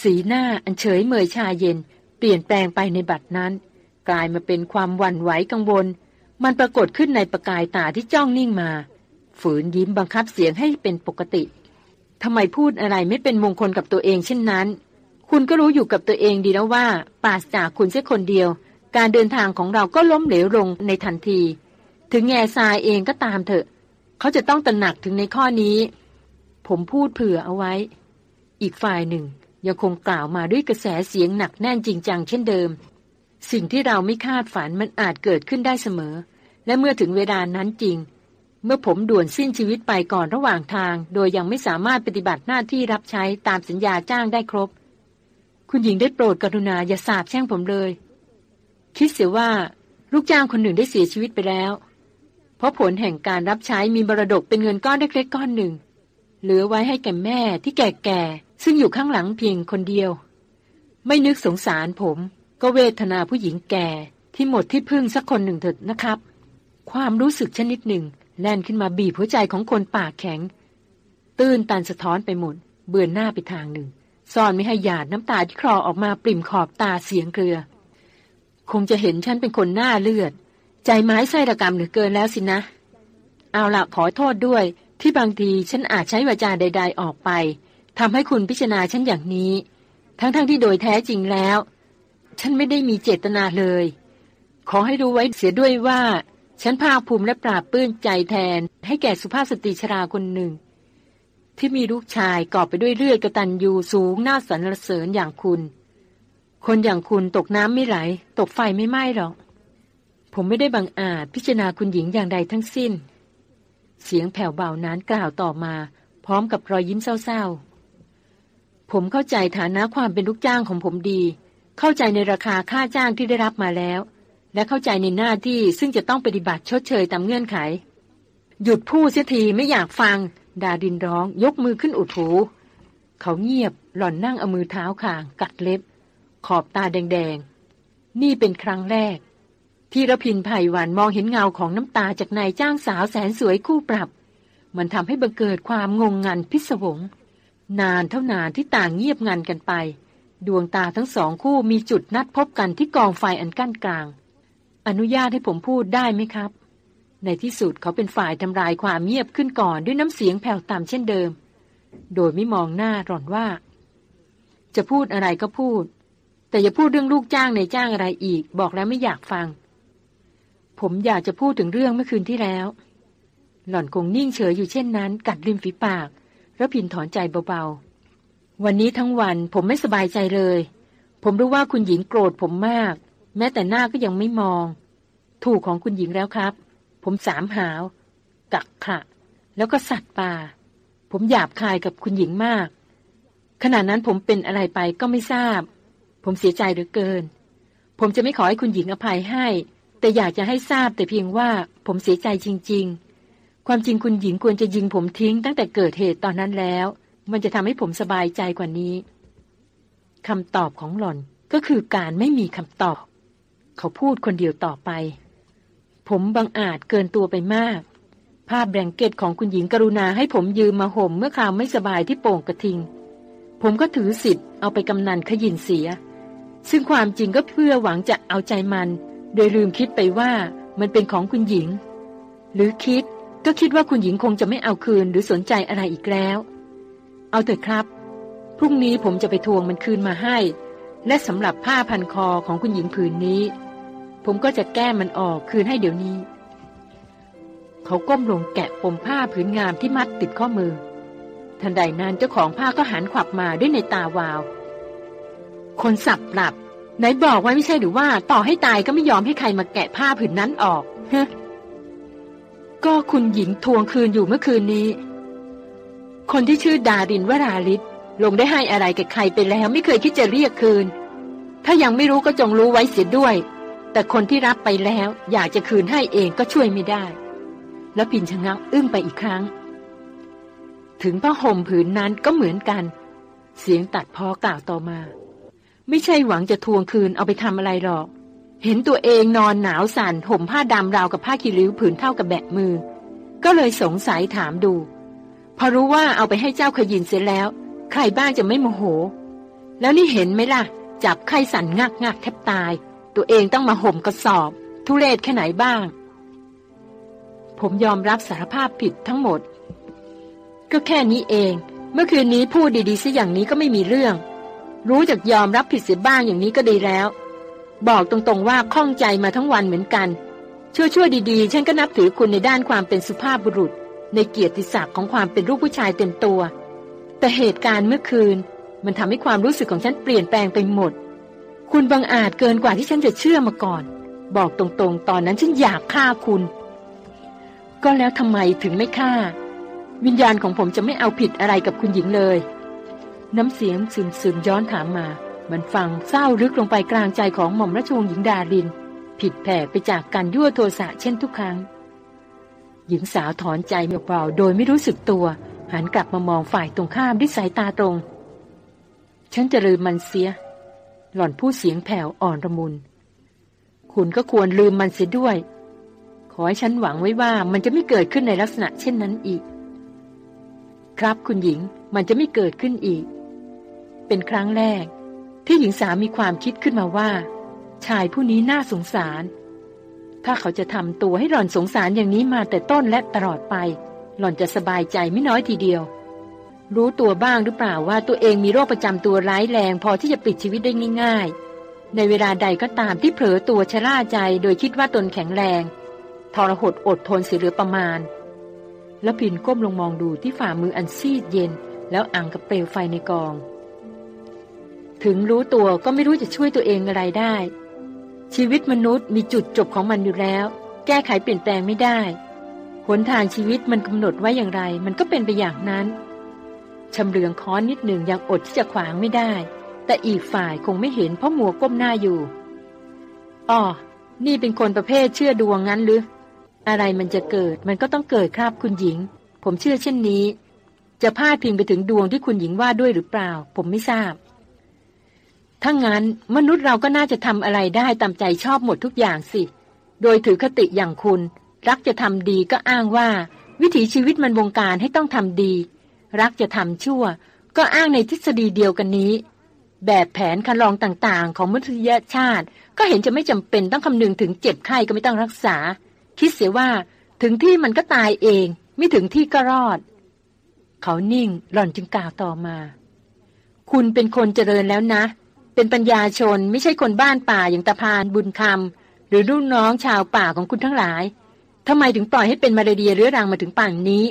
สีหน้าอันเฉยเมยชาเย็น ลี่ยนแปลงไปในบัดนั้น กลายมาเป็นความหวั่นไหวกังวล มันปรากฏขึ้นในประกายตาที่จ้องนิ่งมา ฝืนยิ้มบังคับเสียงให้เป็นปกติทำไมพูดอะไรไม่เป็นมงคลกับตัวเองเช่นนั้น คุณก็รู้อยู่กับตัวเองดีแล้วว่า ปราศจากคุณเสียคนเดียว การเดินทางของเราก็ล้มเหลวลงในทันที ถึงแง่ทรายเองก็ตามเถอะ เขาจะต้องตระหนักถึงในข้อนี้ ผมพูดเผื่อเอาไว้ อีกฝ่ายหนึ่ง ยังคงกล่าวมาด้วยกระแสเสียงหนักแน่นจริงจังเช่นเดิม สิ่งที่เราไม่คาดฝันมันอาจเกิดขึ้นได้เสมอ และเมื่อถึงเวลานั้นจริง เมื่อผมด่วนสิ้นชีวิตไปก่อนระหว่างทาง โดยยังไม่สามารถปฏิบัติหน้าที่รับใช้ตามสัญญาจ้างได้ครบ คุณหญิงได้โปรดกรุณาอย่าสาบแช่งผมเลย คิดเสียว่าลูกจ้างคนหนึ่งได้เสียชีวิตไปแล้ว เพราะผลแห่งการรับใช้มีบรดกเป็นเงินก้อนเล็กๆก้อนหนึ่ง เหลือไว้ให้แก่แม่ที่แก่ๆ ซึ่งอยู่ข้างหลังเพียงคนเดียว ไม่นึกสงสารผม ก็เวทนาผู้หญิงแก่ที่หมดที่พึ่งสักคนหนึ่งเถิดนะครับ ความรู้สึกชนิดหนึ่งแล่นขึ้นมาบีบหัวใจของคนปากแข็ง ตื้นตันสะท้อนไปหมด เบือนหน้าไปทางหนึ่งซ่อนไม่ให้หยาดน้ำตาที่คลอออกมาปริ่มขอบตาเสียงเกลือ คงจะเห็นฉันเป็นคนหน้าเลือด ใจไม้ไส้ระกรรมเหลือเกินแล้วสินะ เอาละขอโทษด้วย ที่บางทีฉันอาจใช้วาจาใด ๆออกไป ทำให้คุณพิจารณาฉันอย่างนี้ ทั้งๆทที่โดยแท้จริงแล้ว ฉันไม่ได้มีเจตนาเลย ขอให้รู้ไว้เสียด้วยว่า ฉันภาคภูมิและปราบปื้นใจแทน ให้แก่สุภาพสตรีชราคนหนึ่ง ที่มีลูกชายกอบไปด้วยเลือดกระตันยูสูงหน่าสรรเสริญอย่างคุณ คนอย่างคุณตกน้ำไม่ไหล ตกไฟไม่ไหม้หรอก ผมไม่ได้บังอาจพิจารณาคุณหญิงอย่างใดทั้งสิ้น เสียงแผ่วเบานั้นกล่าวต่อมา พร้อมกับรอยยิ้มเศร้าๆ ผมเข้าใจฐานะความเป็นลูกจ้างของผมดี เข้าใจในราคาค่าจ้างที่ได้รับมาแล้ว และเข้าใจในหน้าที่ซึ่งจะต้องปฏิบัติชดเชยตามเงื่อนไข หยุดพูดเสียทีไม่อยากฟัง ดาดินร้อง ยกมือขึ้นอุดหู เขาเงียบหล่อนนั่งเอามือเท้าข่าง กัดเล็บ ขอบตาแดงๆ นี่เป็นครั้งแรก ที่ระพินไผ่หวานมองเห็นเงาของน้ำตาจากนายจ้างสาวแสนสวยคู่ปรับ มันทำให้บังเกิดความงงงันพิศวง นานเท่านานที่ต่างเงียบงันกันไป ดวงตาทั้งสองคู่มีจุดนัดพบกันที่กองไฟอันกั้นกลาง อนุญาตให้ผมพูดได้ไหมครับ ในที่สุดเขาเป็นฝ่ายทำลายความเงียบขึ้นก่อนด้วยน้ำเสียงแผ่วต่ำเช่นเดิม โดยไม่มองหน้าหล่อนว่า จะพูดอะไรก็พูด แต่อย่าพูดเรื่องลูกจ้างในจ้างอะไรอีก บอกแล้วไม่อยากฟัง ผมอยากจะพูดถึงเรื่องเมื่อคืนที่แล้ว หล่อนคงนิ่งเฉยอยู่เช่นนั้น กัดริมฝีปาก แล้วพินถอนใจเบาๆ วันนี้ทั้งวันผมไม่สบายใจเลย ผมรู้ว่าคุณหญิงโกรธผมมาก แม้แต่หน้าก็ยังไม่มอง ถูกของคุณหญิงแล้วครับ ผมสามหาว กักขะ แล้วก็สัตว์ป่า ผมหยาบคายกับคุณหญิงมาก ขณะนั้นผมเป็นอะไรไปก็ไม่ทราบ ผมเสียใจเหลือเกิน ผมจะไม่ขอให้คุณหญิงอภัยให้ แต่อยากจะให้ทราบแต่เพียงว่าผมเสียใจจริง ๆ ความจริงคุณหญิงควรจะยิงผมทิ้งตั้งแต่เกิดเหตุตอนนั้นแล้ว มันจะทำให้ผมสบายใจกว่านี้คำตอบของหล่อนก็คือการไม่มีคำตอบ เขาพูดคนเดียวต่อไป ผมบังอาจเกินตัวไปมาก ภาพแบงเกตของคุณหญิงกรุณาให้ผมยืมมาห่มเมื่อคราวไม่สบายที่โป่งกระทิง ผมก็ถือสิทธิ์เอาไปกำนันขยินเสีย ซึ่งความจริงก็เพื่อหวังจะเอาใจมัน โดยลืมคิดไปว่ามันเป็นของคุณหญิง หรือคิด ก็คิดว่าคุณหญิงคงจะไม่เอาคืนหรือสนใจอะไรอีกแล้ว เอาเถอะครับ พรุ่งนี้ผมจะไปทวงมันคืนมาให้ และสำหรับผ้าพันคอของคุณหญิงผืนนี้ ผมก็จะแก้มันออกคืนให้เดี๋ยวนี้ เขาก้มลงแกะปมผ้าผืนงามที่มัดติดข้อมือ ทันใดนั้นเจ้าของผ้าก็หันขวับมาด้วยในตาวาว คนสับหลับไหนบอกไว้ไม่ใช่หรือว่า ต่อให้ตายก็ไม่ยอมให้ใครมาแกะผ้าผืนนั้นออกฮะ ก็คุณหญิงทวงคืนอยู่เมื่อคืนนี้ คนที่ชื่อดารินวราลิศลงได้ให้อะไรกับใครไปแล้วไม่เคยคิดจะเรียกคืน ถ้ายังไม่รู้ก็จงรู้ไว้เสียด้วย แต่คนที่รับไปแล้ว อยากจะคืนให้เองก็ช่วยไม่ได้ แล้วพินชะงักอึ้งไปอีกครั้ง ถึงผ้าห่มผืนนั้นก็เหมือนกัน เสียงตัดพอกล่าวต่อมา ไม่ใช่หวังจะทวงคืนเอาไปทำอะไรหรอก เห็นตัวเองนอนหนาวสั่นห่มผ้าดำราวกับผ้าคีริ้วผืนเท่ากับแบะมือ ก็เลยสงสัยถามดู พอรู้ว่าเอาไปให้เจ้าขยินเสร็จแล้ว ใครบ้างจะไม่โมโห แล้วนี่เห็นไหมล่ะ จับไข้สั่นงักงักแทบตาย ตัวเองต้องมาห่มกระสอบ ทุเรศแค่ไหนบ้าง ผมยอมรับสารภาพผิดทั้งหมด ก็แค่นี้เอง เมื่อคืนนี้พูดดีๆซะอย่างนี้ก็ไม่มีเรื่อง รู้จักยอมรับผิดเสียบ้างอย่างนี้ก็ดีแล้ว บอกตรงๆว่าข้องใจมาทั้งวันเหมือนกันช่วยช่วยดีๆ ฉันก็นับถือคุณในด้านความเป็นสุภาพบุรุษ ในเกียรติศักดิ์ของความเป็นลูกผู้ชายเต็มตัว แต่เหตุการณ์เมื่อคืน มันทำให้ความรู้สึกของฉันเปลี่ยนแปลงไปหมด คุณบังอาจเกินกว่าที่ฉันจะเชื่อมาก่อน บอกตรงๆ ตอนนั้นฉันอยากฆ่าคุณ ก็แล้วทำไมถึงไม่ฆ่า วิญญาณของผมจะไม่เอาผิดอะไรกับคุณหญิงเลย น้ำเสียงซึมๆย้อนถามมา มันฟังเศร้าลึกลงไปกลางใจของหม่อมราชวงศ์หญิงดาริน ผิดแผกไปจากการยั่วโทสะเช่นทุกครั้ง หญิงสาวถอนใจเบาๆโดยไม่รู้สึกตัว หันกลับมามองฝ่ายตรงข้ามด้วยสายตาตรง ฉันจะลืมมันเสีย หล่อนพูดเสียงแผ่วอ่อนระมุน คุณก็ควรลืมมันเสียด้วย ขอให้ฉันหวังไว้ว่ามันจะไม่เกิดขึ้นในลักษณะเช่นนั้นอีก ครับคุณหญิงมันจะไม่เกิดขึ้นอีก เป็นครั้งแรก ที่หญิงสาวมีความคิดขึ้นมาว่า ชายผู้นี้น่าสงสาร ถ้าเขาจะทำตัวให้หล่อนสงสารอย่างนี้มาแต่ต้นและตลอดไป หล่อนจะสบายใจไม่น้อยทีเดียว รู้ตัวบ้างหรือเปล่าว่าตัวเองมีโรคประจำตัวร้ายแรงพอที่จะปิดชีวิตได้ง่าย ๆ ในเวลาใดก็ตามที่เผลอตัวชะล่าใจโดยคิดว่าตนแข็งแรงทรหดอดทนเสียเหลือประมาณ แล้วพินก้มลงมองดูที่ฝ่ามืออันซีดเย็น แล้วอ่างกับเปลวไฟในกอง ถึงรู้ตัวก็ไม่รู้จะช่วยตัวเองอะไรได้ ชีวิตมนุษย์มีจุดจบของมันอยู่แล้ว แก้ไขเปลี่ยนแปลงไม่ได้หนทางชีวิตมันกำหนดไว้อย่างไร มันก็เป็นไปอย่างนั้นชำเลืองค้อนนิดหนึ่งยังอดที่จะขวางไม่ได้ แต่อีกฝ่ายคงไม่เห็นเพราะมัวก้มหน้าอยู่อ๋อนี่เป็นคนประเภทเชื่อดวงงั้นหรือ อะไรมันจะเกิดมันก็ต้องเกิดครับคุณหญิง ผมเชื่อเช่นนี้ จะพาดพิงไปถึงดวงที่คุณหญิงว่าด้วยหรือเปล่า ผมไม่ทราบ ถ้างั้นมนุษย์เราก็น่าจะทำอะไรได้ตามใจชอบหมดทุกอย่างสิ โดยถือคติอย่างคุณ รักจะทำดีก็อ้างว่า วิถีชีวิตมันวงการให้ต้องทำดี รักจะทำชั่ว ก็อ้างในทฤษฎีเดียวกันนี้ แบบแผนคันลองต่างๆ ของมนุษยชาติ ก็เห็นจะไม่จำเป็นต้องคำนึงถึงเจ็บไข้ก็ไม่ต้องรักษา คิดเสียว่า ถึงที่มันก็ตายเอง ไม่ถึงที่ก็รอด เขานิ่งหล่อนจึงกล่าวต่อมา คุณเป็นคนเจริญแล้วนะ เป็นปัญญาชนไม่ใช่คนบ้านป่าอย่างตาพานบุญคำหรือรุ่นน้องชาวป่าของคุณทั้งหลายทำไมถึงปล่อยให้เป็นมาเรียเรื้อรังมาถึงป่านนี้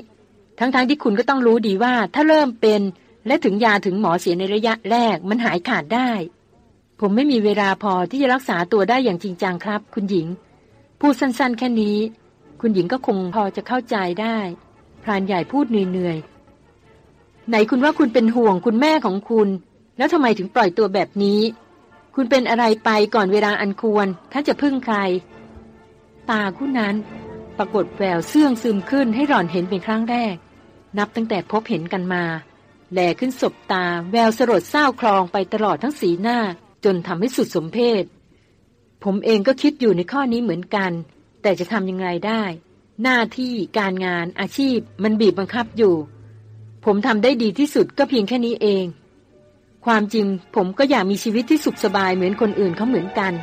ทั้งๆทที่คุณก็ต้องรู้ดีว่าถ้าเริ่มเป็นและถึงยาถึงหมอเสียในระยะแรกมันหายขาดได้ ผมไม่มีเวลาพอที่จะรักษาตัวได้อย่างจริงจังครับ คุณหญิง พูดสั้นๆ แค่นี้ คุณหญิงก็คงพอจะเข้าใจได้พรานใหญ่พูดเหนื่อยๆไหนคุณว่าคุณเป็นห่วงคุณแม่ของคุณ แล้วทำไมถึงปล่อยตัวแบบนี้ คุณเป็นอะไรไปก่อนเวลาอันควรถ้านจะพึ่งใคร ตาคู่นั้น ปรากฏแววเสื่องซึมขึ้นให้หล่อนเห็นเป็นครั้งแรก นับตั้งแต่พบเห็นกันมา แลขึ้นศบตา แววสลดเศร้าคลองไปตลอดทั้งสีหน้า จนทำให้สุดสมเพศ ผมเองก็คิดอยู่ในข้อนี้เหมือนกัน แต่จะทำยังไงได้ หน้าที่การงานอาชีพมันบีบบังคับอยู่ ผมทำได้ดีที่สุดก็เพียงแค่นี้เอง ความจริงผมก็อยากมีชีวิตที่สุขสบายเหมือนคนอื่นเขาเหมือนกัน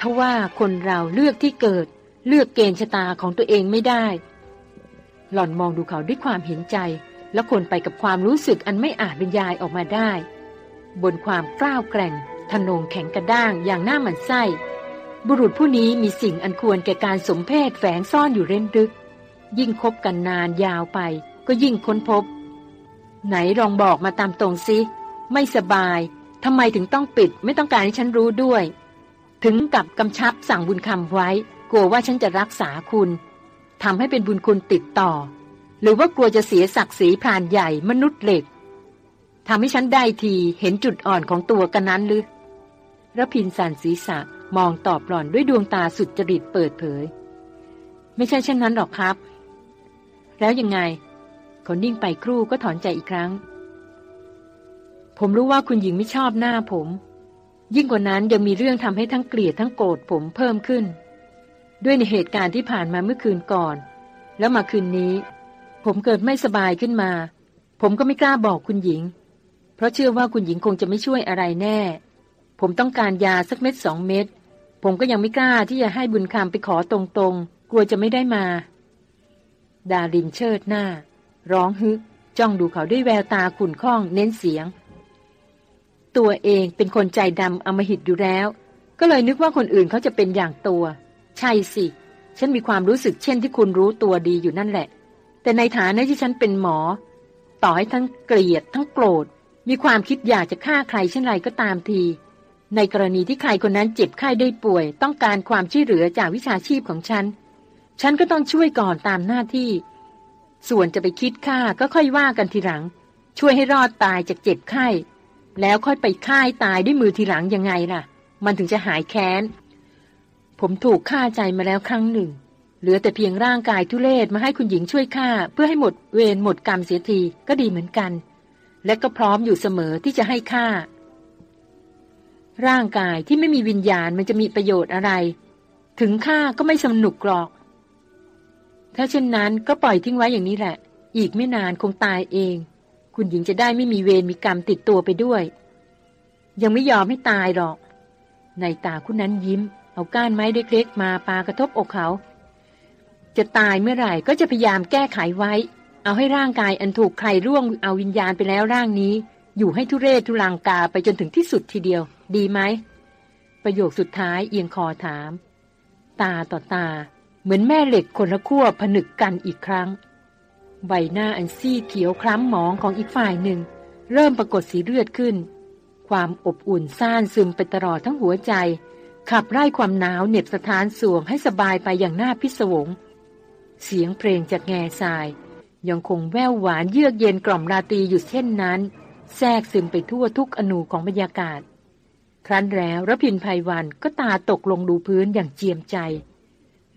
ทว่าคนเราเลือกที่เกิด เลือกเกณฑ์ชะตาของตัวเองไม่ได้ หล่อนมองดูเขาด้วยความเห็นใจ และคนไปกับความรู้สึกอันไม่อาจบรรยายออกมาได้ บนความกล้าวแกร่งทนงแข็งกระด้างอย่างหน้าหมันไส้ บุรุษผู้นี้มีสิ่งอันควรแก่การสมเพศแฝงซ่อนอยู่เร้นดึก ยิ่งคบกันนานยาวไป ก็ยิ่งค้นพบ ไหนลองบอกมาตามตรงซิ ไม่สบายทำไมถึงต้องปิด ไม่ต้องการให้ฉันรู้ด้วย ถึงกับกำชับสั่งบุญคำไว้ กลัวว่าฉันจะรักษาคุณทำให้เป็นบุญคุณติดต่อ หรือว่ากลัวจะเสียศักดิ์ศรีพรานใหญ่มนุษย์เหล็กทำให้ฉันได้ทีเห็นจุดอ่อนของตัวกันนั้นหรือระพินสันศีษะมองตอบหล่อนด้วยดวงตาสุดจริตเปิดเผย ไม่ใช่เช่นนั้นหรอกครับ แล้วยังไงเขานิ่งไปครู่ก็ถอนใจอีกครั้ง ผมรู้ว่าคุณหญิงไม่ชอบหน้าผม ยิ่งกว่านั้นยังมีเรื่องทำให้ทั้งเกลียดทั้งโกรธผมเพิ่มขึ้น ด้วยในเหตุการณ์ที่ผ่านมาเมื่อคืนก่อน แล้วมาคืนนี้ ผมเกิดไม่สบายขึ้นมา ผมก็ไม่กล้าบอกคุณหญิง เพราะเชื่อว่าคุณหญิงคงจะไม่ช่วยอะไรแน่ ผมต้องการยาสักเม็ดสองเม็ดผมก็ยังไม่กล้าที่จะให้บุญคำไปขอตรงๆ กลัวจะไม่ได้มา ดารินเชิดหน้า ร้องฮึจ้องดูเขาด้วยแววตาขุ่นข้องเน้นเสียง ตัวเองเป็นคนใจดำอมหิตอยู่แล้ว ก็เลยนึกว่าคนอื่นเขาจะเป็นอย่างตัว ใช่สิ ฉันมีความรู้สึกเช่นที่คุณรู้ตัวดีอยู่นั่นแหละ แต่ในฐานะที่ฉันเป็นหมอ ต่อให้ทั้งเกลียด ทั้งโกรธ มีความคิดอยากจะฆ่าใครเช่นไรก็ตามที ในกรณีที่ใครคนนั้นเจ็บไข้ได้ป่วย ต้องการความช่วยเหลือจากวิชาชีพของฉัน ฉันก็ต้องช่วยก่อนตามหน้าที่ ส่วนจะไปคิดฆ่าก็ค่อยว่ากันทีหลัง ช่วยให้รอดตายจากเจ็บไข้ แล้วค่อยไปฆ่าตายด้วยมือทีหลังยังไงล่ะ มันถึงจะหายแค้น ผมถูกฆ่าใจมาแล้วครั้งหนึ่ง เหลือแต่เพียงร่างกายทุเลศมาให้คุณหญิงช่วยฆ่า เพื่อให้หมดเวรหมดกรรมเสียทีก็ดีเหมือนกัน และก็พร้อมอยู่เสมอที่จะให้ฆ่า ร่างกายที่ไม่มีวิญญาณมันจะมีประโยชน์อะไร ถึงฆ่าก็ไม่สนุกหรอก ถ้าเช่นนั้นก็ปล่อยทิ้งไว้อย่างนี้แหละ อีกไม่นานคงตายเอง คุณหญิงจะได้ไม่มีเวรมีกรรมติดตัวไปด้วย ยังไม่ยอมให้ตายหรอก ในตาคุณนั้นยิ้ม เอาก้านไม้เล็กๆมาปากระทบอกเขา จะตายเมื่อไหร่ก็จะพยายามแก้ไขไว้ เอาให้ร่างกายอันถูกใครร่วงเอาวิญญาณไปแล้วร่างนี้ อยู่ให้ทุเรศทุลังกาไปจนถึงที่สุดทีเดียว ดีไหม ประโยคสุดท้ายเอียงคอถาม ตาต่อตา เหมือนแม่เหล็กคนละขั้วผนึกกันอีกครั้ง ใบหน้าอันซีดเขียวคล้ำหมองของอีกฝ่ายหนึ่ง เริ่มปรากฏสีเลือดขึ้น ความอบอุ่นซ่านซึมไปตลอดทั้งหัวใจ ขับไล่ความหนาวเหน็บสถานสวงให้สบายไปอย่างน่าพิศวง เสียงเพลงจากแง่ทราย ยังคงแววหวานเยือกเย็นกล่อมราตรีอยู่เช่นนั้น แทรกซึมไปทั่วทุกอนูของบรรยากาศ ครั้นแล้วรพินภัยวันก็ตาตกลงดูพื้นอย่างเจียมใจ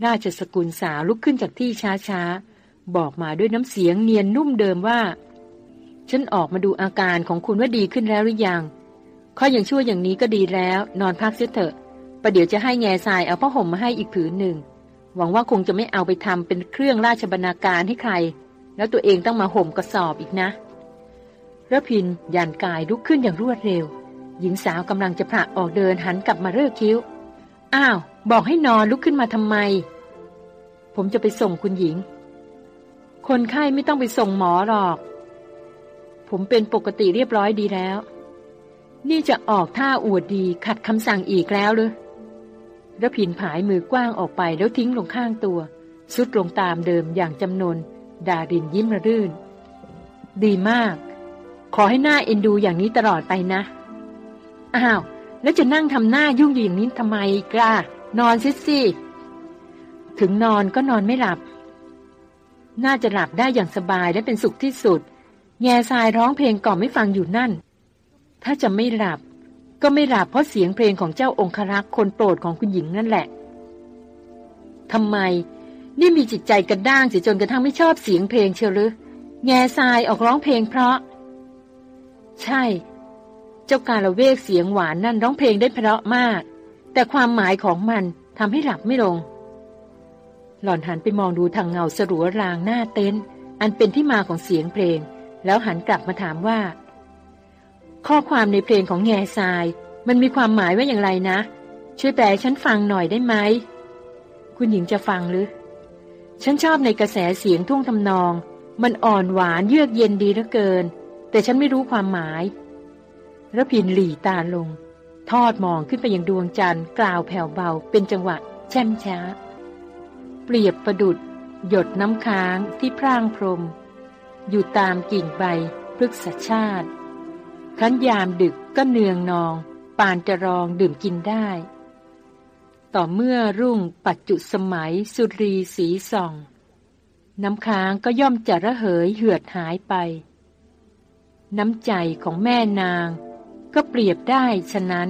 ราชสกุลสาวลุกขึ้นจากที่ช้าๆ บอกมาด้วยน้ำเสียงเนียนนุ่มเดิมว่า ฉันออกมาดูอาการของคุณว่าดีขึ้นแล้วหรือยังข้ออย่างชั่วอย่างนี้ก็ดีแล้ว นอนพักเสียเถอะประเดี๋ยวจะให้แง่ทรายเอาผ้าห่มมาให้อีกผืนหนึ่ง หวังว่าคงจะไม่เอาไปทำเป็นเครื่องราชบรรณาการให้ใคร แล้วตัวเองต้องมาห่มกระสอบอีกนะระพินยันกายลุกขึ้นอย่างรวดเร็ว หญิงสาวกำลังจะพระออกเดินหันกลับมาเลิกคิ้ว อ้าว บอกให้นอนลุกขึ้นมาทำไม ผมจะไปส่งคุณหญิง คนไข้ไม่ต้องไปส่งหมอหรอกผมเป็นปกติเรียบร้อยดีแล้ว นี่จะออกท่าอวดดีขัดคำสั่งอีกแล้วหรือระพินผายมือกว้างออกไปแล้วทิ้งลงข้างตัว สุดลงตามเดิมอย่างจำนวน ดารินยิ้มระรื่น ดีมาก ขอให้หน้าเอ็นดูอย่างนี้ตลอดไปนะ อ้าว แล้วจะนั่งทำหน้ายุ่งอย่างนี้ทำไมกล้านอนซิสิ ถึงนอนก็นอนไม่หลับ น่าจะหลับได้อย่างสบายและเป็นสุขที่สุด แง่ทรายร้องเพลงก่อนไม่ฟังอยู่นั่น ถ้าจะไม่หลับ ก็ไม่หลับเพราะเสียงเพลงของเจ้าองครักษ์คนโปรดของคุณหญิงนั่นแหละทำไม นี่มีจิตใจกระด้างเสียจนกระทั่งไม่ชอบเสียงเพลงเชียวหรือแง่ทรายออกร้องเพลงเพราะ ใช่ เจ้าการละเวกเสียงหวานนั่นร้องเพลงได้เพราะมาก แต่ความหมายของมันทำให้หลับไม่ลง หล่อนหันไปมองดูทางเงาสรัวรางหน้าเต็นท์อันเป็นที่มาของเสียงเพลง แล้วหันกลับมาถามว่า ข้อความในเพลงของแง่ทราย มันมีความหมายว่าอย่างไรนะ ช่วยแปลฉันฟังหน่อยได้ไหม คุณหญิงจะฟังหรือ ฉันชอบในกระแสเสียงทุ่งทำนอง มันอ่อนหวานเยือกเย็นดีเหลือเกิน แต่ฉันไม่รู้ความหมายระพินหลีตาลง ทอดมองขึ้นไปยังดวงจันทร์กล่าวแผ่วเบาเป็นจังหวะแช่มช้า เปรียบประดุด หยดน้ำค้างที่พร่างพรม อยู่ตามกิ่งใบพฤกษชาติคั้นยามดึกก็เนืองนอง ปานจะรองดื่มกินได้ ต่อเมื่อรุ่งปัจจุสมัยสุรีสีส่อง น้ำค้างก็ย่อมจะระเหยเหือดหายไป น้ำใจของแม่นางก็เปรียบได้ฉะนั้น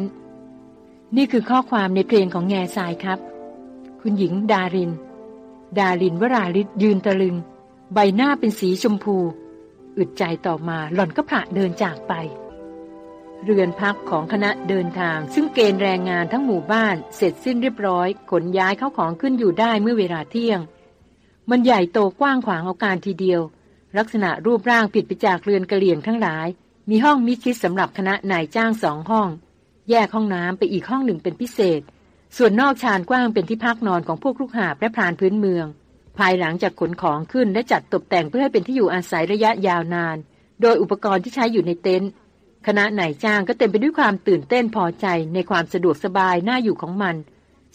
นี่คือข้อความในเพลงของแง่ทรายครับ คุณหญิงดาริน ดารินวราลิศยืนตะลึง ใบหน้าเป็นสีชมพู อึดใจต่อมาหล่อนก็ผ่าเดินจากไป เรือนพักของคณะเดินทาง ซึ่งเกณฑ์แรงงานทั้งหมู่บ้าน เสร็จสิ้นเรียบร้อย ขนย้ายเข้าของขึ้นอยู่ได้เมื่อเวลาเที่ยง มันใหญ่โตกว้างขวางเอาการทีเดียว ลักษณะรูปร่างผิดไปจากเรือนกระเหลี่ยงทั้งหลาย มีห้องมิชิดสำหรับคณะนายจ้างสองห้อง แยกห้องน้ำไปอีกห้องหนึ่งเป็นพิเศษ ส่วนนอกชานกว้างเป็นที่พักนอนของพวกลูกหาบและพรานพื้นเมือง ภายหลังจากขนของขึ้นและจัดตกแต่งเพื่อให้เป็นที่อยู่อาศัยระยะยาวนาน โดยอุปกรณ์ที่ใช้อยู่ในเต็นท์คณะนายจ้างก็เต็มไปด้วยความตื่นเต้นพอใจในความสะดวกสบายน่าอยู่ของมัน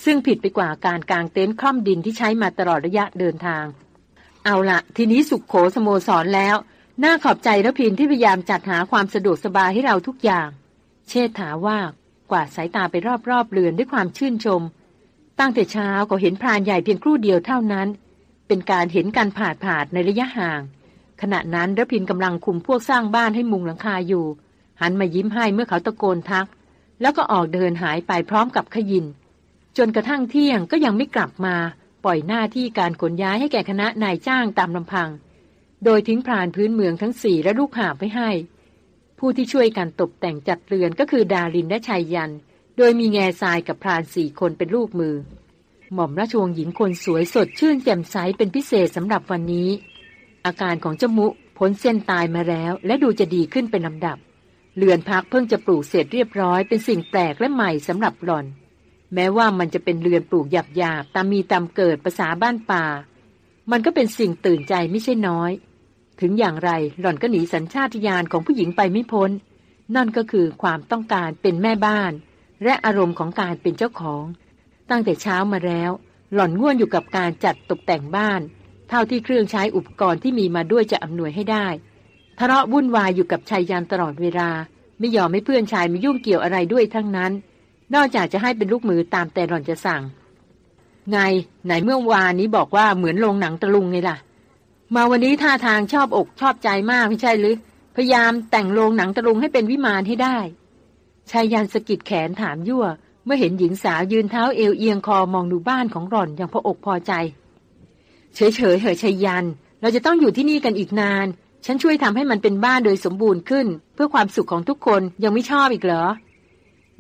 ซึ่งผิดไปกว่าการกางเต็นท์คล่อมดินที่ใช้มาตลอดระยะเดินทาง เอาละทีนี้สุขโขสโมสรแล้วน่าขอบใจระพินที่พยายามจัดหาความสะดวกสบายให้เราทุกอย่าง เชษฐาว่า กวาดสายตาไปรอบๆเรือนด้วยความชื่นชม ตั้งแต่เช้าก็เห็นพรานใหญ่เพียงครู่เดียวเท่านั้น เป็นการเห็นการผาดผาดในระยะห่าง ขณะนั้นรพินกำลังคุมพวกสร้างบ้านให้มุงหลังคาอยู่ หันมายิ้มให้เมื่อเขาตะโกนทัก แล้วก็ออกเดินหายไปพร้อมกับขยิน จนกระทั่งเที่ยงก็ยังไม่กลับมา ปล่อยหน้าที่การขนย้ายให้แก่คณะนายจ้างตามลำพัง โดยทิ้งพรานพื้นเมืองทั้งสี่และลูกหาบไว้ให้ ผู้ที่ช่วยกันตกแต่งจัดเรือนก็คือดารินและชายยัน โดยมีแง่ทรายกับพรานสี่คนเป็นลูกมือ หม่อมราชวงศ์หญิงคนสวยสดชื่นแจ่มใสเป็นพิเศษสำหรับวันนี้ อาการของเจ้ามุพ้นเส้นตายมาแล้ว และดูจะดีขึ้นเป็นลำดับ เรือนพักเพิ่งจะปลูกเสร็จเรียบร้อยเป็นสิ่งแปลกและใหม่สำหรับหล่อน แม้ว่ามันจะเป็นเรือนปลูกหยาบๆตามมีตามเกิดภาษาบ้านป่า มันก็เป็นสิ่งตื่นใจไม่ใช่น้อย ถึงอย่างไรหล่อนก็หนีสัญชาตญาณของผู้หญิงไปไม่พ้น นั่นก็คือความต้องการเป็นแม่บ้าน และอารมณ์ของการเป็นเจ้าของ ตั้งแต่เช้ามาแล้ว หล่อนง่วนอยู่กับการจัดตกแต่งบ้าน เท่าที่เครื่องใช้อุปกรณ์ที่มีมาด้วยจะอำนวยให้ได้ทะเลาะวุ่นวายอยู่กับชายยันตลอดเวลา ไม่ยอมให้เพื่อนชายมายุ่งเกี่ยวอะไรด้วยทั้งนั้น นอกจากจะให้เป็นลูกมือตามแต่หล่อนจะสั่ง ไงไหนเมื่อวานนี้บอกว่าเหมือนโรงหนังตะลุงไงล่ะ มาวันนี้ท่าทางชอบอกชอบใจมากไม่ใช่หรือ พยายามแต่งโรงหนังตะลุงให้เป็นวิมานให้ได้ชายยันสกิดแขนถามยั่ว เมื่อเห็นหญิงสาวยืนเท้าเอวเอียงคอมองดูบ้านของหล่อนอย่างพออกพอใจ เฉยเฉยเหอะชายยัน เราจะต้องอยู่ที่นี่กันอีกนาน ฉันช่วยทำให้มันเป็นบ้านโดยสมบูรณ์ขึ้น เพื่อความสุขของทุกคนยังไม่ชอบอีกเหรอ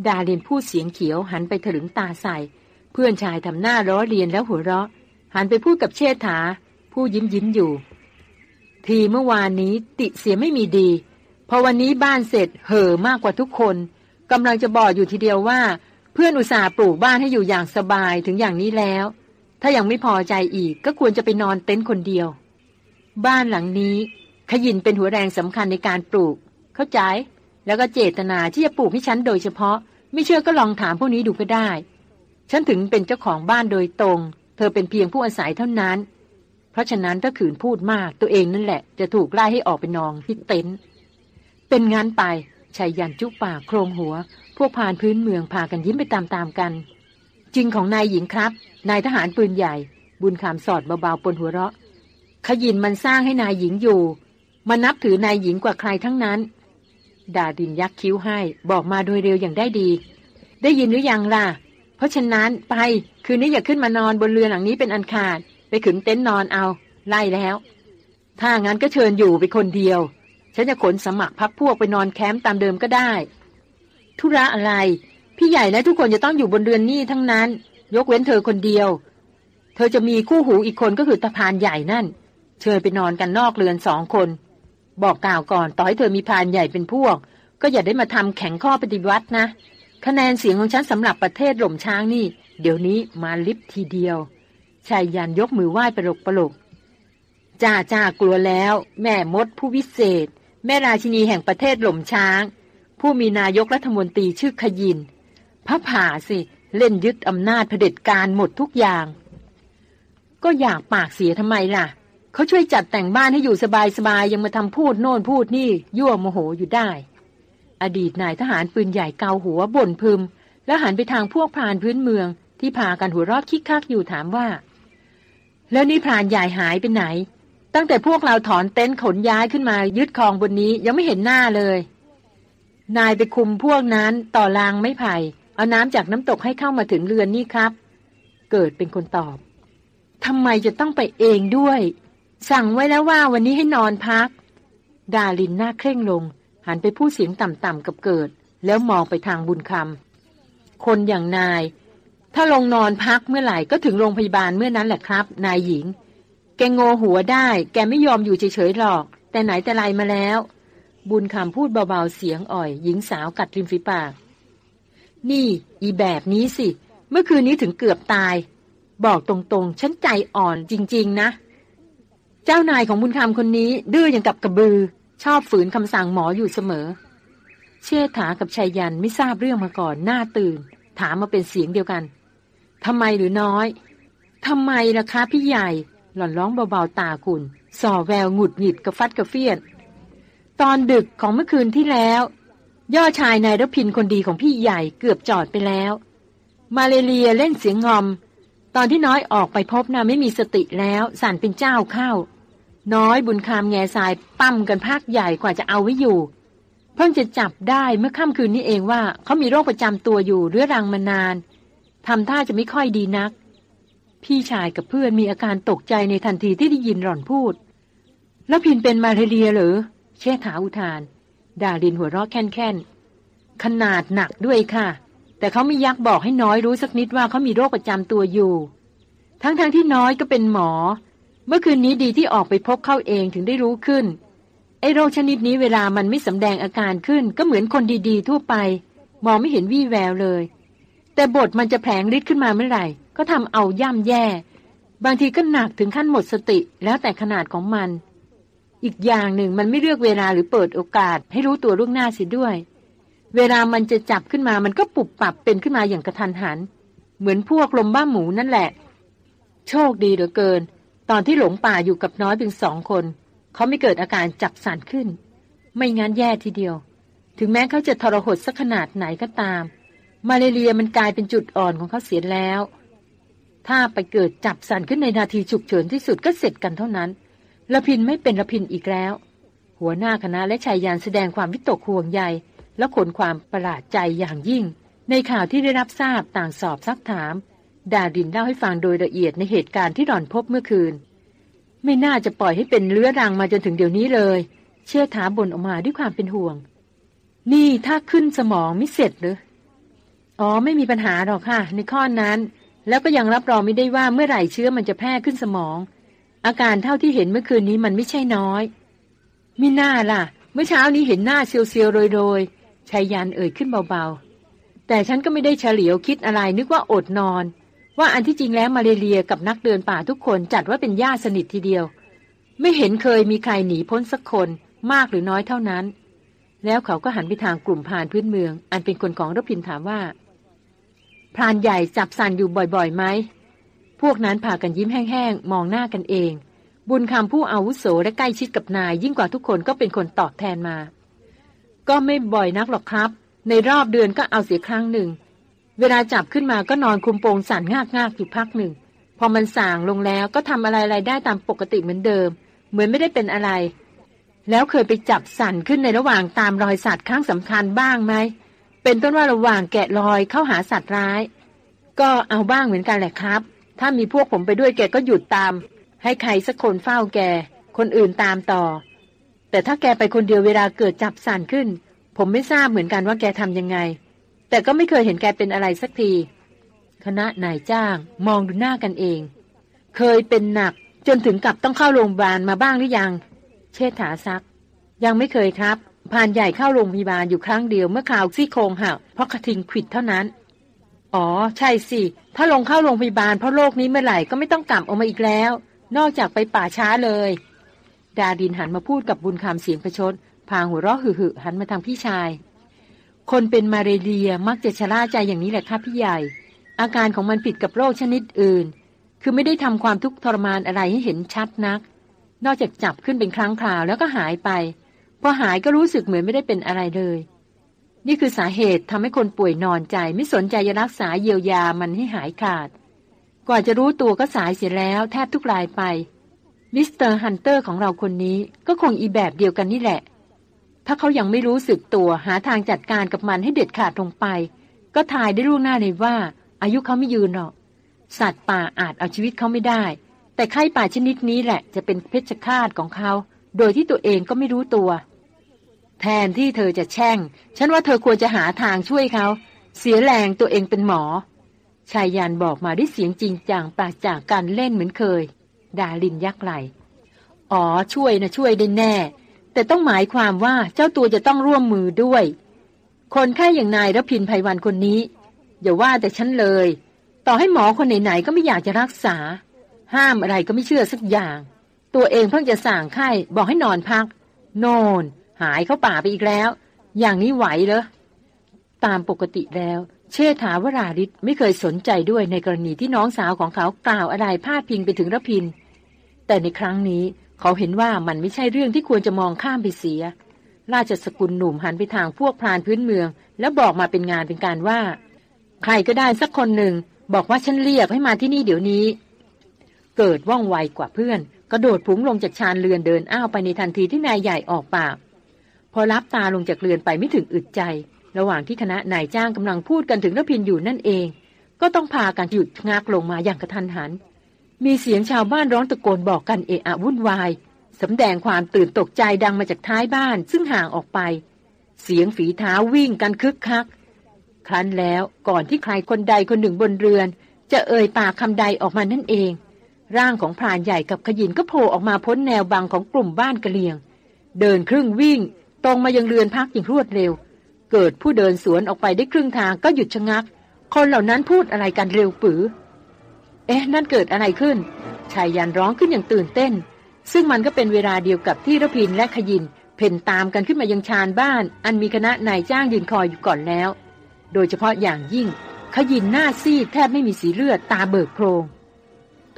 ดาเรียนพูดเสียงเขียวหันไปถลึงตาใส่ เพื่อนชายทำหน้าร้อเรียนแล้วหัวเราะ หันไปพูดกับเชษฐา ผู้ยิ้มยิ้มอยู่ ทีเมื่อวานนี้ติเสียไม่มีดี พอวันนี้บ้านเสร็จเห่อมากกว่าทุกคนกำลังจะบอกอยู่ทีเดียวว่า เพื่อนอุตส่าห์ปลูกบ้านให้อยู่อย่างสบายถึงอย่างนี้แล้ว ถ้ายังไม่พอใจอีกก็ควรจะไปนอนเต็นท์คนเดียว บ้านหลังนี้ ขยินเป็นหัวแรงสำคัญในการปลูก เข้าใจ แล้วก็เจตนาที่จะปลูกให้ฉันโดยเฉพาะ ไม่เชื่อก็ลองถามพวกนี้ดูก็ได้ ฉันถึงเป็นเจ้าของบ้านโดยตรง เธอเป็นเพียงผู้อาศัยเท่านั้น เพราะฉะนั้นถ้าขืนพูดมากตัวเองนั่นแหละ จะถูกไล่ให้ออกไปนองที่เต็นท์เป็นงั้นไปชายยันจุกปากโครงหัว พวกพานพื้นเมืองพากันยิ้มไปตามๆกัน จริงของนายหญิงครับ นายทหารปืนใหญ่ บุญคำสอดเบาๆปนหัวเราะ ขยินมันสร้างให้นายหญิงอยู่มันนับถือนายหญิงกว่าใครทั้งนั้น ดาดินยักคิ้วให้ บอกมาโดยเร็วอย่างได้ดี ได้ยินหรือยังล่ะ เพราะฉะนั้นไป คืนนี้อย่าขึ้นมานอนบนเรือหลังนี้เป็นอันขาด ไปขึงเต็นท์นอนเอา ไล่แล้ว ถ้างั้นก็เชิญอยู่ไปคนเดียว ฉันจะขนสมัครพักพวกไปนอนแคมป์ตามเดิมก็ได้ ธุระอะไร พี่ใหญ่และทุกคนจะต้องอยู่บนเรือนนี่ทั้งนั้น ยกเว้นเธอคนเดียว เธอจะมีคู่หูอีกคนก็คือตะพานใหญ่นั่น เชิญไปนอนกันนอกเรือนสองคน บอกกล่าวก่อนต่อให้เธอมีพานใหญ่เป็นพวก ก็อย่าได้มาทำแข่งข้อปฏิวัตินะคะแนนเสียงของฉันสำหรับประเทศหล่มช้างนี่ เดี๋ยวนี้มาลิฟทีเดียว ชายยันยกมือไหว้ประหลกประหลกจ้าจ้ากลัวแล้ว แม่มดผู้วิเศษ แม่ราชินีแห่งประเทศหล่มช้าง ผู้มีนายกรัฐมนตรีชื่อขยินพระผ่าสิ เล่นยึดอำนาจเผด็จการหมดทุกอย่าง ก็อยากปากเสียทำไมล่ะ เขาช่วยจัดแต่งบ้านให้อยู่สบายๆยังมาทำพูดโน่นพูดนี่ ยั่วโมโหอยู่ได้ อดีตนายทหารปืนใหญ่เกาหัวบ่นพึม แล้วหันไปทางพวกพรานพื้นเมืองที่พากันหัวรอดคิกคักอยู่ถามว่า แล้วนี่พรานใหญ่หายไปไหน ตั้งแต่พวกเราถอนเต็นท์ขนย้ายขึ้นมายึดคลองบนนี้ยังไม่เห็นหน้าเลย นายไปคุมพวกนั้นต่อรางไม่ไผ่เอาน้ำจากน้ำตกให้เข้ามาถึงเรือนนี่ครับ เกิดเป็นคนตอบทำไมจะต้องไปเองด้วย สั่งไว้แล้วว่าวันนี้ให้นอนพัก ดาลินหน้าเคร่งลง หันไปพูดเสียงต่ำๆกับเกิด แล้วมองไปทางบุญคำคนอย่างนาย ถ้าลงนอนพักเมื่อไหร่ก็ถึงโรงพยาบาลเมื่อนั้นแหละครับ นายหญิง แกงโงหัวได้ แกไม่ยอมอยู่เฉยๆหรอก แต่ไหนแต่ไรมาแล้ว บุญคำพูดเบาๆเสียงอ่อย หญิงสาวกัดริมฝีปาก นี่ อีแบบนี้สิ เมื่อคืนนี้ถึงเกือบตาย บอกตรงๆ ฉันใจอ่อนจริง ๆ นะ เจ้านายของบุญคำคนนี้ดื้ออย่างกับกระบือ ชอบฝืนคำสั่งหมออยู่เสมอ เชษฐากับชายยันไม่ทราบเรื่องมาก่อนหน้าตื่น ถามมาเป็นเสียงเดียวกัน ทำไมหรือน้อยทำไมล่ะคะพี่ใหญ่ หล่อนร้องเบาๆตาคุณ ส่อแววหงุดหงิดกระฟัดกระเฟียดตอนดึกของเมื่อคืนที่แล้ว ย่อชายนายรพินคนดีของพี่ใหญ่เกือบจอดไปแล้ว มาเลเรียเล่นเสียงงอม ตอนที่น้อยออกไปพบนะ่ะไม่มีสติแล้วสั่นเป็นเจ้าเข้า น้อยบุญคามแง่ทรายปั้มกันภาคใหญ่กว่าจะเอาไว้อยู่ เพิ่งจะจับได้เมื่อค่ำคืนนี้เองว่าเขามีโรคประจำตัวอยู่เรื้อรังมานาน ทำท่าจะไม่ค่อยดีนัก พี่ชายกับเพื่อนมีอาการตกใจในทันทีที่ได้ยินหล่อนพูด แล้วพินเป็นมาเรียหรือเชษฐาอุทาน ดาลินหัวเราะแค่นๆ ขนาดหนักด้วยค่ะ แต่เขาไม่ยักบอกให้น้อยรู้สักนิดว่าเขามีโรคประจำตัวอยู่ ทั้งๆทที่น้อยก็เป็นหมอ เมื่อคืนนี้ดีที่ออกไปพบเข้าเองถึงได้รู้ขึ้นไอ้โรคชนิดนี้เวลามันไม่สำแดงอาการขึ้น ก็เหมือนคนดีๆ ทั่วไป มองไม่เห็นวี่แววเลย แต่บทมันจะแผลงฤทธิ์ขึ้นมาเมื่อไหร่ ก็ทำเอาย่ำแย่ บางทีก็หนักถึงขั้นหมดสติแล้วแต่ขนาดของมัน อีกอย่างหนึ่งมันไม่เลือกเวลาหรือเปิดโอกาส ให้รู้ตัวล่วงหน้าเสียด้วย เวลามันจะจับขึ้นมามันก็ปุบปับเป็นขึ้นมาอย่างกระทันหัน เหมือนพวกลมบ้าหมูนั่นแหละ โชคดีเหลือเกิน ตอนที่หลงป่าอยู่กับน้อยเพียงสองคน เขาไม่เกิดอาการจับสั่นขึ้น ไม่งั้นแย่ทีเดียว ถึงแม้เขาจะทรหดสักขนาดไหนก็ตาม มาเลเรียมันกลายเป็นจุดอ่อนของเขาเสียแล้ว ถ้าไปเกิดจับสั่นขึ้นในนาทีฉุกเฉินที่สุดก็เสร็จกันเท่านั้นละพินไม่เป็นละพินอีกแล้ว หัวหน้าคณะและชายยานแสดงความวิตกห่วงใยและขนความประหลาดใจอย่างยิ่ง ในข่าวที่ได้รับทราบต่างสอบซักถาม ดาดินเล่าให้ฟังโดยละเอียดในเหตุการณ์ที่หล่อนพบเมื่อคืน ไม่น่าจะปล่อยให้เป็นเลื้อรังมาจนถึงเดี๋ยวนี้เลย เชื่อถาบนออกมาด้วยความเป็นห่วง นี่ถ้าขึ้นสมองไม่เสร็จหรือ อ๋อไม่มีปัญหาหรอกค่ะ ในข้อนั้น แล้วก็ยังรับรองไม่ได้ว่าเมื่อไหร่เชื้อมันจะแพร่ขึ้นสมอง อาการเท่าที่เห็นเมื่อคืนนี้มันไม่ใช่น้อยมิน่าล่ะ เมื่อเช้านี้เห็นหน้าเซียวๆโรยๆชายยันเอ่ยขึ้นเบาๆ แต่ฉันก็ไม่ได้เฉลียวคิดอะไรนึกว่าอดนอน ว่าอันที่จริงแล้วมาเลเรียกับนักเดินป่าทุกคนจัดว่าเป็นญาติสนิททีเดียว ไม่เห็นเคยมีใครหนีพ้นสักคนมากหรือน้อยเท่านั้น แล้วเขาก็หันไปทางกลุ่มพานพื้นเมือง อันเป็นคนของรพินถามว่า พรานใหญ่จับสันอยู่บ่อยๆไหม พวกนั้นพากันยิ้มแห้งๆ มองหน้ากันเอง บุญคำผู้อาวุโสและใกล้ชิดกับนาย ยิ่งกว่าทุกคนก็เป็นคนตอบแทนมา ก็ไม่บ่อยนักหรอกครับ ในรอบเดือนก็เอาเสียครั้งหนึ่ง เวลาจับขึ้นมาก็นอนคุมโปงสั่นงากงากอยู่พักหนึ่ง พอมันส่างลงแล้วก็ทำอะไรๆได้ตามปกติเหมือนเดิม เหมือนไม่ได้เป็นอะไร แล้วเคยไปจับสั่นขึ้นในระหว่างตามรอยสัตว์ครั้งสำคัญบ้างไหม เป็นต้นว่าระหว่างแกะรอยเข้าหาสัตว์ร้าย ก็เอาบ้างเหมือนกันแหละครับ ถ้ามีพวกผมไปด้วยแกก็หยุดตาม ให้ใครสักคนเฝ้าแก คนอื่นตามต่อ แต่ถ้าแกไปคนเดียวเวลาเกิดจับสันขึ้น ผมไม่ทราบเหมือนกันว่าแกทำยังไง แต่ก็ไม่เคยเห็นแกเป็นอะไรสักที คณะนายจ้างมองดูหน้ากันเอง เคยเป็นหนักจนถึงกับต้องเข้าโรงพยาบาลมาบ้างหรือยัง เชษฐาซัก ยังไม่เคยครับ ผ่านใหญ่เข้าโรงพยาบาลอยู่ครั้งเดียวเมื่อข่าวซี่โครงหักเพราะกระทิงขิดเท่านั้น อ๋อ ใช่สิ ถ้าลงเข้าโรงพยาบาลเพราะโรคนี้เมื่อไหร่ก็ไม่ต้องกลับออกมาอีกแล้ว นอกจากไปป่าช้าเลย ดาดินหันมาพูดกับบุญคำเสียงประชดพางหัวเราะหึ่หันมาทางพี่ชาย คนเป็นมาเรเรียมักจะชะล่าใจอย่างนี้แหละครับพี่ใหญ่ อาการของมันผิดกับโรคชนิดอื่น คือไม่ได้ทำความทุกข์ทรมานอะไรให้เห็นชัดนัก นอกจากจับขึ้นเป็นครั้งคราวแล้วก็หายไป พอหายก็รู้สึกเหมือนไม่ได้เป็นอะไรเลย นี่คือสาเหตุทำให้คนป่วยนอนใจ ไม่สนใจจะรักษาเยียวยามันให้หายขาด กว่าจะรู้ตัวก็สายเสียแล้วแทบทุกรายไป Mister Hunter ของเราคนนี้ก็คงอีแบบเดียวกันนี่แหละ ถ้าเขายังไม่รู้สึกตัวหาทางจัดการกับมันให้เด็ดขาดลงไป ก็ทายได้ล่วงหน้าเลยว่า อายุเขาไม่ยืนหรอก สัตว์ป่าอาจเอาชีวิตเขาไม่ได้ แต่ไข้ป่าชนิดนี้แหละจะเป็นเพชฌฆาตของเขา โดยที่ตัวเองก็ไม่รู้ตัว แทนที่เธอจะแช่ง ฉันว่าเธอควรจะหาทางช่วยเขา เสียแรงตัวเองเป็นหมอ ชายยันบอกมาด้วยเสียงจริงจังปราศจากการเล่นเหมือนเคย ดาลินยักไหล อ๋อช่วยนะช่วยได้แน่ แต่ต้องหมายความว่าเจ้าตัวจะต้องร่วมมือด้วย คนไข้อย่างนายรพินภัยวันคนนี้ อย่าว่าแต่ฉันเลย ต่อให้หมอคนไหนๆก็ไม่อยากจะรักษา ห้ามอะไรก็ไม่เชื่อสักอย่าง ตัวเองเพิ่งจะสั่งไข้บอกให้นอนพัก โนน หายเข้าป่าไปอีกแล้ว อย่างนี้ไหวเหรอ ตามปกติแล้ว เชษฐาวราริศไม่เคยสนใจด้วยในกรณีที่น้องสาวของเขากล่าวอะไรพาดพิงไปถึงระพิน แต่ในครั้งนี้เขาเห็นว่ามันไม่ใช่เรื่องที่ควรจะมองข้ามไปเสีย ราชสกุลหนุ่มหันไปทางพวกพรานพื้นเมือง แล้วบอกมาเป็นงานเป็นการว่า ใครก็ได้สักคนหนึ่ง บอกว่าฉันเรียกให้มาที่นี่เดี๋ยวนี้ เกิดว่องไวกว่าเพื่อน กระโดดผุงลงจากชานเรือนเดินอ้าวไปในทันทีที่นายใหญ่ออกปาก พอรับตาลงจากเรือนไปไม่ถึงอึดใจ ระหว่างที่คณะนายจ้างกำลังพูดกันถึงรพินอยู่นั่นเอง ก็ต้องพากันหยุดงักลงมาอย่างกระทันหัน มีเสียงชาวบ้านร้องตะโกนบอกกันเอะอะวุ่นวายสำแดงความตื่นตกใจดังมาจากท้ายบ้านซึ่งห่างออกไป เสียงฝีเท้าวิ่งกันคึกคัก ครั้นแล้วก่อนที่ใครคนใดคนหนึ่งบนเรือน จะเอ่ยปากคำใดออกมานั่นเอง ร่างของพรานใหญ่กับขยินก็โผล่ออกมาพ้นแนวบังของกลุ่มบ้านกะเลียง เดินครึ่งวิ่ง ตรงมายังเรือนพักอย่างรวดเร็ว เกิดผู้เดินสวนออกไปได้ครึ่งทางก็หยุดชะงัก คนเหล่านั้นพูดอะไรกันเร็วปือ เอ๊ะ นั่นเกิดอะไรขึ้น ชายยันร้องขึ้นอย่างตื่นเต้น ซึ่งมันก็เป็นเวลาเดียวกับที่ระพินและขยิน เพ่นตามกันขึ้นมายังชานบ้าน อันมีคณะนายจ้างยืนคอยอยู่ก่อนแล้ว โดยเฉพาะอย่างยิ่ง ขยินหน้าซีดแทบไม่มีสีเลือดตาเบิกโพรง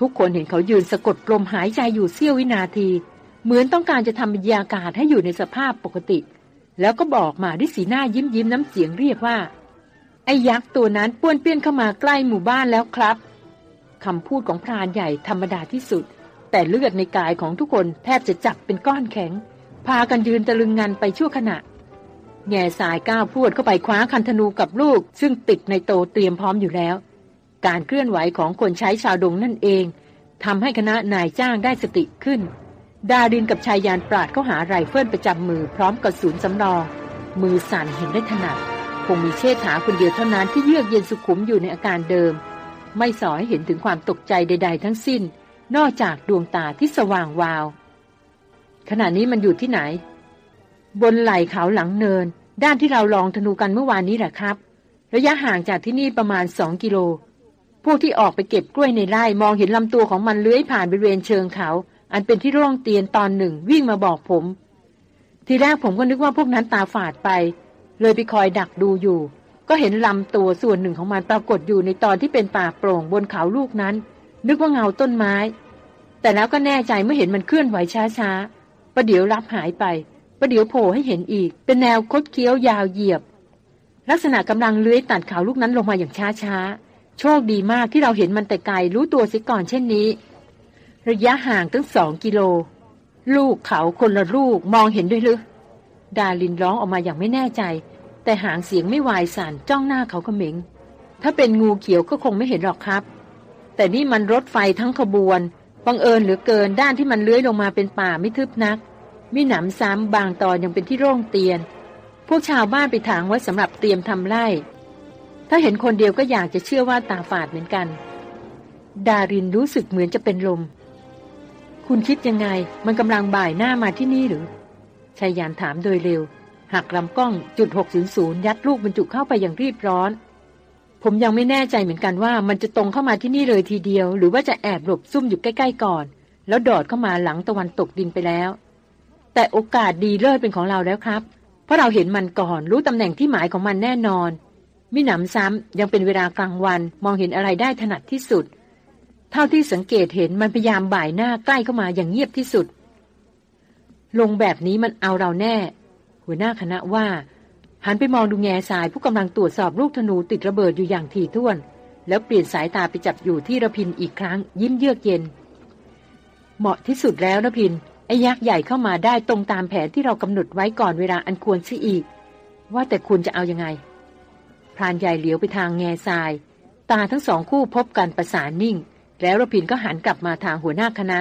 ทุกคนเห็นเขายืนสะกดลมหายใจอยู่เสี้ยววินาที เหมือนต้องการจะทำบรรยากาศให้อยู่ในสภาพปกติ แล้วก็บอกมาด้วยสีหน้ายิ้มยิ้มน้ำเสียงเรียกว่า ไอ้ยักษ์ตัวนั้นป้วนเปี้ยนเข้ามาใกล้หมู่บ้านแล้วครับคำพูดของพรานใหญ่ธรรมดาที่สุด แต่เลือดในกายของทุกคนแทบจะจับเป็นก้อนแข็ง พากันยืนตะลึงงันไปชั่วขณะ แงซายก้าวพรวดเข้าไปคว้าคันธนูกับลูก ซึ่งติด nitro เตรียมพร้อมอยู่แล้ว การเคลื่อนไหวของคนใช้ชาวดงนั่นเองทำให้คณะนายจ้างได้สติขึ้น ดารินกับไชยยันต์ปราดเข้าหาไรเฟิลประจำมือพร้อมกระสุนสำรอง มือสั่นเห็นได้ถนัด คงมีเชษฐาคนเดียวเท่านั้นที่เยือกเย็นสุขุมอยู่ในอาการเดิม ไม่สอให้เห็นถึงความตกใจใด ๆ ทั้งสิ้น นอกจากดวงตาที่สว่างวาว ขณะนี้มันอยู่ที่ไหน บนไหล่เขาหลังเนิน ด้านที่เราลองธนูกันเมื่อวานนี้แหละครับ ระยะห่างจากที่นี่ประมาณสองกิโลพวกที่ออกไปเก็บกล้วยในไร่มองเห็นลำตัวของมันเลื้อยผ่านบริเวณเชิงเขา อันเป็นที่ร่องเตียนตอนหนึ่งวิ่งมาบอกผม ทีแรกผมก็นึกว่าพวกนั้นตาฝาดไป เลยไปคอยดักดูอยู่ ก็เห็นลำตัวส่วนหนึ่งของมันปรากฏอยู่ในตอนที่เป็นป่าโปร่งบนเขาลูกนั้น นึกว่าเงาต้นไม้ แต่แล้วก็แน่ใจเมื่อเห็นมันเคลื่อนไหวช้าๆประเดี๋ยวรับหายไปประเดี๋ยวโผล่ให้เห็นอีก เป็นแนวคดเคี้ยวยาวเหยียบ ลักษณะกำลังเลื้อยตัดเขาลูกนั้นลงมาอย่างช้าๆโชคดีมากที่เราเห็นมันแต่ไกลรู้ตัวเสียก่อนเช่นนี้ ระยะห่างตั้งสองกิโล ลูกเขาคนละลูกมองเห็นด้วยหรือดาลินร้องออกมาอย่างไม่แน่ใจ แต่หางเสียงไม่วายสั่นจ้องหน้าเขาเขม็ง ถ้าเป็นงูเขียวก็คงไม่เห็นหรอกครับ แต่นี่มันรถไฟทั้งขบวนบังเอิญเหลือเกินด้านที่มันเลื้อยลงมาเป็นป่าไม่ทึบนักมีหนำซ้ำบางตอนยังเป็นที่โร่งเตียน พวกชาวบ้านไปถางไว้สำหรับเตรียมทำไร่ ถ้าเห็นคนเดียวก็อยากจะเชื่อว่าตาฝาดเหมือนกัน ดารินรู้สึกเหมือนจะเป็นลม คุณคิดยังไง มันกำลังบ่ายหน้ามาที่นี่หรือชายยานถามโดยเร็ว หักลำกล้องจุด600ยัดลูกบรรจุเข้าไปอย่างรีบร้อน ผมยังไม่แน่ใจเหมือนกันว่า มันจะตรงเข้ามาที่นี่เลยทีเดียว หรือว่าจะแอบหลบซุ่มอยู่ใกล้ๆก่อน แล้วดอดเข้ามาหลังตะวันตกดินไปแล้ว แต่โอกาสดีเลิศเป็นของเราแล้วครับ เพราะเราเห็นมันก่อนรู้ตำแหน่งที่หมายของมันแน่นอนมิหนำซ้ำยังเป็นเวลากลางวันมองเห็นอะไรได้ถนัดที่สุด เท่าที่สังเกตเห็นมันพยายามบ่ายหน้าใกล้เข้ามาอย่างเงียบที่สุด ลงแบบนี้มันเอาเราแน่ หัวหน้าคณะว่า หันไปมองดูแง่สายผู้กำลังตรวจสอบลูกธนูติดระเบิดอยู่อย่างถี่ถ้วน แล้วเปลี่ยนสายตาไปจับอยู่ที่ระพินอีกครั้ง ยิ้มเยือกเย็น เหมาะที่สุดแล้วระพินไอ้ยักษ์ใหญ่เข้ามาได้ตรงตามแผนที่เรากำหนดไว้ก่อนเวลาอันควรซะอีก ว่าแต่คุณจะเอาอยัางไงพรานใหญ่เหลียวไปทางแง่ทราย ตาทั้งสองคู่พบกันประสานนิ่ง แล้วระพินก็หันกลับมาทางหัวหน้าคณะ